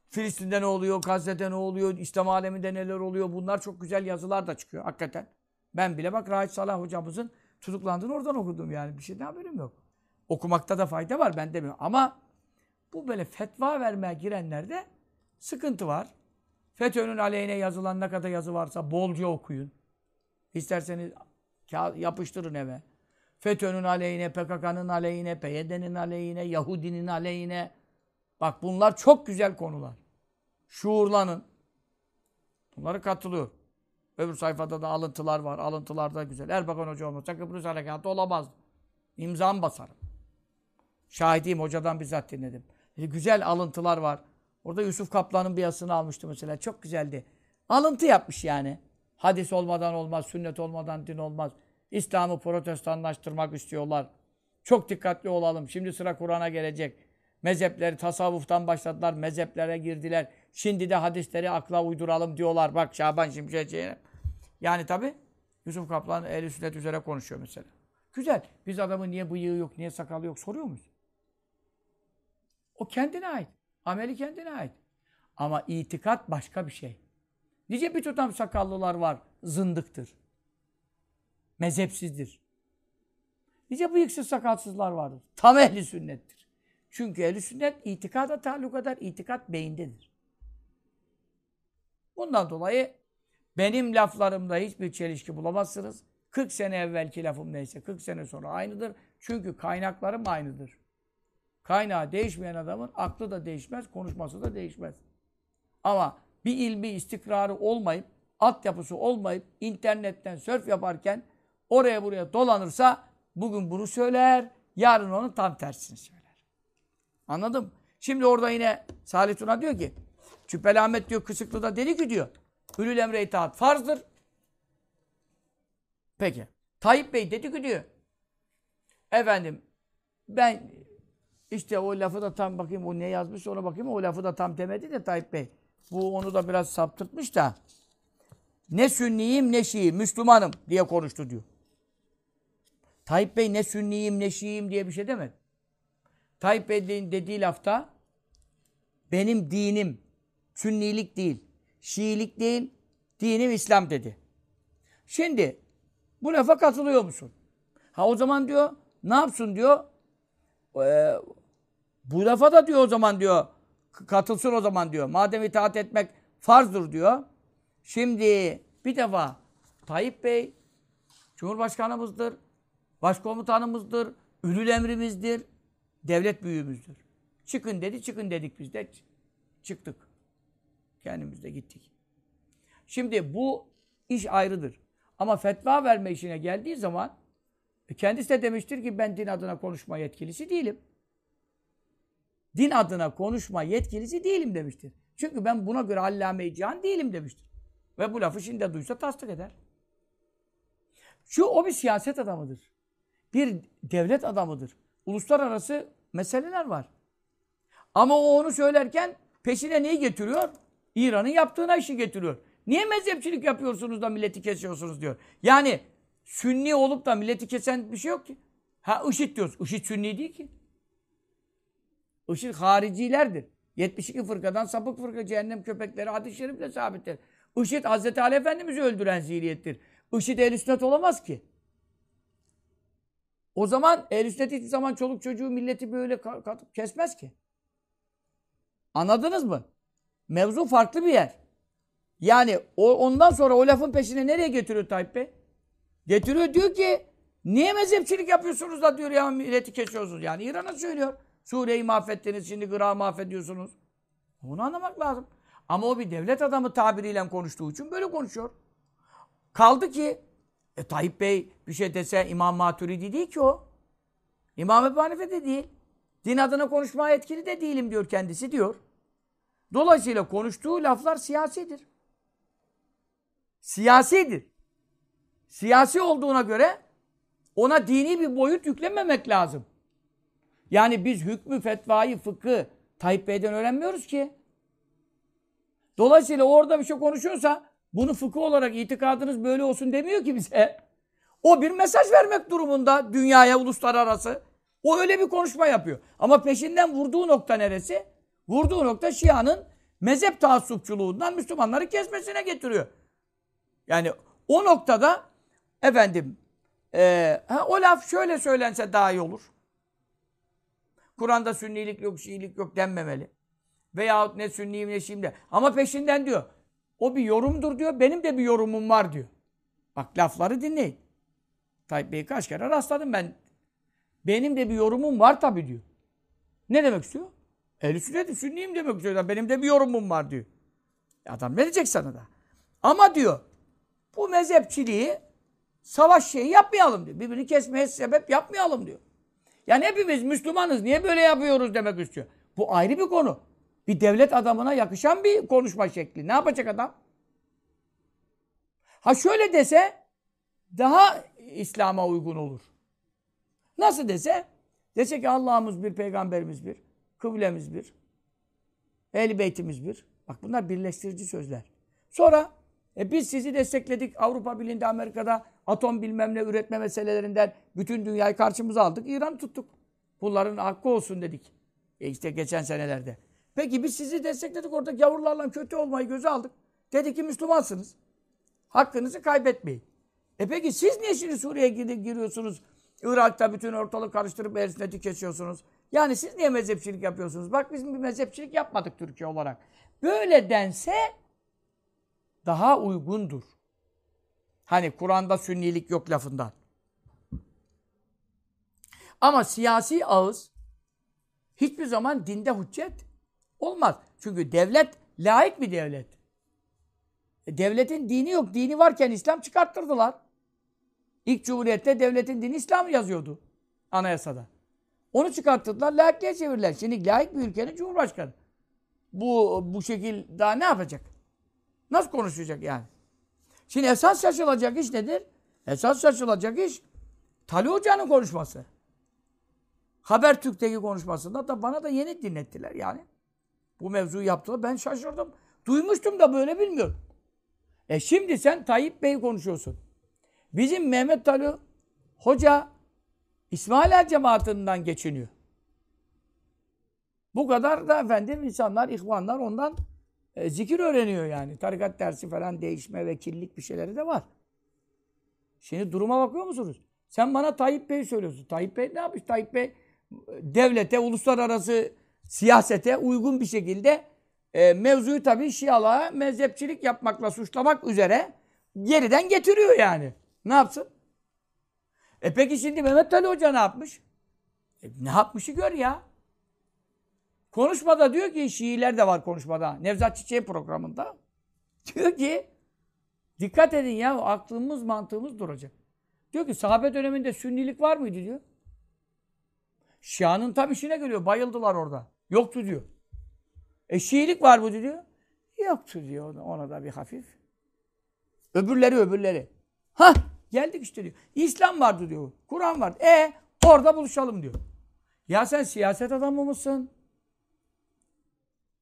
Filistin'de ne oluyor? Gazze'de ne oluyor? İslam aleminde neler oluyor? Bunlar çok güzel yazılar da çıkıyor hakikaten. Ben bile bak Rahit Salah hocamızın tutuklandığını oradan okudum yani. Bir şeyden haberim yok. Okumakta da fayda var ben demiyorum. Ama bu böyle fetva vermeye girenlerde sıkıntı var. FETÖ'nün aleyhine yazılan ne kadar yazı varsa bolca okuyun. İsterseniz yapıştırın eve. FETÖ'nün aleyhine, PKK'nın aleyhine, PYD'nin aleyhine, Yahudinin aleyhine. Bak bunlar çok güzel konular. Şuurlanın. Bunları katılıyor. Öbür sayfada da alıntılar var. Alıntılar da güzel. Erbakan Hoca olmasa Kıbrıs Harekatı olamazdı. İmzam basarım. Şahidiyim hocadan bizzat dinledim. E, güzel alıntılar var. Orada Yusuf Kaplan'ın bir yazısını almıştı mesela. Çok güzeldi. Alıntı yapmış yani. Hadis olmadan olmaz, sünnet olmadan din olmaz. İslam'ı protestanlaştırmak istiyorlar. Çok dikkatli olalım. Şimdi sıra Kur'an'a gelecek. Mezhepleri tasavvuftan başladılar. Mezheplere girdiler. Şimdi de hadisleri akla uyduralım diyorlar. Bak Şaban Şimşekçi'ye. Yani tabi Yusuf Kaplan ehl sünnet üzere konuşuyor mesela. Güzel. Biz adamın niye bıyığı yok, niye sakalı yok soruyor muyuz? O kendine ait. Ameli kendine ait. Ama itikat başka bir şey. Nice bir tutam sakallılar var. Zındıktır. Mezhepsizdir. Nice bıyıksız sakalsızlar vardır. Tam ehli sünnettir. Çünkü ehli sünnet itikada taalluk eder. İtikat beyindedir. Bundan dolayı benim laflarımda hiçbir çelişki bulamazsınız. 40 sene evvelki lafım neyse 40 sene sonra aynıdır. Çünkü kaynaklarım aynıdır. Kaynağı değişmeyen adamın aklı da değişmez, konuşması da değişmez. Ama bir ilmi istikrarı olmayıp, altyapısı olmayıp, internetten sörf yaparken oraya buraya dolanırsa bugün bunu söyler, yarın onun tam tersini söyler. Anladım. Şimdi orada yine Salih Tuna diyor ki, Cübbeli Ahmet diyor Kısıklı'da dedi ki diyor, Ülül emre itaat farzdır. Peki. Tayyip Bey dedi ki diyor, efendim ben işte o lafı da tam bakayım o ne yazmış ona bakayım o lafı da tam demedi de Tayyip Bey. Bu onu da biraz saptırtmış da. Ne sünniyim ne şiiyim, Müslümanım diye konuştu diyor. Tayyip Bey ne sünniyim ne şiiyim diye bir şey demedi. Tayyip Bey'in dediği lafta benim dinim sünnilik değil, şiilik değil, dinim İslam dedi. Şimdi bu lafa katılıyor musun? Ha o zaman diyor ne yapsın diyor? Ee, bu lafa da diyor o zaman diyor katılsın o zaman diyor. Madem itaat etmek farzdır diyor. Şimdi bir defa Tayyip Bey Cumhurbaşkanımızdır, başkomutanımızdır, ülül emrimizdir, devlet büyüğümüzdür. Çıkın dedi, çıkın dedik biz de. Çıktık. Kendimiz de gittik. Şimdi bu iş ayrıdır. Ama fetva verme işine geldiği zaman e, kendisi de demiştir ki ben din adına konuşma yetkilisi değilim. Din adına konuşma yetkilisi değilim demiştir. Çünkü ben buna göre allame cihan değilim demiştir. Ve bu lafı şimdi duysa tasdik eder. Şu o bir siyaset adamıdır. Bir devlet adamıdır. Uluslararası meseleler var. Ama o onu söylerken peşine neyi getiriyor? İran'ın yaptığına işi getiriyor. Niye mezhepçilik yapıyorsunuz da milleti kesiyorsunuz diyor. Yani sünni olup da milleti kesen bir şey yok ki. Ha IŞİD diyoruz. IŞİD sünni değil ki. IŞİD haricilerdir. 72 fırkadan sapık fırka cehennem köpekleri hadis-i şerifle sabittir. IŞİD Hazreti Ali Efendimiz'i öldüren zihniyettir. IŞİD ehl olamaz ki. O zaman ehl sünnet zaman çoluk çocuğu milleti böyle kesmez ki. Anladınız mı? Mevzu farklı bir yer. Yani o, ondan sonra o lafın peşine nereye getiriyor Tayyip Bey? Getiriyor diyor ki niye mezhepçilik yapıyorsunuz da diyor ya milleti kesiyorsunuz. Yani İran'a söylüyor. Suriye'yi mahvettiniz şimdi Irak'ı mahvediyorsunuz. Bunu anlamak lazım. Ama o bir devlet adamı tabiriyle konuştuğu için böyle konuşuyor. Kaldı ki e, Tayyip Bey bir şey dese İmam Maturidi değil ki o. İmam Ebu Hanife de değil. Din adına konuşmaya etkili de değilim diyor kendisi diyor. Dolayısıyla konuştuğu laflar siyasidir. Siyasidir. Siyasi olduğuna göre ona dini bir boyut yüklememek lazım. Yani biz hükmü, fetvayı, fıkı Tayyip Bey'den öğrenmiyoruz ki. Dolayısıyla orada bir şey konuşuyorsa bunu fıkıh olarak itikadınız böyle olsun demiyor ki bize. O bir mesaj vermek durumunda dünyaya, uluslararası. O öyle bir konuşma yapıyor. Ama peşinden vurduğu nokta neresi? Vurduğu nokta Şia'nın mezhep taassupçuluğundan Müslümanları kesmesine getiriyor. Yani o noktada efendim e, ha, o laf şöyle söylense daha iyi olur. Kur'an'da sünnilik yok, şiilik yok denmemeli. Veyahut ne sünniyim ne şiim de. Ama peşinden diyor. O bir yorumdur diyor. Benim de bir yorumum var diyor. Bak lafları dinleyin. Tayyip Bey'i kaç kere rastladım ben. Benim de bir yorumum var tabii diyor. Ne demek istiyor? Ehl-i sünnet sünniyim demek istiyor. Benim de bir yorumum var diyor. Adam ne diyecek sana da? Ama diyor bu mezhepçiliği savaş şeyi yapmayalım diyor. Birbirini kesmeye sebep yapmayalım diyor. Yani hepimiz Müslümanız. Niye böyle yapıyoruz demek istiyor. Bu ayrı bir konu. Bir devlet adamına yakışan bir konuşma şekli. Ne yapacak adam? Ha şöyle dese daha İslam'a uygun olur. Nasıl dese? Dese ki Allah'ımız bir, peygamberimiz bir, kıblemiz bir, ehl beytimiz bir. Bak bunlar birleştirici sözler. Sonra e biz sizi destekledik. Avrupa Birliği'nde, Amerika'da atom bilmem ne üretme meselelerinden bütün dünyayı karşımıza aldık. İran tuttuk. Bunların hakkı olsun dedik. E işte geçen senelerde. Peki biz sizi destekledik. Orada gavurlarla kötü olmayı göze aldık. Dedi ki Müslümansınız. Hakkınızı kaybetmeyin. E peki siz niye şimdi Suriye'ye giriyorsunuz? Irak'ta bütün ortalık karıştırıp erisneti kesiyorsunuz. Yani siz niye mezhepçilik yapıyorsunuz? Bak biz bir mezhepçilik yapmadık Türkiye olarak. Böyle dense daha uygundur. Hani Kur'an'da sünnilik yok lafından. Ama siyasi ağız hiçbir zaman dinde hüccet olmaz. Çünkü devlet laik bir devlet. E, devletin dini yok. Dini varken İslam çıkarttırdılar. İlk Cumhuriyet'te devletin dini İslam yazıyordu. Anayasada. Onu çıkarttırdılar. Laikliğe çevirdiler. Şimdi laik bir ülkenin cumhurbaşkanı. Bu, bu şekil daha ne yapacak? Nasıl konuşacak yani? Şimdi esas şaşılacak iş nedir? Esas şaşılacak iş Tali Hoca'nın konuşması. Habertürk'teki konuşmasında da bana da yeni dinlettiler yani. Bu mevzuyu yaptılar. Ben şaşırdım. Duymuştum da böyle bilmiyorum. E şimdi sen Tayyip Bey konuşuyorsun. Bizim Mehmet Ali Hoca İsmail cemaatinden geçiniyor. Bu kadar da efendim insanlar, ihvanlar ondan e, zikir öğreniyor yani. Tarikat dersi falan değişme, vekillik bir şeyleri de var. Şimdi duruma bakıyor musunuz? Sen bana Tayyip Bey söylüyorsun. Tayyip Bey ne yapmış? Tayyip Bey devlete, uluslararası siyasete uygun bir şekilde e, mevzuyu tabii Şialığa mezhepçilik yapmakla suçlamak üzere geriden getiriyor yani. Ne yapsın? E peki şimdi Mehmet Ali Hoca ne yapmış? E, ne yapmışı gör ya. Konuşmada diyor ki Şiiler de var konuşmada. Nevzat Çiçek'in programında. (laughs) Diyor ki dikkat edin ya aklımız mantığımız duracak. Diyor ki sahabe döneminde sünnilik var mıydı diyor. Şia'nın tam işine geliyor. Bayıldılar orada. Yoktu diyor. E Şiilik var mı diyor. Yoktu diyor. Ona da bir hafif. Öbürleri öbürleri. Ha geldik işte diyor. İslam vardı diyor. Kur'an vardı. E orada buluşalım diyor. Ya sen siyaset adamı mısın?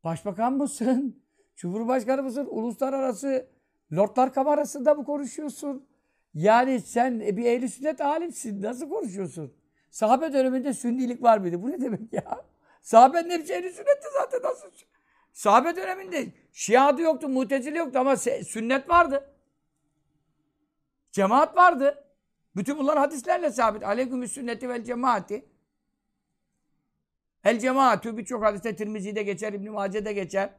Başbakan mısın? (laughs) Cumhurbaşkanı mısın? Uluslararası Lordlar Kamerası'nda mı konuşuyorsun? Yani sen bir ehli sünnet alimsin. Nasıl konuşuyorsun? Sahabe döneminde sünnilik var mıydı? Bu ne demek ya? Sahabenin hepsi ehli sünnetti zaten. Nasıl? Sahabe döneminde Şia'da yoktu, Mutezili yoktu ama sünnet vardı. Cemaat vardı. Bütün bunlar hadislerle sabit. Aleyküm sünneti vel cemaati. El cemaatü birçok hadiste Tirmizi'de geçer, İbn-i Mace'de geçer.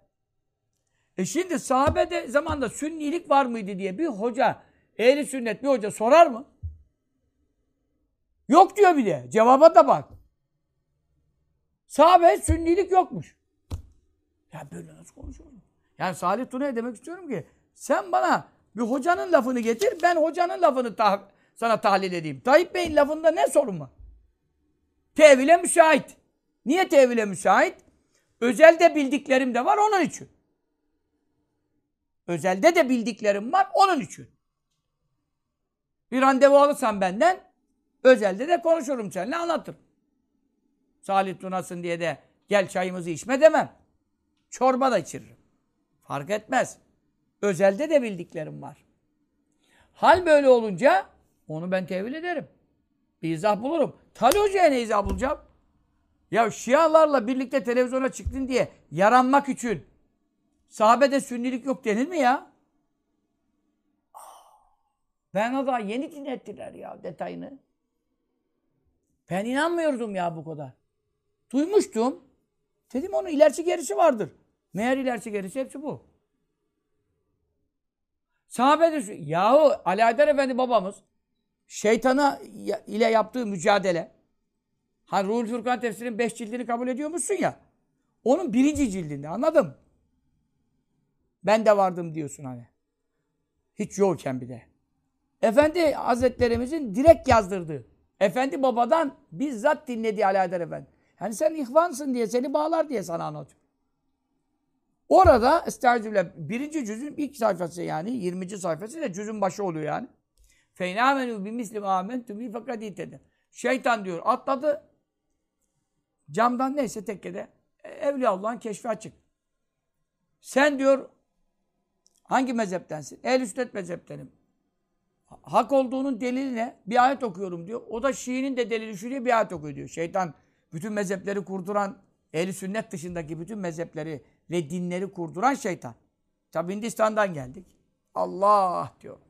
E şimdi sahabede zamanda sünnilik var mıydı diye bir hoca, ehli sünnet bir hoca sorar mı? Yok diyor bir de. Cevaba da bak. Sahabe sünnilik yokmuş. Ya böyle nasıl konuşuyorsun? Yani Salih Tuna'ya demek istiyorum ki sen bana bir hocanın lafını getir, ben hocanın lafını ta sana tahlil edeyim. Tayyip Bey'in lafında ne sorun var? Tevile müsait. Niye tevile müsait? Özelde bildiklerim de var onun için. Özelde de bildiklerim var onun için. Bir randevu alırsan benden özelde de konuşurum seninle anlatırım. Salih Tunasın diye de gel çayımızı içme demem. Çorba da içiririm. Fark etmez. Özelde de bildiklerim var. Hal böyle olunca onu ben tevil ederim. Bir izah bulurum. Tali Hoca'ya ne izah bulacağım? Ya Şialarla birlikte televizyona çıktın diye yaranmak için sahabede sünnilik yok denir mi ya? Ben daha yeni dinlettiler ya detayını. Ben inanmıyordum ya bu kadar. Duymuştum. Dedim onun ilerisi gerisi vardır. Meğer ilerisi gerisi hepsi bu. Sahabe de yahu Ali Haydar Efendi babamız şeytana ile yaptığı mücadele Ha Ruhul Furkan tefsirinin beş cildini kabul ediyor musun ya? Onun birinci cildinde anladım. Ben de vardım diyorsun hani. Hiç yokken bir de. Efendi Hazretlerimizin direkt yazdırdığı. Efendi babadan bizzat dinlediği Ali Haydar Efendi. Yani sen ihvansın diye seni bağlar diye sana anlatıyor. Orada Estağfirullah birinci cüzün ilk sayfası yani 20. sayfası da cüzün başı oluyor yani. Feynâmenû bimislim âmentü bi fakat itede. Şeytan diyor atladı. Camdan neyse tekkede. E, Evliya Allah'ın keşfi açık. Sen diyor hangi mezheptensin? Ehl-i mezheptenim. Hak olduğunun delili ne? Bir ayet okuyorum diyor. O da Şii'nin de delili şu diye bir ayet okuyor diyor. Şeytan bütün mezhepleri kurduran, ehl sünnet dışındaki bütün mezhepleri ve dinleri kurduran şeytan. Tabi Hindistan'dan geldik. Allah diyorum.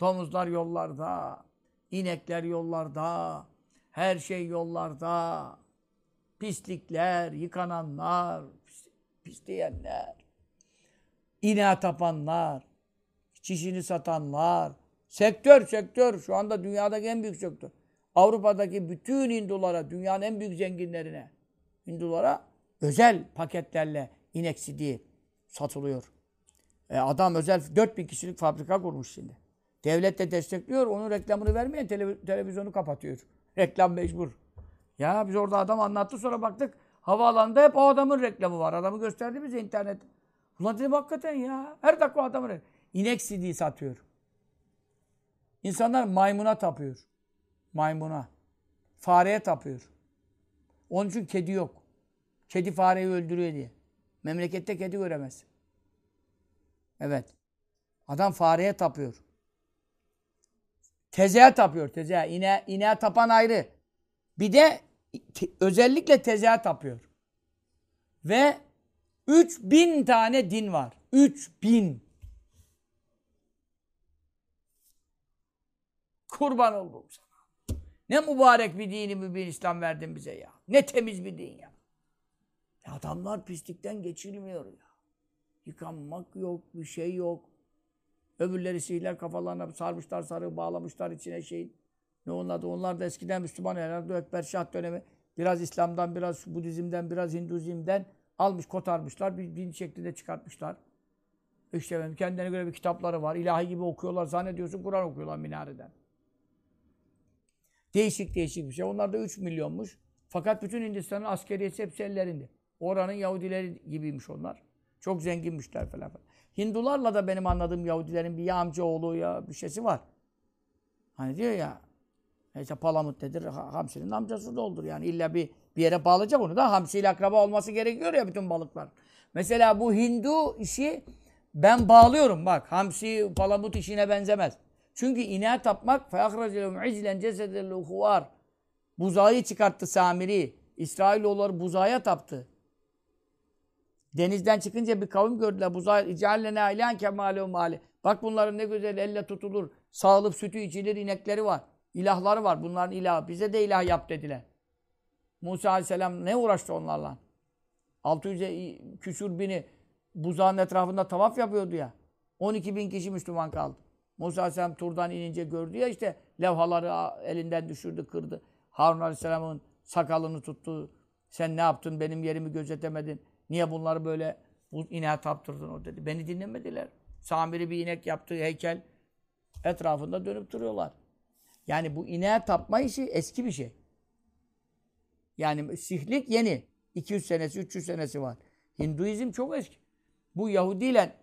Domuzlar yollarda, inekler yollarda, her şey yollarda. Pislikler, yıkananlar, pis, pisleyenler, ineğe tapanlar, çişini satanlar, sektör sektör şu anda dünyadaki en büyük sektör. Avrupa'daki bütün Hindulara, dünyanın en büyük zenginlerine, Hindulara özel paketlerle inek sidiği satılıyor. E adam özel 4000 kişilik fabrika kurmuş şimdi. Devlet de destekliyor. Onun reklamını vermeyen televiz televizyonu kapatıyor. Reklam mecbur. Ya biz orada adam anlattı sonra baktık havaalanında hep o adamın reklamı var. Adamı gösterdi bize internet. Ulan dedim hakikaten ya. Her dakika adamın reklamı. İnek sidiği satıyor. İnsanlar maymuna tapıyor. Maymuna. Fareye tapıyor. Onun için kedi yok. Kedi fareyi öldürüyor diye. Memlekette kedi göremez. Evet. Adam fareye tapıyor. Tezeğe tapıyor. Tezeğe. İne, ineğe tapan ayrı. Bir de te, özellikle tezeğe tapıyor. Ve 3000 tane din var. 3000. Kurban oldum sana. Ne mübarek bir dini mübin İslam verdin bize ya. Ne temiz bir din ya. ya adamlar pislikten geçilmiyor ya. Yıkanmak yok, bir şey yok. Öbürleri sihirler kafalarına sarmışlar, sarı bağlamışlar içine şeyin. Ne onlar da onlar da eskiden Müslüman herhalde Ekber Şah dönemi biraz İslam'dan, biraz Budizm'den, biraz Hinduzm'den almış, kotarmışlar. Bir din şeklinde çıkartmışlar. İşte kendilerine göre bir kitapları var. İlahi gibi okuyorlar. Zannediyorsun Kur'an okuyorlar minareden. Değişik değişik bir şey. Onlar da 3 milyonmuş. Fakat bütün Hindistan'ın askeriyesi hepsi ellerinde. Oranın Yahudileri gibiymiş onlar. Çok zenginmişler falan falan. Hindularla da benim anladığım Yahudilerin bir ya amcaoğlu ya bir şeysi var. Hani diyor ya işte Palamut nedir? Hamsinin amcası da olur yani. illa bir bir yere bağlayacak onu da hamsiyle akraba olması gerekiyor ya bütün balıklar. Mesela bu Hindu işi ben bağlıyorum bak. Hamsi, palamut işine benzemez. Çünkü ineğe tapmak فَاَخْرَجَلُمْ عِزْلًا جَسَدَ الْاُخُوَارِ Buzağı çıkarttı Samiri. İsrailoğulları buzağa taptı. Denizden çıkınca bir kavim gördüler. Buzağı اِجَعَلَّنَا اِلَٰنْ كَمَالُهُ mali. Bak bunların ne güzel elle tutulur. Sağılıp sütü içilir, inekleri var. İlahları var. Bunların ilahı. Bize de ilah yap dediler. Musa Aleyhisselam ne uğraştı onlarla? 600 küsur bini buzağın etrafında tavaf yapıyordu ya. 12 bin kişi Müslüman kaldı. Musa Aleyhisselam turdan inince gördü ya işte levhaları elinden düşürdü, kırdı. Harun Aleyhisselam'ın sakalını tuttu. Sen ne yaptın? Benim yerimi gözetemedin. Niye bunları böyle bu ineğe taptırdın o dedi. Beni dinlemediler. Samiri bir inek yaptığı heykel etrafında dönüp duruyorlar. Yani bu ineğe tapma işi eski bir şey. Yani sihlik yeni. 200 senesi, 300 senesi var. Hinduizm çok eski. Bu Yahudi ile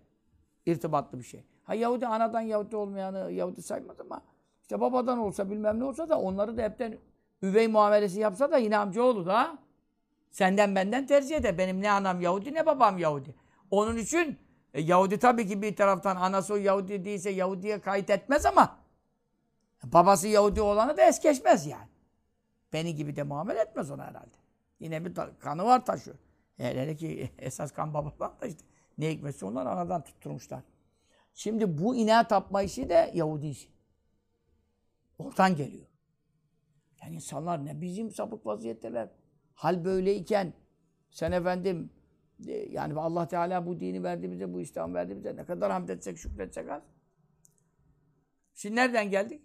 irtibatlı bir şey. Ha Yahudi anadan Yahudi olmayanı Yahudi saymaz ama işte babadan olsa bilmem ne olsa da onları da hepten üvey muamelesi yapsa da yine amcaoğlu da senden benden tercih eder. Benim ne anam Yahudi ne babam Yahudi. Onun için e, Yahudi tabii ki bir taraftan anası o Yahudi değilse Yahudi'ye kayıt etmez ama babası Yahudi olanı da es geçmez yani. Beni gibi de muamele etmez ona herhalde. Yine bir kanı var taşıyor. Hele ki (laughs) esas kan babadan da işte ne hikmetse onlar anadan tutturmuşlar. Şimdi bu ineğe tapma işi de Yahudi işi. Oradan geliyor. Yani insanlar ne bizim sapık vaziyetteler. Hal böyleyken sen efendim e, yani Allah Teala bu dini verdi bize, bu İslam verdi bize. Ne kadar hamd etsek, şükretsek az. Şimdi nereden geldik?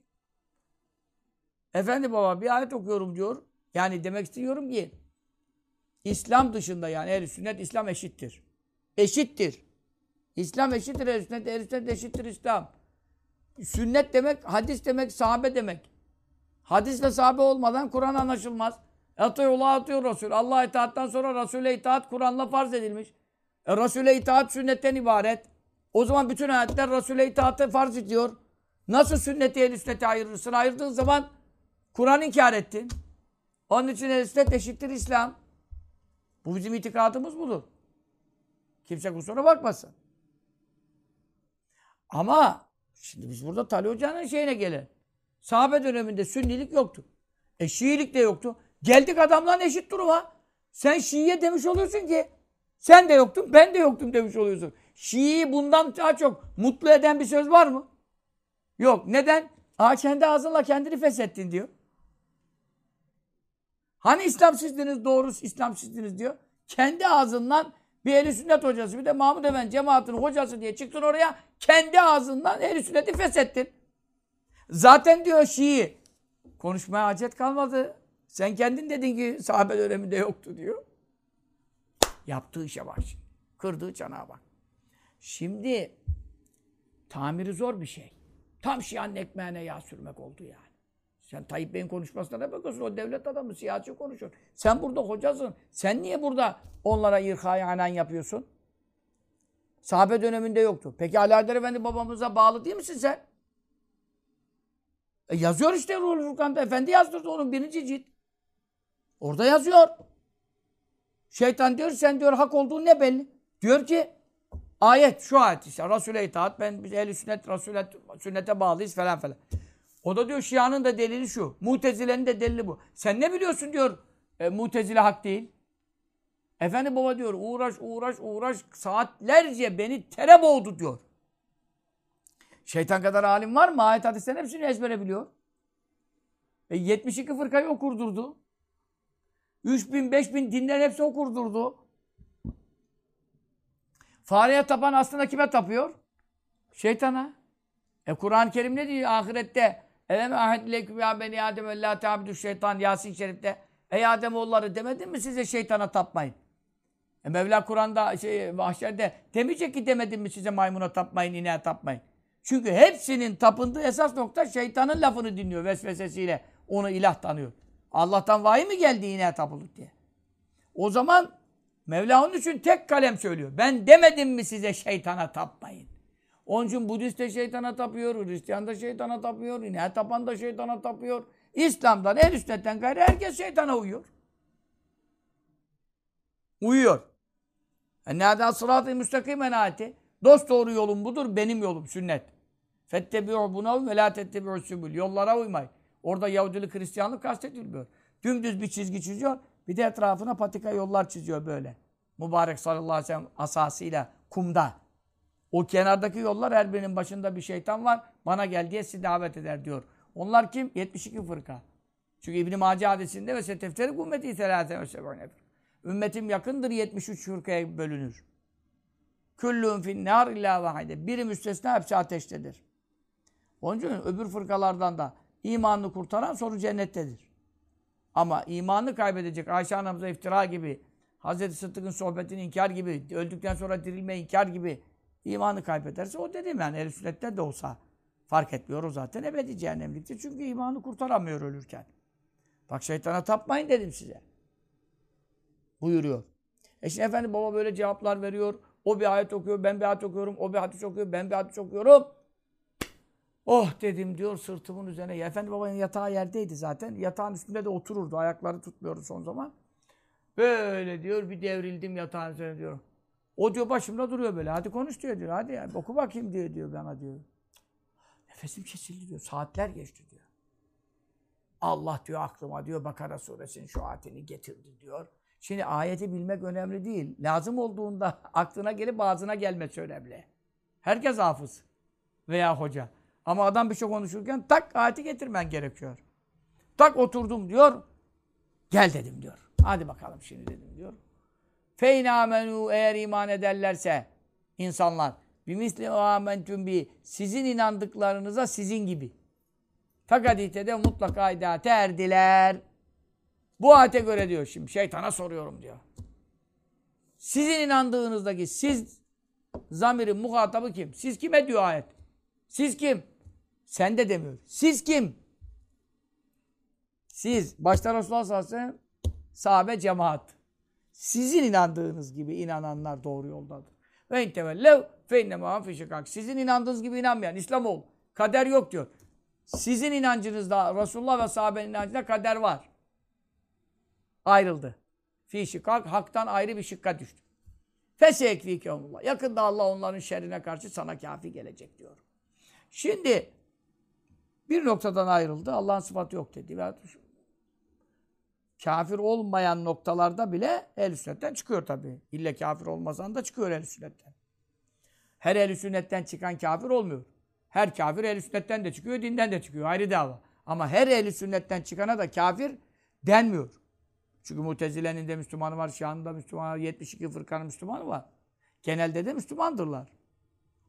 Efendi baba bir ayet okuyorum diyor. Yani demek istiyorum ki İslam dışında yani ehl sünnet İslam eşittir. Eşittir. İslam eşittir ehl sünnet, ehl sünnet eşittir İslam. Sünnet demek, hadis demek, sahabe demek. Hadisle sahabe olmadan Kur'an anlaşılmaz. Atıyor Allah atıyor Resul. Allah itaattan sonra Resul'e itaat Kur'an'la farz edilmiş. E, Resul'e itaat sünnetten ibaret. O zaman bütün ayetler Resul'e itaatı farz ediyor. Nasıl sünneti el sünneti ayırırsın? Ayırdığın zaman Kur'an inkar ettin. Onun için el eşittir İslam. Bu bizim itikadımız budur. Kimse kusura bakmasın. Ama şimdi biz burada Talih Hoca'nın şeyine gelelim. Sahabe döneminde sünnilik yoktu. E Şiilik de yoktu. Geldik adamların eşit duruma. Sen Şii'ye demiş oluyorsun ki sen de yoktun ben de yoktum demiş oluyorsun. Şii'yi bundan daha çok mutlu eden bir söz var mı? Yok. Neden? Aa kendi ağzınla kendini feshettin diyor. Hani İslam sizdiniz doğru İslam sizdiniz diyor. Kendi ağzından bir ehl sünnet hocası bir de Mahmud Efendi cemaatinin hocası diye çıktın oraya. Kendi ağzından ehl sünneti feshettin. Zaten diyor Şii konuşmaya acet kalmadı. Sen kendin dedin ki sahabe döneminde yoktu diyor. Yaptığı işe bak. Kırdığı çanağa bak. Şimdi tamiri zor bir şey. Tam Şia'nın ekmeğine yağ sürmek oldu yani. Sen Tayyip Bey'in konuşmasına ne bakıyorsun? O devlet adamı, siyasi konuşuyor. Sen burada hocasın. Sen niye burada onlara irhai anan yapıyorsun? Sahabe döneminde yoktu. Peki Ali Haydar Efendi babamıza bağlı değil misin sen? E yazıyor işte Ruhul Furkan'da. Efendi yazdırdı onun birinci cilt. Orada yazıyor. Şeytan diyor sen diyor hak olduğun ne belli? Diyor ki ayet şu ayet işte Resul'e itaat ben biz ehl sünnet Resul'e sünnete bağlıyız falan falan. O da diyor Şia'nın da delili şu. Mutezile'nin de delili bu. Sen ne biliyorsun diyor e, Mutezile hak değil. Efendi baba diyor uğraş uğraş uğraş saatlerce beni tere boğdu diyor. Şeytan kadar alim var mı? Ayet hadislerin hepsini ezbere biliyor. E 72 fırkayı okurdurdu. 3000, 5000 dinlerin hepsi okurdurdu. Fareye tapan aslında kime tapıyor? Şeytana. E Kur'an-ı Kerim ne diyor ahirette? Elem ahidileküm ya beni Adem la ta'budu şeytan Yasin Şerif'te. Ey Adem oğulları demedim mi size şeytana tapmayın? E Mevla Kur'an'da şey mahşerde demeyecek ki demedim mi size maymuna tapmayın, ineğe tapmayın. Çünkü hepsinin tapındığı esas nokta şeytanın lafını dinliyor vesvesesiyle. Onu ilah tanıyor. Allah'tan vahiy mi geldi ineğe tapılır diye. O zaman Mevla onun için tek kalem söylüyor. Ben demedim mi size şeytana tapmayın. Onun için Budist de şeytana tapıyor, Hristiyan da şeytana tapıyor, ineğe tapan da şeytana tapıyor. İslam'dan, el sünnetten gayrı herkes şeytana uyuyor. Uyuyor. Ennâdâ sırât-ı müstakimen ayeti. Dost doğru yolum budur, benim yolum, sünnet. Fettebi'u bunav ve lâ tettebi'u sübül. Yollara uymayın. Orada Yahudilik, Hristiyanlık kastedilmiyor. Dümdüz bir çizgi çiziyor. Bir de etrafına patika yollar çiziyor böyle. Mübarek sallallahu aleyhi ve sellem asasıyla kumda. O kenardaki yollar her birinin başında bir şeytan var. Bana gel diye sizi davet eder diyor. Onlar kim? 72 fırka. Çünkü İbn-i Maci hadisinde ve setefteri ümmeti selâse ve seb'une Ümmetim yakındır 73 fırkaya bölünür. Küllün finnâr illâ vahide. Biri müstesna hepsi ateştedir. Onun için öbür fırkalardan da imanını kurtaran soru cennettedir. Ama imanını kaybedecek Ayşe anamıza iftira gibi, Hazreti Sıddık'ın sohbetini inkar gibi, öldükten sonra dirilme inkar gibi imanı kaybederse o dedim yani el sünnette de olsa fark etmiyor o zaten ebedi cehennemliktir. Çünkü imanı kurtaramıyor ölürken. Bak şeytana tapmayın dedim size. Buyuruyor. E şimdi efendim baba böyle cevaplar veriyor. O bir ayet okuyor, ben bir ayet okuyorum. O bir hadis okuyor, ben bir hadis okuyorum. Oh dedim diyor sırtımın üzerine. Ya Efendi babanın yatağı yerdeydi zaten. Yatağın üstünde de otururdu. Ayakları tutmuyordu son zaman. Böyle diyor bir devrildim yatağın üzerine diyor. O diyor başımda duruyor böyle. Hadi konuş diyor diyor. Hadi ya, oku bakayım diyor diyor bana diyor. Nefesim kesildi diyor. Saatler geçti diyor. Allah diyor aklıma diyor Bakara suresinin şu ayetini getirdi diyor. Şimdi ayeti bilmek önemli değil. Lazım olduğunda (laughs) aklına gelip ağzına gelmesi önemli. Herkes hafız veya hoca. Ama adam bir şey konuşurken tak ayeti getirmen gerekiyor. Tak oturdum diyor. Gel dedim diyor. Hadi bakalım şimdi dedim diyor. Feyne amenu eğer iman ederlerse insanlar bimisli amentüm bi sizin inandıklarınıza sizin gibi. Fakadite de mutlaka idate erdiler. Bu ayete göre diyor şimdi şeytana soruyorum diyor. Sizin inandığınızdaki siz zamirin muhatabı kim? Siz kime diyor ayet? Siz kim? Sen de demiyor. Siz kim? Siz. Başta Resulullah sallallahu aleyhi sahabe cemaat. Sizin inandığınız gibi inananlar doğru yoldadır. Ve intevellev fe innemâ fişikak. Sizin inandığınız gibi inanmayan İslamoğlu. Kader yok diyor. Sizin inancınızda Resulullah ve sahabenin inancında kader var. Ayrıldı. Fi şikak haktan ayrı bir şıkka düştü. Fesekfikehumullah. Yakında Allah onların şerrine karşı sana kafi gelecek diyor. Şimdi bir noktadan ayrıldı. Allah'ın sıfatı yok dedi. Kafir olmayan noktalarda bile el sünnetten çıkıyor tabi. İlle kafir olmasan da çıkıyor el sünnetten. Her el sünnetten çıkan kafir olmuyor. Her kafir el sünnetten de çıkıyor, dinden de çıkıyor. Ayrı dava. Ama her el sünnetten çıkana da kafir denmiyor. Çünkü Mutezile'nin de Müslümanı var, Şia'nın da Müslümanı var, 72 fırkanın Müslümanı var. Genelde de Müslümandırlar.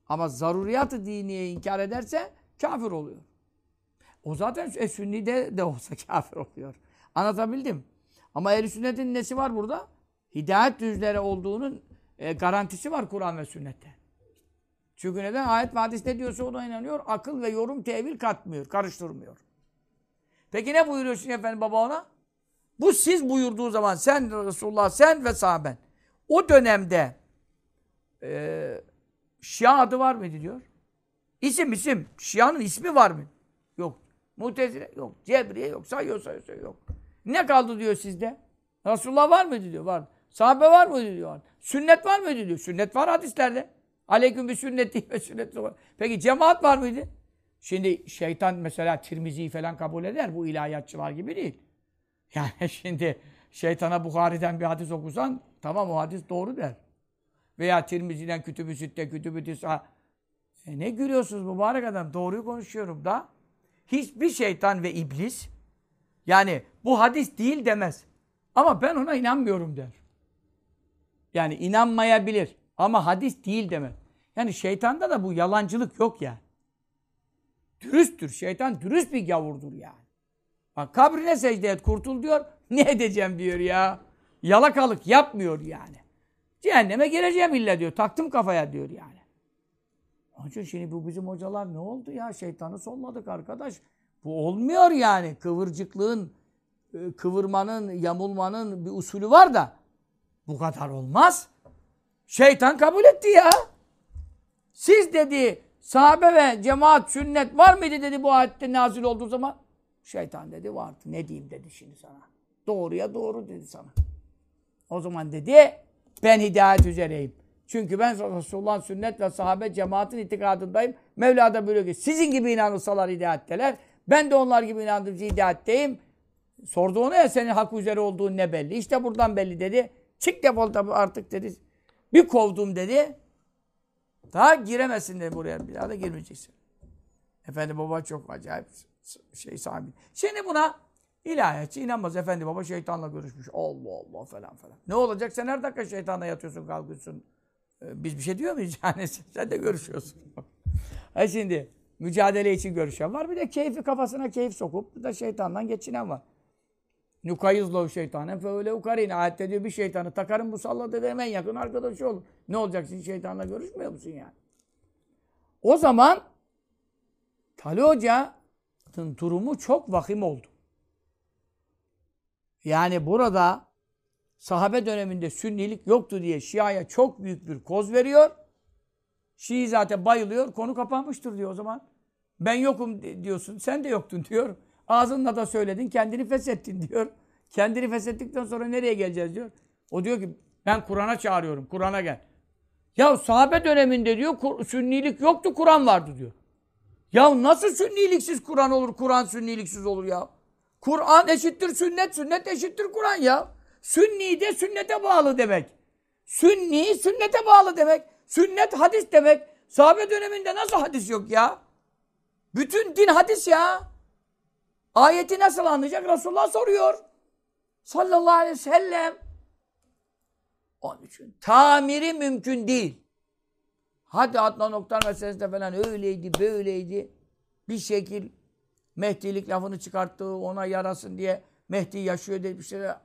Ama zaruriyatı diniye inkar ederse kafir oluyor. O zaten e, sünni de, de olsa (laughs) kafir oluyor. Anlatabildim. Ama ehl sünnetin nesi var burada? Hidayet düzleri olduğunun e, garantisi var Kur'an ve sünnette. Çünkü neden? Ayet ve hadis ne diyorsa ona inanıyor. Akıl ve yorum tevil katmıyor, karıştırmıyor. Peki ne buyuruyorsun efendim baba ona? Bu siz buyurduğu zaman sen Resulullah, sen ve sahaben. O dönemde e, Şia adı var mıydı diyor. İsim isim. Şia'nın ismi var mı? Yok. Mutezile yok. Cebriye yok. Sayıyor sayıyor yok. Ne kaldı diyor sizde? Resulullah var mıydı diyor. Var. Sahabe var mıydı diyor. Sünnet var mıydı diyor. Sünnet var hadislerde. Aleyküm bir sünneti ve sünnet var. Peki cemaat var mıydı? Şimdi şeytan mesela Tirmizi'yi falan kabul eder. Bu ilahiyatçılar gibi değil. Yani (laughs) şimdi şeytana Bukhari'den bir hadis okusan tamam o hadis doğru der. Veya Tirmizi'den Kütüb-ü Sitte, Kütüb-ü Tisa. E ne gülüyorsunuz mübarek adam? Doğruyu konuşuyorum da. Hiçbir şeytan ve iblis yani bu hadis değil demez. Ama ben ona inanmıyorum der. Yani inanmayabilir. Ama hadis değil demez. Yani şeytanda da bu yalancılık yok yani. Dürüsttür. Şeytan dürüst bir gavurdur yani. Bak kabrine secde et kurtul diyor. (laughs) Ne edeceğim diyor ya. Yalakalık yapmıyor yani. Cehenneme gireceğim illa diyor. Taktım kafaya diyor yani. Onun için şimdi bu bizim hocalar ne oldu ya? Şeytanı solmadık arkadaş. Bu olmuyor yani. Kıvırcıklığın, e, kıvırmanın, yamulmanın bir usulü var da bu kadar olmaz. Şeytan kabul etti ya. Siz dedi sahabe ve cemaat sünnet var mıydı dedi bu ayette nazil olduğu zaman. Şeytan dedi vardı. Ne diyeyim dedi şimdi sana. Doğruya doğru dedi sana. O zaman dedi ben hidayet üzereyim. Çünkü ben Resulullah'ın sünnet ve sahabe cemaatin itikadındayım. Mevla da buyuruyor ki sizin gibi inanırsalar hidayetteler. Ben de onlar gibi inandığım için hidayetteyim. Sordu ona ya senin hak üzere olduğun ne belli. İşte buradan belli dedi. Çık defol tabi artık dedi. Bir kovdum dedi. Daha giremezsin dedi buraya. Bir daha da girmeyeceksin. Efendi baba çok acayip şey sahibi. Şimdi buna ilahiyatçı inanmaz. Efendi baba şeytanla görüşmüş. Allah Allah falan falan. Ne olacak? Sen her dakika şeytanla yatıyorsun, kalkıyorsun. Ee, biz bir şey diyor muyuz? Yani (laughs) sen de görüşüyorsun. (laughs) ha şimdi mücadele için görüşen var. Bir de keyfi kafasına keyif sokup bir de şeytandan geçinen var. Nukayızlo şeytanen fe ukarine. Ayette diyor bir şeytanı takarım bu salladı ederim en yakın arkadaşı olur. Ne olacaksın şeytanla görüşmüyor musun yani? O zaman Tali Hoca'nın durumu çok vahim oldu. Yani burada sahabe döneminde sünnilik yoktu diye Şia'ya çok büyük bir koz veriyor. Şii zaten bayılıyor. Konu kapanmıştır diyor o zaman. Ben yokum diyorsun. Sen de yoktun diyor. Ağzınla da söyledin. Kendini feshettin diyor. Kendini feshettikten sonra nereye geleceğiz diyor. O diyor ki ben Kur'an'a çağırıyorum. Kur'an'a gel. Ya sahabe döneminde diyor sünnilik yoktu. Kur'an vardı diyor. Ya nasıl sünniliksiz Kur'an olur? Kur'an sünniliksiz olur ya. Kur'an eşittir sünnet. Sünnet eşittir Kur'an ya. Sünni de sünnete bağlı demek. Sünni sünnete bağlı demek. Sünnet hadis demek. Sahabe döneminde nasıl hadis yok ya? Bütün din hadis ya. Ayeti nasıl anlayacak? Resulullah soruyor. Sallallahu aleyhi ve sellem. Onun için tamiri mümkün değil. Hadi Adnan Oktar meselesinde falan öyleydi, böyleydi. Bir şekil Mehdilik lafını çıkarttı, ona yarasın diye Mehdi yaşıyor diye bir şeyler.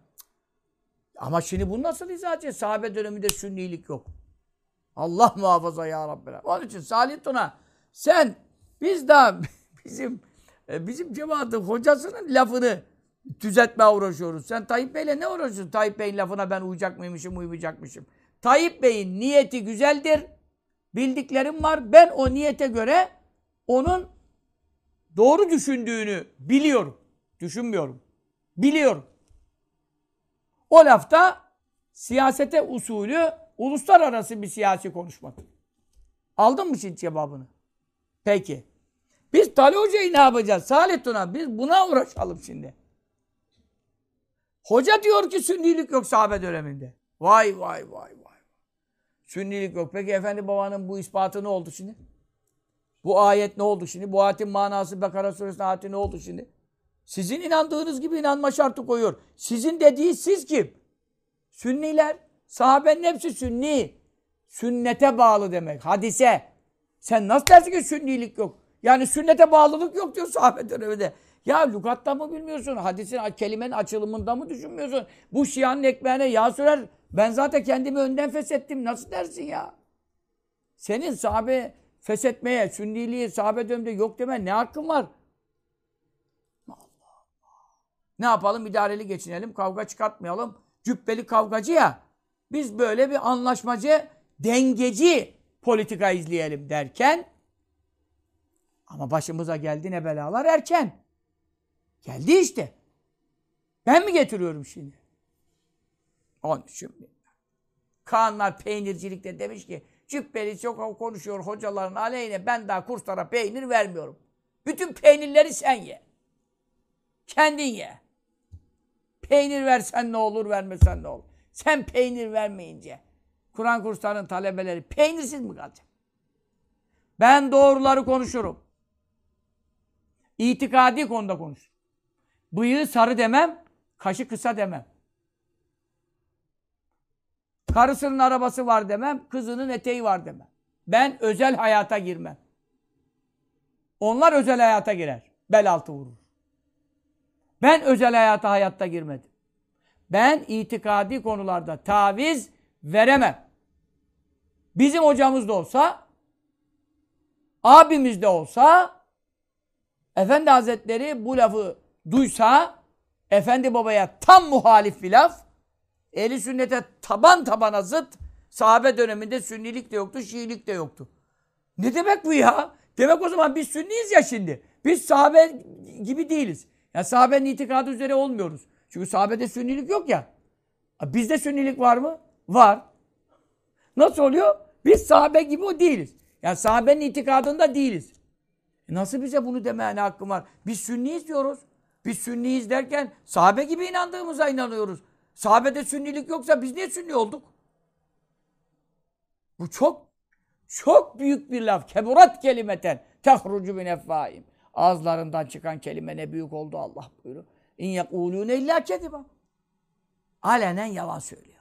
Ama şimdi bunu nasıl izah edeceğiz? Sahabe döneminde sünnilik yok. Allah (laughs) muhafaza ya Rabbi. Onun için Salih Tuna sen biz daha (laughs) bizim e, bizim cemaatin hocasının lafını düzeltmeye uğraşıyoruz. Sen Tayyip Bey'le ne uğraşıyorsun? Tayyip Bey'in lafına ben uyacak mıymışım, uymayacakmışım. Tayyip Bey'in niyeti güzeldir. Bildiklerim var. Ben o niyete göre onun doğru düşündüğünü biliyorum. Düşünmüyorum. Biliyorum. O lafta siyasete usulü uluslararası bir siyasi konuşmadır. Aldın mı şimdi cevabını? Peki. Biz Talih Hoca'yı ne yapacağız? Salih Tuna biz buna uğraşalım şimdi. Hoca diyor ki sünnilik yok sahabe döneminde. Vay vay vay vay. Sünnilik yok. Peki efendi babanın bu ispatı ne oldu şimdi? Bu ayet ne oldu şimdi? Bu ayetin manası Bekara suresinin ayeti ne oldu şimdi? Sizin inandığınız gibi inanma şartı koyuyor. Sizin dediği siz kim? Sünniler. Sahabenin hepsi sünni. Sünnete bağlı demek. Hadise. Sen nasıl dersin ki sünnilik yok? Yani sünnete bağlılık yok diyor sahabe döneminde. Ya lügatta mı bilmiyorsun? Hadisin, kelimenin açılımında mı düşünmüyorsun? Bu şianın ekmeğine yağ sürer. Ben zaten kendimi önden feshettim. Nasıl dersin ya? Senin sahabe feshetmeye, sünniliği sahabe döneminde yok deme ne hakkın var? Ne yapalım? İdareli geçinelim, kavga çıkartmayalım. Cübbeli kavgacı ya. Biz böyle bir anlaşmacı, dengeci politika izleyelim derken ama başımıza geldi ne belalar erken. Geldi işte. Ben mi getiriyorum şimdi? Onun için Kaanlar peynircilikte demiş ki Cübbeli çok konuşuyor hocaların aleyhine ben daha kurslara peynir vermiyorum. Bütün peynirleri sen ye. Kendin ye. Peynir versen ne olur vermesen ne olur. Sen peynir vermeyince Kur'an kurslarının talebeleri peynirsiz mi kalacak? Ben doğruları konuşurum. İtikadi konuda konuşurum. Bıyığı sarı demem, kaşı kısa demem. Karısının arabası var demem, kızının eteği var demem. Ben özel hayata girmem. Onlar özel hayata girer. Bel altı vurur. Ben özel hayata hayatta girmedim. Ben itikadi konularda taviz veremem. Bizim hocamız da olsa, abimiz de olsa, Efendi Hazretleri bu lafı duysa, Efendi Baba'ya tam muhalif bir laf, Ehli sünnete taban tabana zıt, sahabe döneminde sünnilik de yoktu, şiilik de yoktu. Ne demek bu ya? Demek o zaman biz sünniyiz ya şimdi. Biz sahabe gibi değiliz. Yani sahabenin itikadı üzere olmuyoruz. Çünkü sahabede sünnilik yok ya. Bizde sünnilik var mı? Var. Nasıl oluyor? Biz sahabe gibi o değiliz. Yani sahabenin itikadında değiliz. E nasıl bize bunu demeye ne hakkım var? Biz sünniyiz diyoruz. Biz sünniyiz derken sahabe gibi inandığımıza inanıyoruz. Sahabede sünnilik yoksa biz niye sünni olduk? Bu çok çok büyük bir laf. Keburat kelimeten tehrucu min effaim. Ağızlarından çıkan kelime ne büyük oldu Allah buyuruyor. İn yekulûne illa kediba. Alenen yalan söylüyor.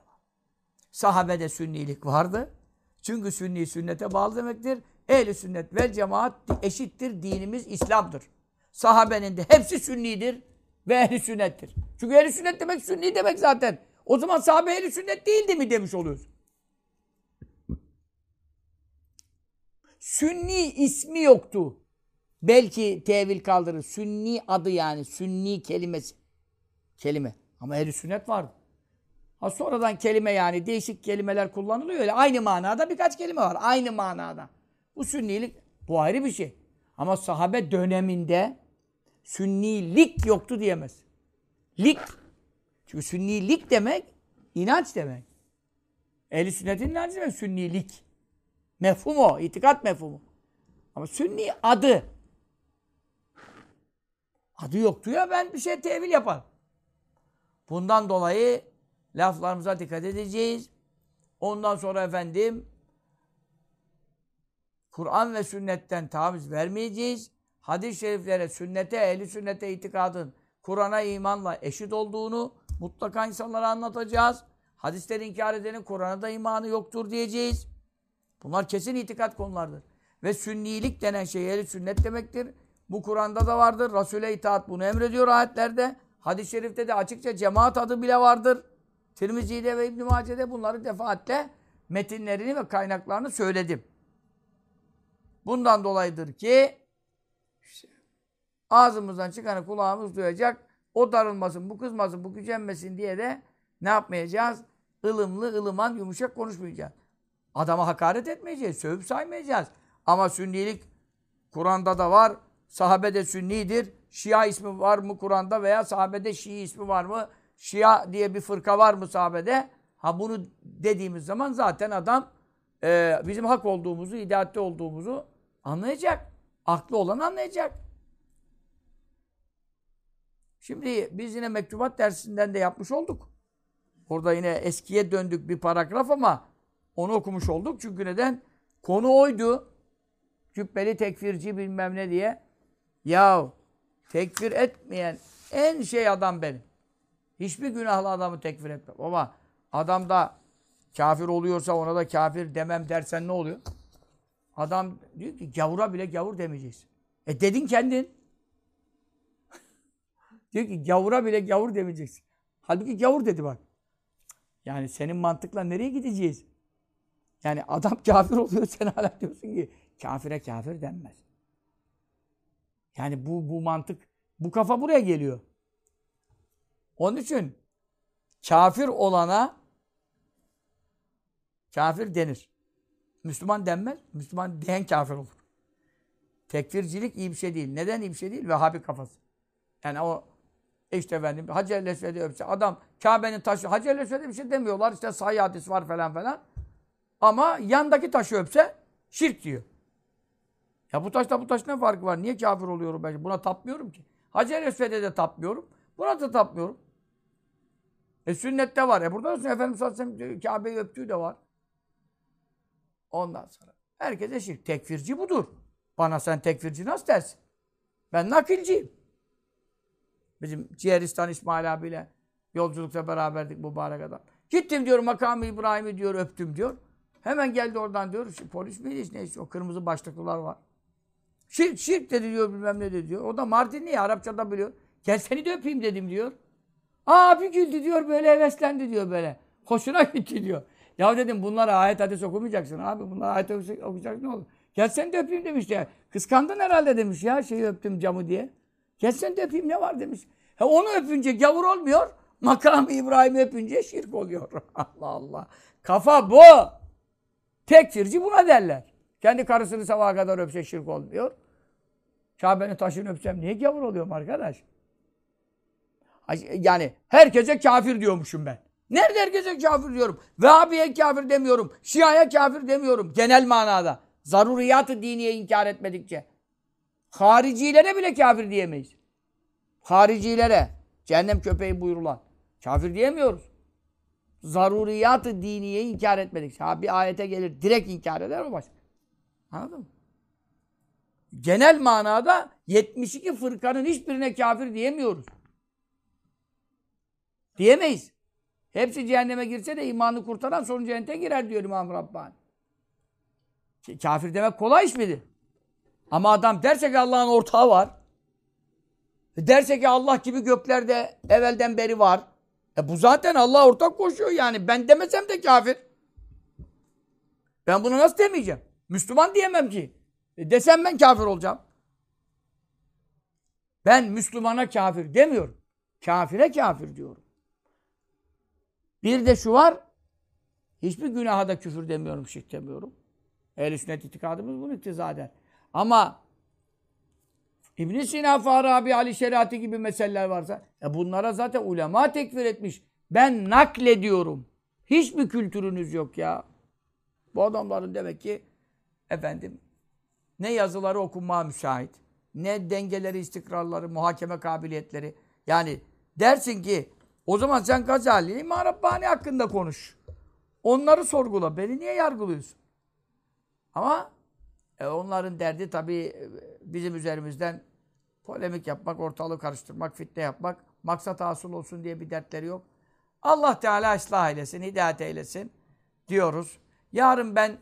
Sahabede sünnilik vardı. Çünkü sünni sünnete bağlı demektir. Ehli sünnet ve cemaat eşittir. Dinimiz İslam'dır. Sahabenin de hepsi sünnidir ve ehli sünnettir. Çünkü ehli sünnet demek sünni demek zaten. O zaman sahabe ehli sünnet değildi mi demiş oluyoruz. Sünni ismi yoktu. Belki tevil kaldırır. Sünni adı yani. Sünni kelimesi. Kelime. Ama ehli sünnet vardı. Ha sonradan kelime yani değişik kelimeler kullanılıyor. Öyle aynı manada birkaç kelime var. Aynı manada. Bu sünnilik bu ayrı bir şey. Ama sahabe döneminde sünnilik yoktu diyemez. Lik. Çünkü sünnilik demek inanç demek. Ehli sünnetin inancı demek sünnilik. Mefhum o. itikat mefhumu. Ama sünni adı. Adı yoktu ya ben bir şey tevil yaparım. Bundan dolayı laflarımıza dikkat edeceğiz. Ondan sonra efendim Kur'an ve sünnetten taviz vermeyeceğiz. Hadis-i şeriflere, sünnete, ehli sünnete itikadın Kur'an'a imanla eşit olduğunu mutlaka insanlara anlatacağız. Hadisleri inkar edenin Kur'an'a da imanı yoktur diyeceğiz. Bunlar kesin itikat konulardır. Ve sünnilik denen şey ehli sünnet demektir. Bu Kur'an'da da vardır. Resul'e itaat bunu emrediyor ayetlerde. Hadis-i şerifte de açıkça cemaat adı bile vardır. Tirmizi'de ve İbn-i Mace'de bunları defaatle metinlerini ve kaynaklarını söyledim. Bundan dolayıdır ki ağzımızdan çıkanı kulağımız duyacak. O darılmasın, bu kızmasın, bu gücenmesin diye de ne yapmayacağız? ılımlı, ılıman, yumuşak konuşmayacağız. Adama hakaret etmeyeceğiz, sövüp saymayacağız. Ama sünnilik Kur'an'da da var. Sahabe de sünnidir. Şia ismi var mı Kur'an'da veya sahabede Şii ismi var mı? Şia diye bir fırka var mı sahabede? Ha bunu dediğimiz zaman zaten adam e, bizim hak olduğumuzu, hidayatte olduğumuzu anlayacak. Aklı olan anlayacak. Şimdi biz yine mektubat dersinden de yapmış olduk. Orada yine eskiye döndük bir paragraf ama onu okumuş olduk. Çünkü neden? Konu oydu. Cübbeli tekfirci bilmem ne diye. Yahu tekfir etmeyen en şey adam benim. Hiçbir günahlı adamı tekfir etmem. Ama adam da kafir oluyorsa ona da kafir demem dersen ne oluyor? Adam diyor ki gavura bile gavur demeyeceksin. E dedin kendin. (laughs) diyor ki gavura bile gavur demeyeceksin. Halbuki gavur dedi bak. Yani senin mantıkla nereye gideceğiz? Yani adam kafir oluyor sen hala diyorsun ki kafire kafir denmez. Yani bu, bu mantık, bu kafa buraya geliyor. Onun için kafir olana kafir denir. Müslüman denmez. Müslüman diyen kafir olur. Tekfircilik iyi bir şey değil. Neden iyi bir şey değil? Vehhabi kafası. Yani o işte efendim Hacer-i Esved'i öpse adam Kabe'nin taşı Hacer-i Esved'e bir şey demiyorlar. İşte sahih hadis var falan falan. Ama yandaki taşı öpse şirk diyor. Ya bu taşla bu taş ne farkı var? Niye kafir oluyorum ben? Buna tapmıyorum ki. Hacer-i Esved'e de tapmıyorum. Buna da tapmıyorum. E sünnette var. E burada da Efendimiz sallallahu Kabe'yi öptüğü de var. Ondan sonra. Herkese şirk. Tekfirci budur. Bana sen tekfirci nasıl dersin? Ben nakilciyim. Bizim Ciğeristan İsmail abiyle yolculukta beraberdik mübarek adam. Gittim diyor makamı İbrahim'i diyor öptüm diyor. Hemen geldi oradan diyor. Polis miyiz neyse o kırmızı başlıklılar var. Şirk şirk dedi diyor bilmem ne dedi diyor. O da Mardinli ya Arapçada biliyor. Gel seni de öpeyim dedim diyor. Aa bir güldü diyor böyle heveslendi diyor böyle. Hoşuna gitti diyor. Ya dedim bunlara ayet hadis okumayacaksın abi. Bunlara ayet hadis okuyacaksın ne olur. Gel seni de öpeyim demiş ya. Kıskandın herhalde demiş ya şeyi öptüm camı diye. Gel seni de öpeyim ne var demiş. He onu öpünce gavur olmuyor. Makamı İbrahim'i öpünce şirk oluyor. (laughs) Allah Allah. Kafa bu. Tekfirci buna derler. Kendi karısını sabaha kadar öpse şirk olmuyor. Kabe'nin taşını öpsem niye gavur oluyorum arkadaş? Yani herkese kafir diyormuşum ben. Nerede herkese kafir diyorum? Vehhabiye kafir demiyorum. Şia'ya kafir demiyorum. Genel manada. Zaruriyatı diniye inkar etmedikçe. Haricilere bile kafir diyemeyiz. Haricilere. Cehennem köpeği buyurulan. Kafir diyemiyoruz. Zaruriyatı diniye inkar etmedik. Ha bir ayete gelir direkt inkar eder o başka. Anladın mı? Genel manada 72 fırkanın hiçbirine kafir diyemiyoruz. Diyemeyiz. Hepsi cehenneme girse de imanı kurtaran sonra cennete girer diyor İmam Rabbani. Kafir demek kolay iş midir? Ama adam derse ki Allah'ın ortağı var. Derse ki Allah gibi göklerde evvelden beri var. E bu zaten Allah ortak koşuyor yani. Ben demesem de kafir. Ben bunu nasıl demeyeceğim? Müslüman diyemem ki. E desem ben kafir olacağım. Ben Müslümana kafir demiyorum. Kafire kafir diyorum. Bir de şu var. Hiçbir günaha da küfür demiyorum, şirk demiyorum. Ehl-i sünnet itikadımız bunu iktiza eder. Ama İbn Sina, Farabi, Ali Şeriatı gibi meseleler varsa e bunlara zaten ulema tekfir etmiş. Ben naklediyorum. Hiçbir kültürünüz yok ya. Bu adamların demek ki efendim ne yazıları okunmaya müsait, ne dengeleri, istikrarları, muhakeme kabiliyetleri. Yani dersin ki o zaman sen Gazali, İmam Rabbani hakkında konuş. Onları sorgula. Beni niye yargılıyorsun? Ama e, onların derdi tabii bizim üzerimizden polemik yapmak, ortalığı karıştırmak, fitne yapmak, maksat hasıl olsun diye bir dertleri yok. Allah Teala ıslah eylesin, hidayet eylesin diyoruz. Yarın ben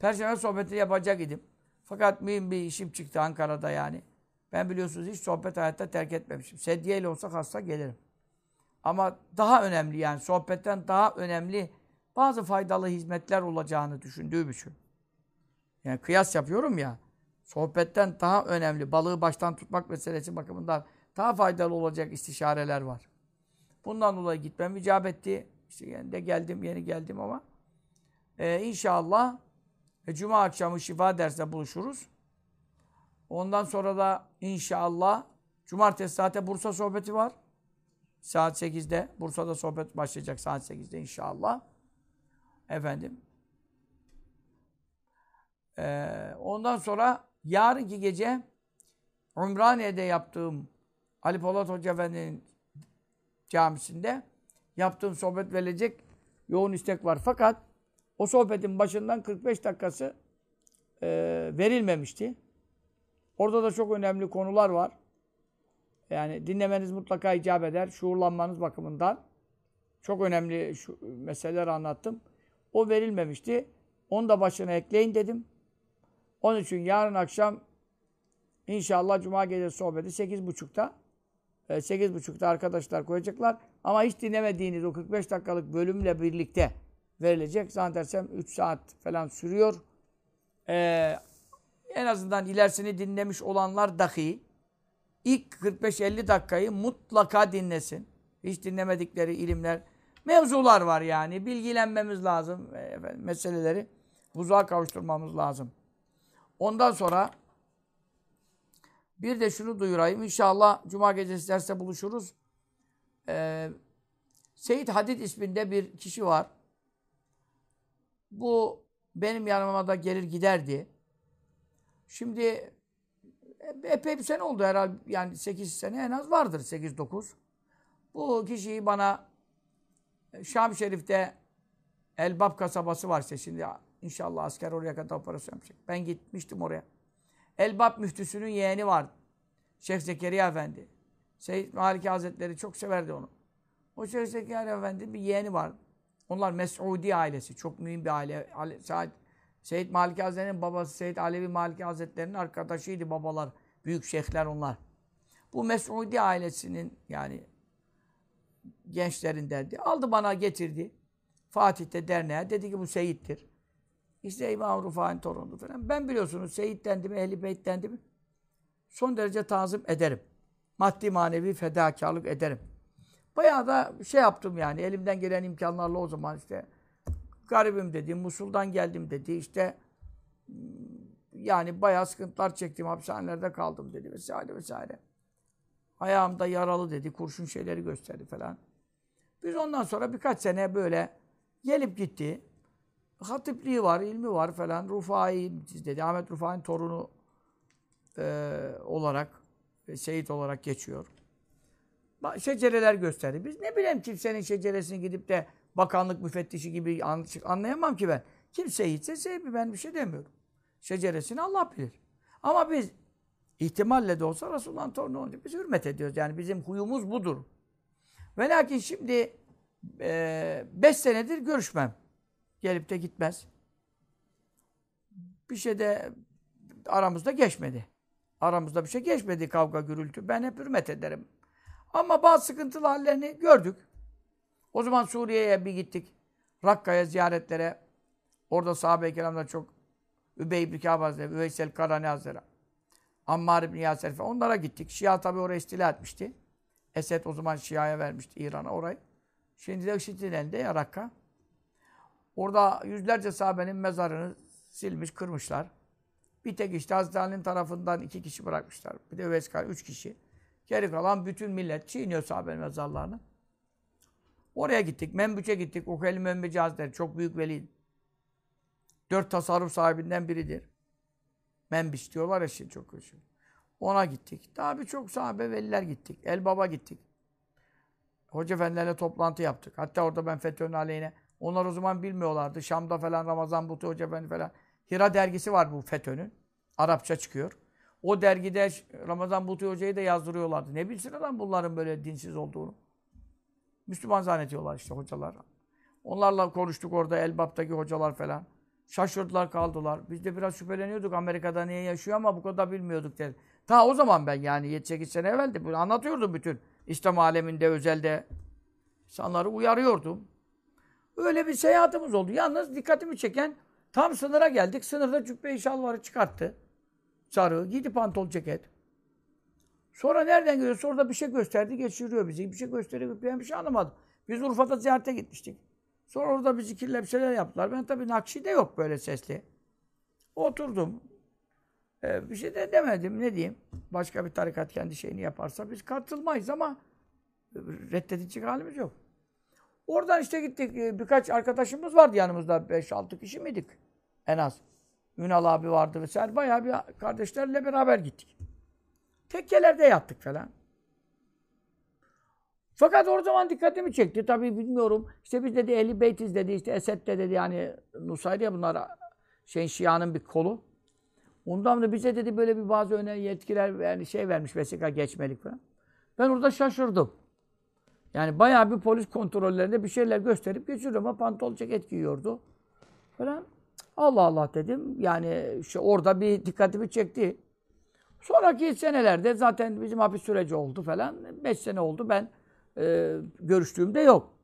Perşembe sohbeti yapacak idim. Fakat mühim bir işim çıktı Ankara'da yani. Ben biliyorsunuz hiç sohbet hayatta terk etmemişim. Sedyeyle olsa hasta gelirim. Ama daha önemli yani sohbetten daha önemli bazı faydalı hizmetler olacağını düşündüğüm için. Yani kıyas yapıyorum ya. Sohbetten daha önemli balığı baştan tutmak meselesi bakımından daha faydalı olacak istişareler var. Bundan dolayı gitmem icap etti. İşte yani de geldim, yeni geldim ama ee, inşallah e, Cuma akşamı şifa dersinde buluşuruz. Ondan sonra da inşallah Cumartesi zaten Bursa sohbeti var. Saat 8'de. Bursa'da sohbet başlayacak saat 8'de inşallah. Efendim. Ee, ondan sonra yarınki gece Ümraniye'de yaptığım Ali Polat Hoca Efendi'nin camisinde yaptığım sohbet verilecek yoğun istek var. Fakat o sohbetin başından 45 dakikası e, verilmemişti. Orada da çok önemli konular var. Yani dinlemeniz mutlaka icap eder. Şuurlanmanız bakımından. Çok önemli şu meseleler anlattım. O verilmemişti. Onu da başına ekleyin dedim. Onun için yarın akşam inşallah Cuma gecesi sohbeti 8.30'da 8.30'da arkadaşlar koyacaklar. Ama hiç dinlemediğiniz o 45 dakikalık bölümle birlikte verilecek. Zannedersem 3 saat falan sürüyor. Ee, en azından ilerisini dinlemiş olanlar dahi ilk 45-50 dakikayı mutlaka dinlesin. Hiç dinlemedikleri ilimler, mevzular var yani. Bilgilenmemiz lazım. Efendim, meseleleri huzuğa kavuşturmamız lazım. Ondan sonra bir de şunu duyurayım. İnşallah Cuma gecesi derste buluşuruz. Ee, Seyit Hadid isminde bir kişi var. Bu benim yanıma da gelir giderdi. Şimdi epey bir sene oldu herhalde. Yani 8 sene en az vardır. 8-9. Bu kişiyi bana Şam Şerif'te Elbap kasabası var işte şimdi inşallah asker oraya kadar operasyon yapacak. Ben gitmiştim oraya. Elbap müftüsünün yeğeni var. Şeyh Zekeriya Efendi. Seyyid Maliki Hazretleri çok severdi onu. O Şeyh Zekeriya Efendi bir yeğeni var. Onlar Mes'udi ailesi. Çok mühim bir aile. Said, Seyyid Maliki Hazretleri'nin babası Seyyid Alevi Maliki Hazretleri'nin arkadaşıydı babalar. Büyük şeyhler onlar. Bu Mes'udi ailesinin yani gençlerindendi. Aldı bana getirdi. Fatih'te derneğe. Dedi ki bu Seyit'tir. İşte İmam Rufa'nın torunu falan. Ben biliyorsunuz Seyit dendi mi, Ehl-i Beyt dendi mi son derece tazim ederim. Maddi manevi fedakarlık ederim. Bayağı da şey yaptım yani elimden gelen imkanlarla o zaman işte garibim dedi, Musul'dan geldim dedi, işte yani bayağı sıkıntılar çektim, hapishanelerde kaldım dedi vesaire vesaire. Ayağımda yaralı dedi, kurşun şeyleri gösterdi falan. Biz ondan sonra birkaç sene böyle gelip gitti. Hatipliği var, ilmi var falan. Rufai dedi. Ahmet Rufai'nin torunu e, olarak, şehit olarak geçiyor. Şecereler gösterdi. Biz ne bileyim kimsenin şeceresini gidip de bakanlık müfettişi gibi anlayamam ki ben. Kim şehitse sebebi ben bir şey demiyorum. Şeceresini Allah bilir. Ama biz ihtimalle de olsa Resulullah'ın torunu olunca biz hürmet ediyoruz. Yani bizim huyumuz budur. Ve lakin şimdi e, beş senedir görüşmem. Gelip de gitmez. Bir şey de aramızda geçmedi. Aramızda bir şey geçmedi kavga gürültü. Ben hep hürmet ederim. Ama bazı sıkıntılı hallerini gördük. O zaman Suriye'ye bir gittik. Rakka'ya ziyaretlere. Orada sahabe-i kiramlar çok Übey ibn Kâb Hazretleri, Üveysel Karani Hazretleri, Ammar ibn Yaser falan. Onlara gittik. Şia tabi oraya istila etmişti. Esed o zaman Şia'ya vermişti İran'a orayı. Şimdi de IŞİD'in elinde ya Rakka. Orada yüzlerce sahabenin mezarını silmiş, kırmışlar. Bir tek işte Hazreti Ali'nin tarafından iki kişi bırakmışlar. Bir de Veskar, üç kişi. Geri kalan bütün millet çiğniyor sahabenin mezarlarını. Oraya gittik. Membüç'e gittik. Ukeli Membüç'e Hazretleri çok büyük veli. Dört tasarruf sahibinden biridir. Membiç diyorlar ya şimdi çok hoş. Ona gittik. Daha birçok sahabe veliler gittik. El Baba gittik. Hoca efendilerle toplantı yaptık. Hatta orada ben FETÖ'nün aleyhine onlar o zaman bilmiyorlardı. Şam'da falan Ramazan Butu Hoca Efendi falan. Hira dergisi var bu FETÖ'nün. Arapça çıkıyor. O dergide Ramazan Butu Hoca'yı da yazdırıyorlardı. Ne bilsin adam bunların böyle dinsiz olduğunu. Müslüman zannediyorlar işte hocalar. Onlarla konuştuk orada Elbap'taki hocalar falan. Şaşırdılar kaldılar. Biz de biraz şüpheleniyorduk Amerika'da niye yaşıyor ama bu kadar bilmiyorduk dedi. Ta o zaman ben yani 7-8 sene evveldi. Bunu anlatıyordum bütün. İslam aleminde, özelde. insanları uyarıyordum. Öyle bir seyahatimiz oldu. Yalnız dikkatimi çeken tam sınıra geldik. Sınırda cübbe-i şalvarı çıkarttı. Sarı, giydi pantol ceket. Sonra nereden geliyorsa orada bir şey gösterdi, geçiriyor bizi. Bir şey gösteriyor, ben bir şey anlamadım. Biz Urfa'da ziyarete gitmiştik. Sonra orada bir zikirle bir şeyler yaptılar. Ben tabii nakşi de yok böyle sesli. Oturdum. Ee, bir şey de demedim. Ne diyeyim? Başka bir tarikat kendi şeyini yaparsa biz katılmayız ama reddedecek halimiz yok. Oradan işte gittik. Ee, Birkaç arkadaşımız vardı yanımızda. 5-6 kişi miydik? En az. Ünal abi vardı vesaire. Bayağı bir kardeşlerle beraber gittik. Tekkelerde yattık falan. Fakat o zaman dikkatimi çekti. Tabii bilmiyorum. İşte biz dedi Ehli Beytiz dedi. işte Esed de dedi yani Nusayriye bunlar şey Şia'nın bir kolu. Ondan da bize dedi böyle bir bazı öne yetkiler yani şey vermiş vesika geçmelik falan. Ben orada şaşırdım. Yani bayağı bir polis kontrollerinde bir şeyler gösterip geçiriyor ama pantol ceket giyiyordu. Falan. Allah Allah dedim. Yani işte orada bir dikkatimi çekti. Sonraki senelerde zaten bizim hapis süreci oldu falan. Beş sene oldu. Ben e, görüştüğümde yok.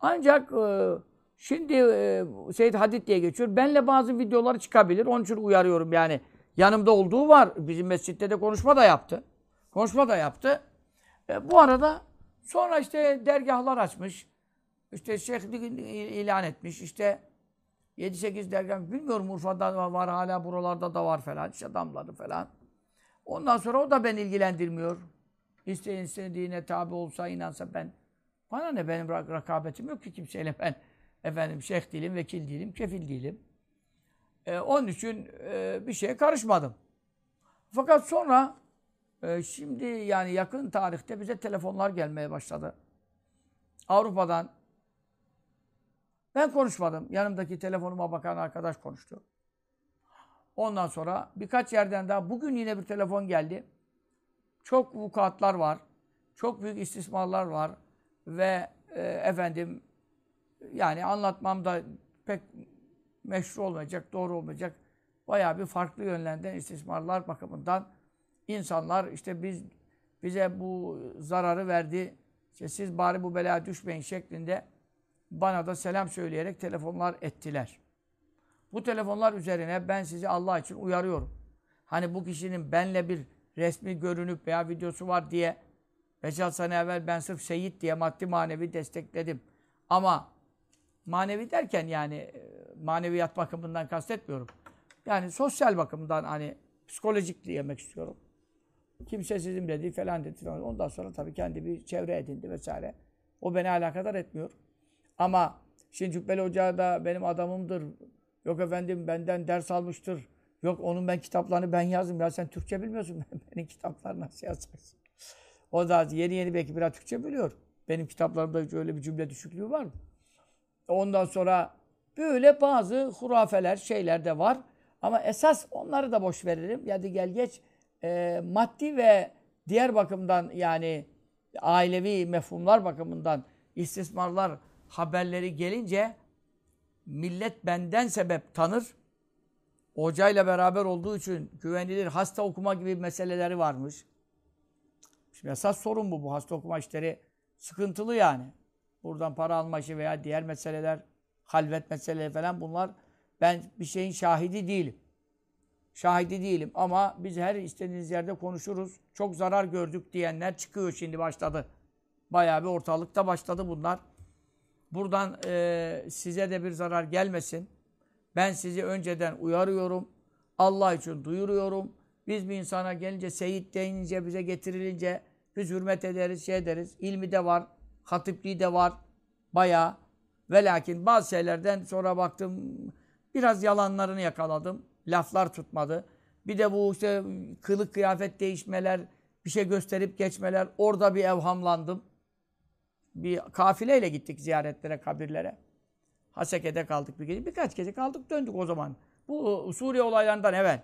Ancak e, şimdi e, Seyyid Hadid diye geçiyor. Benle bazı videoları çıkabilir. Onun için uyarıyorum yani. Yanımda olduğu var. Bizim mescitte de konuşma da yaptı. Konuşma da yaptı. E, bu arada sonra işte dergahlar açmış. İşte şeyhlik ilan etmiş. İşte 7-8 dergah bilmiyorum Urfa'da var hala buralarda da var falan. İşte damladı falan. Ondan sonra o da beni ilgilendirmiyor. İsteyen istediğine tabi olsa, inansa ben. Bana ne benim rak- rakabetim yok ki kimseyle (laughs) ben. Efendim şeyh değilim, vekil değilim, kefil değilim. Ee, onun için e, bir şeye karışmadım. Fakat sonra e, şimdi yani yakın tarihte bize telefonlar gelmeye başladı. Avrupa'dan. Ben konuşmadım. Yanımdaki telefonuma bakan arkadaş konuştu. Ondan sonra birkaç yerden daha bugün yine bir telefon geldi. Çok vukuatlar var. Çok büyük istismarlar var. Ve e, efendim yani anlatmam da pek meşru olmayacak, doğru olmayacak. Bayağı bir farklı yönlerden istismarlar bakımından insanlar işte biz bize bu zararı verdi. İşte siz bari bu belaya düşmeyin şeklinde bana da selam söyleyerek telefonlar ettiler. Bu telefonlar üzerine ben sizi Allah için uyarıyorum. Hani bu kişinin benle bir resmi görünüp veya videosu var diye 5-6 sene evvel ben sırf Seyit diye maddi manevi destekledim. Ama manevi derken yani e, maneviyat bakımından kastetmiyorum. Yani sosyal bakımdan hani psikolojik diyemek istiyorum. Kimse sizin dedi falan dedi. Ondan sonra tabii kendi bir çevre edindi vesaire. O beni alakadar etmiyor. Ama şimdi Cübbeli Hoca da benim adamımdır. Yok efendim benden ders almıştır. Yok onun ben kitaplarını ben yazdım. Ya sen Türkçe bilmiyorsun. (laughs) Benim kitapları nasıl yazacaksın? O da yeni yeni belki biraz Türkçe biliyor. Benim kitaplarımda hiç öyle bir cümle düşüklüğü var mı? Ondan sonra böyle bazı hurafeler, şeyler de var. Ama esas onları da boş verelim. Hadi gel geç. Ee, maddi ve diğer bakımdan yani ailevi mefhumlar bakımından istismarlar haberleri gelince millet benden sebep tanır. Hocayla beraber olduğu için güvenilir hasta okuma gibi meseleleri varmış. Şimdi esas sorun bu. Bu hasta okuma işleri sıkıntılı yani. Buradan para alma işi veya diğer meseleler, halvet meseleleri falan bunlar ben bir şeyin şahidi değilim. Şahidi değilim ama biz her istediğiniz yerde konuşuruz. Çok zarar gördük diyenler çıkıyor şimdi başladı. Bayağı bir ortalıkta başladı bunlar. Buradan e, size de bir zarar gelmesin. Ben sizi önceden uyarıyorum. Allah için duyuruyorum. Biz bir insana gelince, seyit denince, bize getirilince biz hürmet ederiz, şey ederiz. İlmi de var, hatipliği de var. Bayağı. Ve lakin bazı şeylerden sonra baktım, biraz yalanlarını yakaladım. Laflar tutmadı. Bir de bu işte kılık kıyafet değişmeler, bir şey gösterip geçmeler. Orada bir evhamlandım. Bir kafileyle gittik ziyaretlere, kabirlere. Haseke'de kaldık bir gece. Birkaç gece kaldık döndük o zaman. Bu Suriye olaylarından evvel.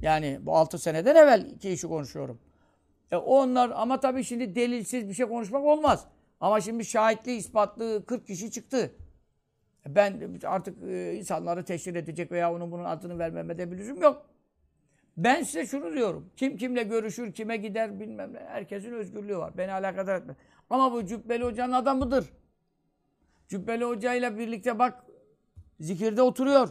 Yani bu 6 seneden evvel iki işi konuşuyorum. E onlar ama tabii şimdi delilsiz bir şey konuşmak olmaz. Ama şimdi şahitli, ispatlı 40 kişi çıktı. E ben artık e, insanları teşhir edecek veya onun bunun adını vermeme de bir lüzum yok. Ben size şunu diyorum. Kim kimle görüşür, kime gider bilmem ne. Herkesin özgürlüğü var. Beni alakadar etmez. Ama bu Cübbeli Hoca'nın adamıdır. Cübbeli Hoca ile birlikte bak zikirde oturuyor.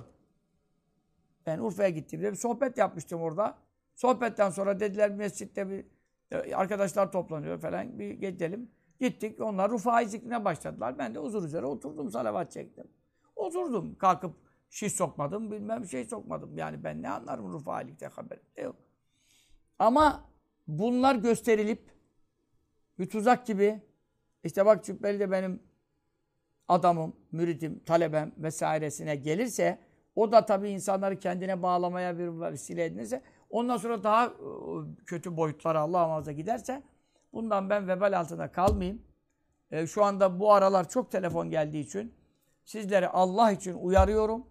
Ben Urfa'ya gittiğimde bir sohbet yapmıştım orada. Sohbetten sonra dediler mescitte bir e, arkadaşlar toplanıyor falan bir gidelim. Gittik. Onlar Rufai zikrine başladılar. Ben de huzur üzere oturdum salavat çektim. Oturdum. Kalkıp şiş sokmadım. Bilmem şey sokmadım. Yani ben ne anlarım Rufai'likte haberim de yok. Ama bunlar gösterilip bir tuzak gibi işte bak Cübbeli de benim adamım, müridim, talebem vesairesine gelirse o da tabii insanları kendine bağlamaya bir vesile edinirse ondan sonra daha e, kötü boyutlara Allah muhafaza giderse bundan ben vebal altında kalmayayım. E, şu anda bu aralar çok telefon geldiği için sizleri Allah için uyarıyorum.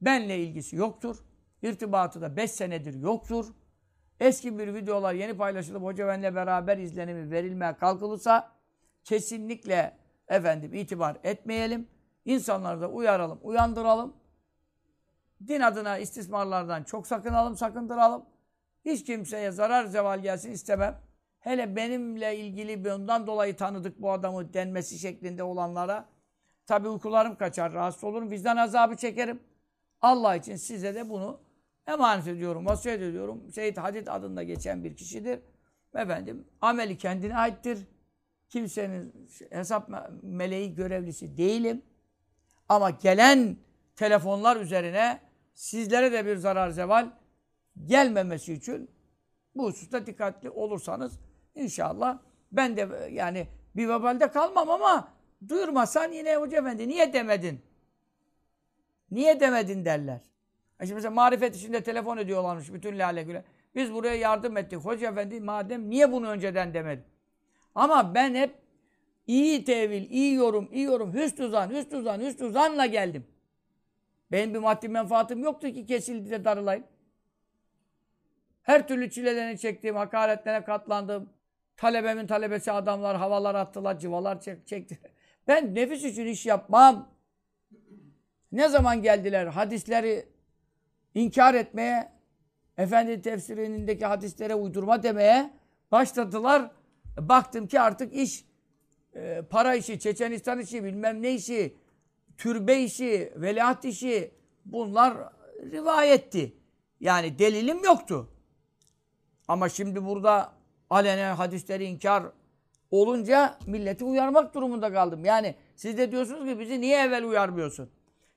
Benle ilgisi yoktur. İrtibatı da 5 senedir yoktur. Eski bir videolar yeni paylaşılıp hoca benle beraber izlenimi verilmeye kalkılırsa kesinlikle efendim itibar etmeyelim. İnsanları da uyaralım, uyandıralım. Din adına istismarlardan çok sakınalım, sakındıralım. Hiç kimseye zarar zeval gelsin istemem. Hele benimle ilgili bundan dolayı tanıdık bu adamı denmesi şeklinde olanlara tabi uykularım kaçar, rahatsız olurum, vicdan azabı çekerim. Allah için size de bunu emanet ediyorum, vasiyet ediyorum. Seyyid Hadid adında geçen bir kişidir. Efendim, ameli kendine aittir. Kimsenin hesap meleği görevlisi değilim. Ama gelen telefonlar üzerine sizlere de bir zarar zeval gelmemesi için bu hususta dikkatli olursanız inşallah ben de yani bir vebalde kalmam ama duyurmasan yine Hoca Efendi niye demedin? Niye demedin derler. E şimdi mesela marifet içinde telefon ediyorlarmış bütün lale güle. Biz buraya yardım ettik. Hoca Efendi madem niye bunu önceden demedi? Ama ben hep iyi tevil, iyi yorum, iyi yorum, hüsnü zan, hüsnü zan, hüsnü zanla geldim. Benim bir maddi menfaatim yoktu ki kesildi de darılayım. Her türlü çilelerini çektim, hakaretlere katlandım. Talebemin talebesi adamlar havalar attılar, civalar çek çekti. (laughs) Ben nefis için iş yapmam. Ne zaman geldiler hadisleri inkar etmeye, Efendi tefsirindeki hadislere uydurma demeye başladılar. Baktım ki artık iş e, para işi, Çeçenistan işi, bilmem ne işi, türbe işi, veliaht işi bunlar rivayetti. Yani delilim yoktu. Ama şimdi burada alenen hadisleri inkar olunca milleti uyarmak durumunda kaldım. Yani siz de diyorsunuz ki bizi niye evvel uyarmıyorsun?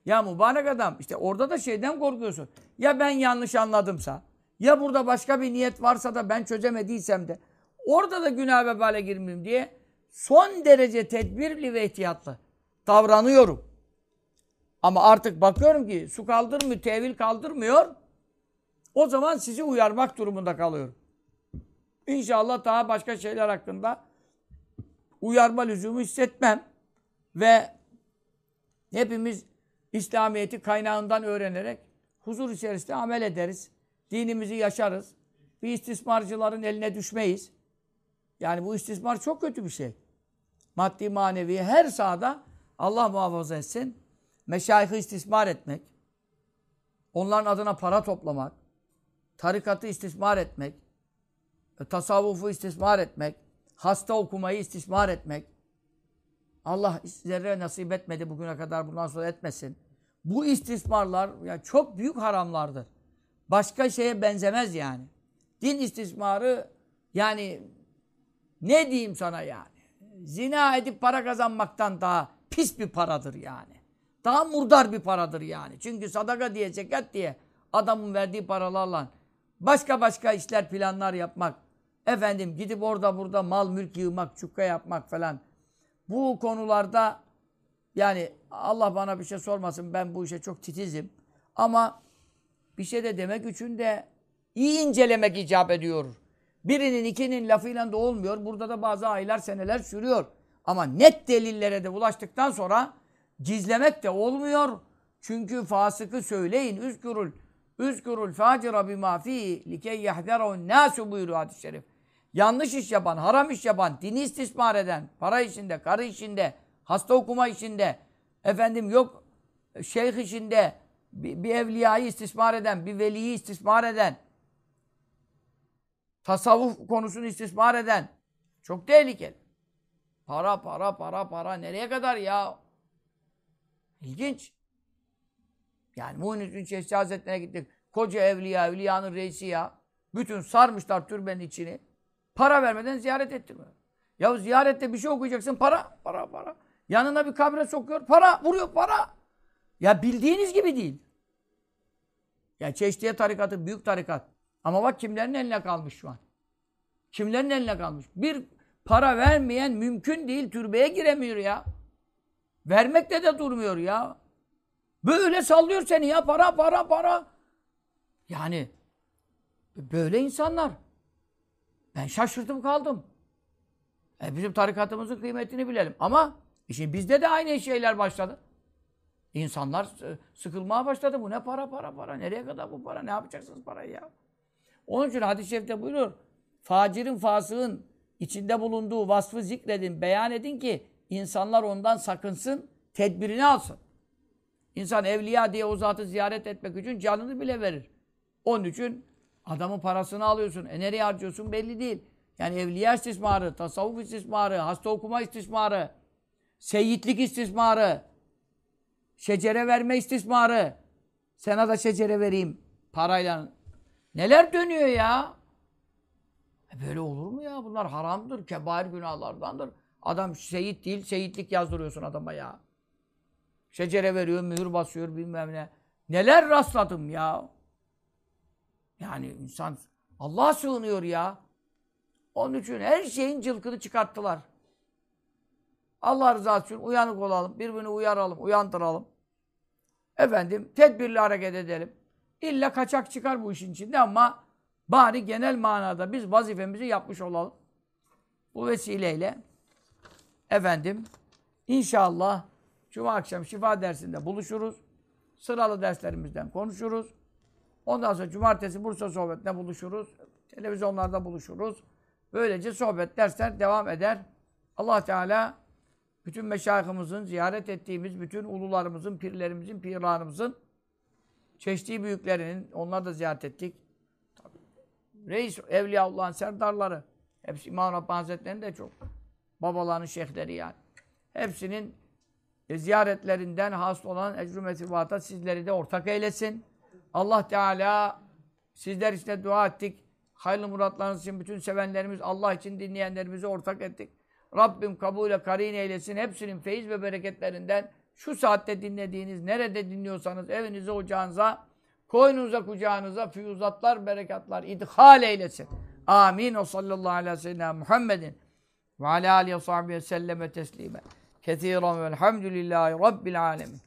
Ya mübarek adam işte orada da şeyden korkuyorsun. Ya ben yanlış anladımsa, ya burada başka bir niyet varsa da ben çözemediysem de orada da günah vebale girmeyeyim diye son derece tedbirli ve ihtiyatlı davranıyorum. Ama artık bakıyorum ki su kaldırmıyor, tevil kaldırmıyor. O zaman sizi uyarmak durumunda kalıyorum. İnşallah daha başka şeyler hakkında uyarma lüzumu hissetmem. Ve hepimiz İslamiyet'i kaynağından öğrenerek huzur içerisinde amel ederiz. Dinimizi yaşarız. Bir istismarcıların eline düşmeyiz. Yani bu istismar çok kötü bir şey. Maddi manevi her sahada Allah muhafaza etsin. Meşayihı istismar etmek, onların adına para toplamak, tarikatı istismar etmek, e, tasavvufu istismar etmek, hasta okumayı istismar etmek. Allah zerre nasip etmedi bugüne kadar bundan sonra etmesin. Bu istismarlar yani çok büyük haramlardır. Başka şeye benzemez yani. Din istismarı yani ne diyeyim sana yani? Zina edip para kazanmaktan daha pis bir paradır yani. Daha murdar bir paradır yani. Çünkü sadaka diye, zekat diye adamın verdiği paralarla başka başka işler, planlar yapmak, efendim gidip orada burada mal mülk yığmak, çukka yapmak falan. Bu konularda yani Allah bana bir şey sormasın ben bu işe çok titizim. Ama bir şey de demek için de iyi incelemek icap ediyor. Birinin ikinin lafıyla da olmuyor. Burada da bazı aylar seneler sürüyor. Ama net delillere de ulaştıktan sonra gizlemek de olmuyor. Çünkü fasıkı söyleyin. Üzgürül Üzgürül facira bima fi likey yahderun nasu buyuruyor hadis-i şerif. Yanlış iş yapan, haram iş yapan, dini istismar eden, para işinde, karı işinde, hasta okuma işinde, efendim yok şeyh işinde, bir, bir evliyayı istismar eden, bir veliyi istismar eden, tasavvuf konusunu istismar eden çok tehlikeli. Para, para, para, para. Nereye kadar ya? İlginç. Yani Muhyiddin Çeşitli Hazretleri'ne gittik. Koca evliya, evliyanın reisi ya. Bütün sarmışlar türbenin içini. Para vermeden ziyaret ettirmiyor. Ya ziyarette bir şey okuyacaksın para, para, para. Yanına bir kabre sokuyor, para, vuruyor, para. Ya bildiğiniz gibi değil. Ya Çeşdiye tarikatı büyük tarikat. Ama bak kimlerin eline kalmış şu an. Kimlerin eline kalmış. Bir para vermeyen mümkün değil. Türbeye giremiyor ya. Vermekte de durmuyor ya. Böyle sallıyor seni ya. Para, para, para. Yani böyle insanlar. Ben şaşırdım kaldım. E bizim tarikatımızın kıymetini bilelim. Ama şimdi bizde de aynı şeyler başladı. İnsanlar e, sıkılmaya başladı. Bu ne para para para. Nereye kadar bu para? Ne yapacaksınız parayı ya? Onun için hadis-i şerifte buyuruyor. Facirin, fasığın içinde bulunduğu vasfı zikredin, beyan edin ki insanlar ondan sakınsın, tedbirini alsın. İnsan evliya diye o zatı ziyaret etmek için canını bile verir. Onun için adamın parasını alıyorsun. E nereye harcıyorsun belli değil. Yani evliya istismarı, tasavvuf istismarı, hasta okuma istismarı, seyitlik istismarı, şecere verme istismarı. Sana da şecere vereyim parayla. Neler dönüyor ya? E böyle olur mu ya? Bunlar haramdır, kebair günahlardandır. Adam şehit değil, şehitlik yazdırıyorsun adama ya. Şecere veriyor, mühür basıyor bilmem ne. Neler rastladım ya. Yani insan Allah'a sığınıyor ya. Onun için her şeyin cılkını çıkarttılar. Allah rızası için uyanık olalım, birbirini uyaralım, uyandıralım. Efendim, tedbirli hareket edelim. İlla kaçak çıkar bu işin içinde ama bari genel manada biz vazifemizi yapmış olalım. Bu vesileyle efendim inşallah Cuma akşam şifa dersinde buluşuruz. Sıralı derslerimizden konuşuruz. Ondan sonra cumartesi Bursa sohbetinde buluşuruz. Televizyonlarda buluşuruz. Böylece sohbet, dersler devam eder. Allah Teala bütün meşayihimizin, ziyaret ettiğimiz bütün ulularımızın, pirlerimizin, pirlarımızın, çeşitli büyüklerinin, onları da ziyaret ettik. Reis, Evliyaullah'ın serdarları, hepsi İmam Rabbani Hazretleri'nin de çok babalarının şeyhleri yani. Hepsinin e, ziyaretlerinden hasıl olan ecrü metibata sizleri de ortak eylesin. Allah Teala sizler için dua ettik. Hayırlı muratlarınız için bütün sevenlerimiz, Allah için dinleyenlerimizi ortak ettik. Rabbim kabule karin eylesin. Hepsinin feyiz ve bereketlerinden şu saatte dinlediğiniz, nerede dinliyorsanız evinize, ocağınıza, koyunuza, kucağınıza füyuzatlar, berekatlar idhal eylesin. Amin. O sallallahu aleyhi ve sellem Muhammedin ve ala aleyhi ve sahbihi selleme teslime. Kethiren velhamdülillahi rabbil alemin.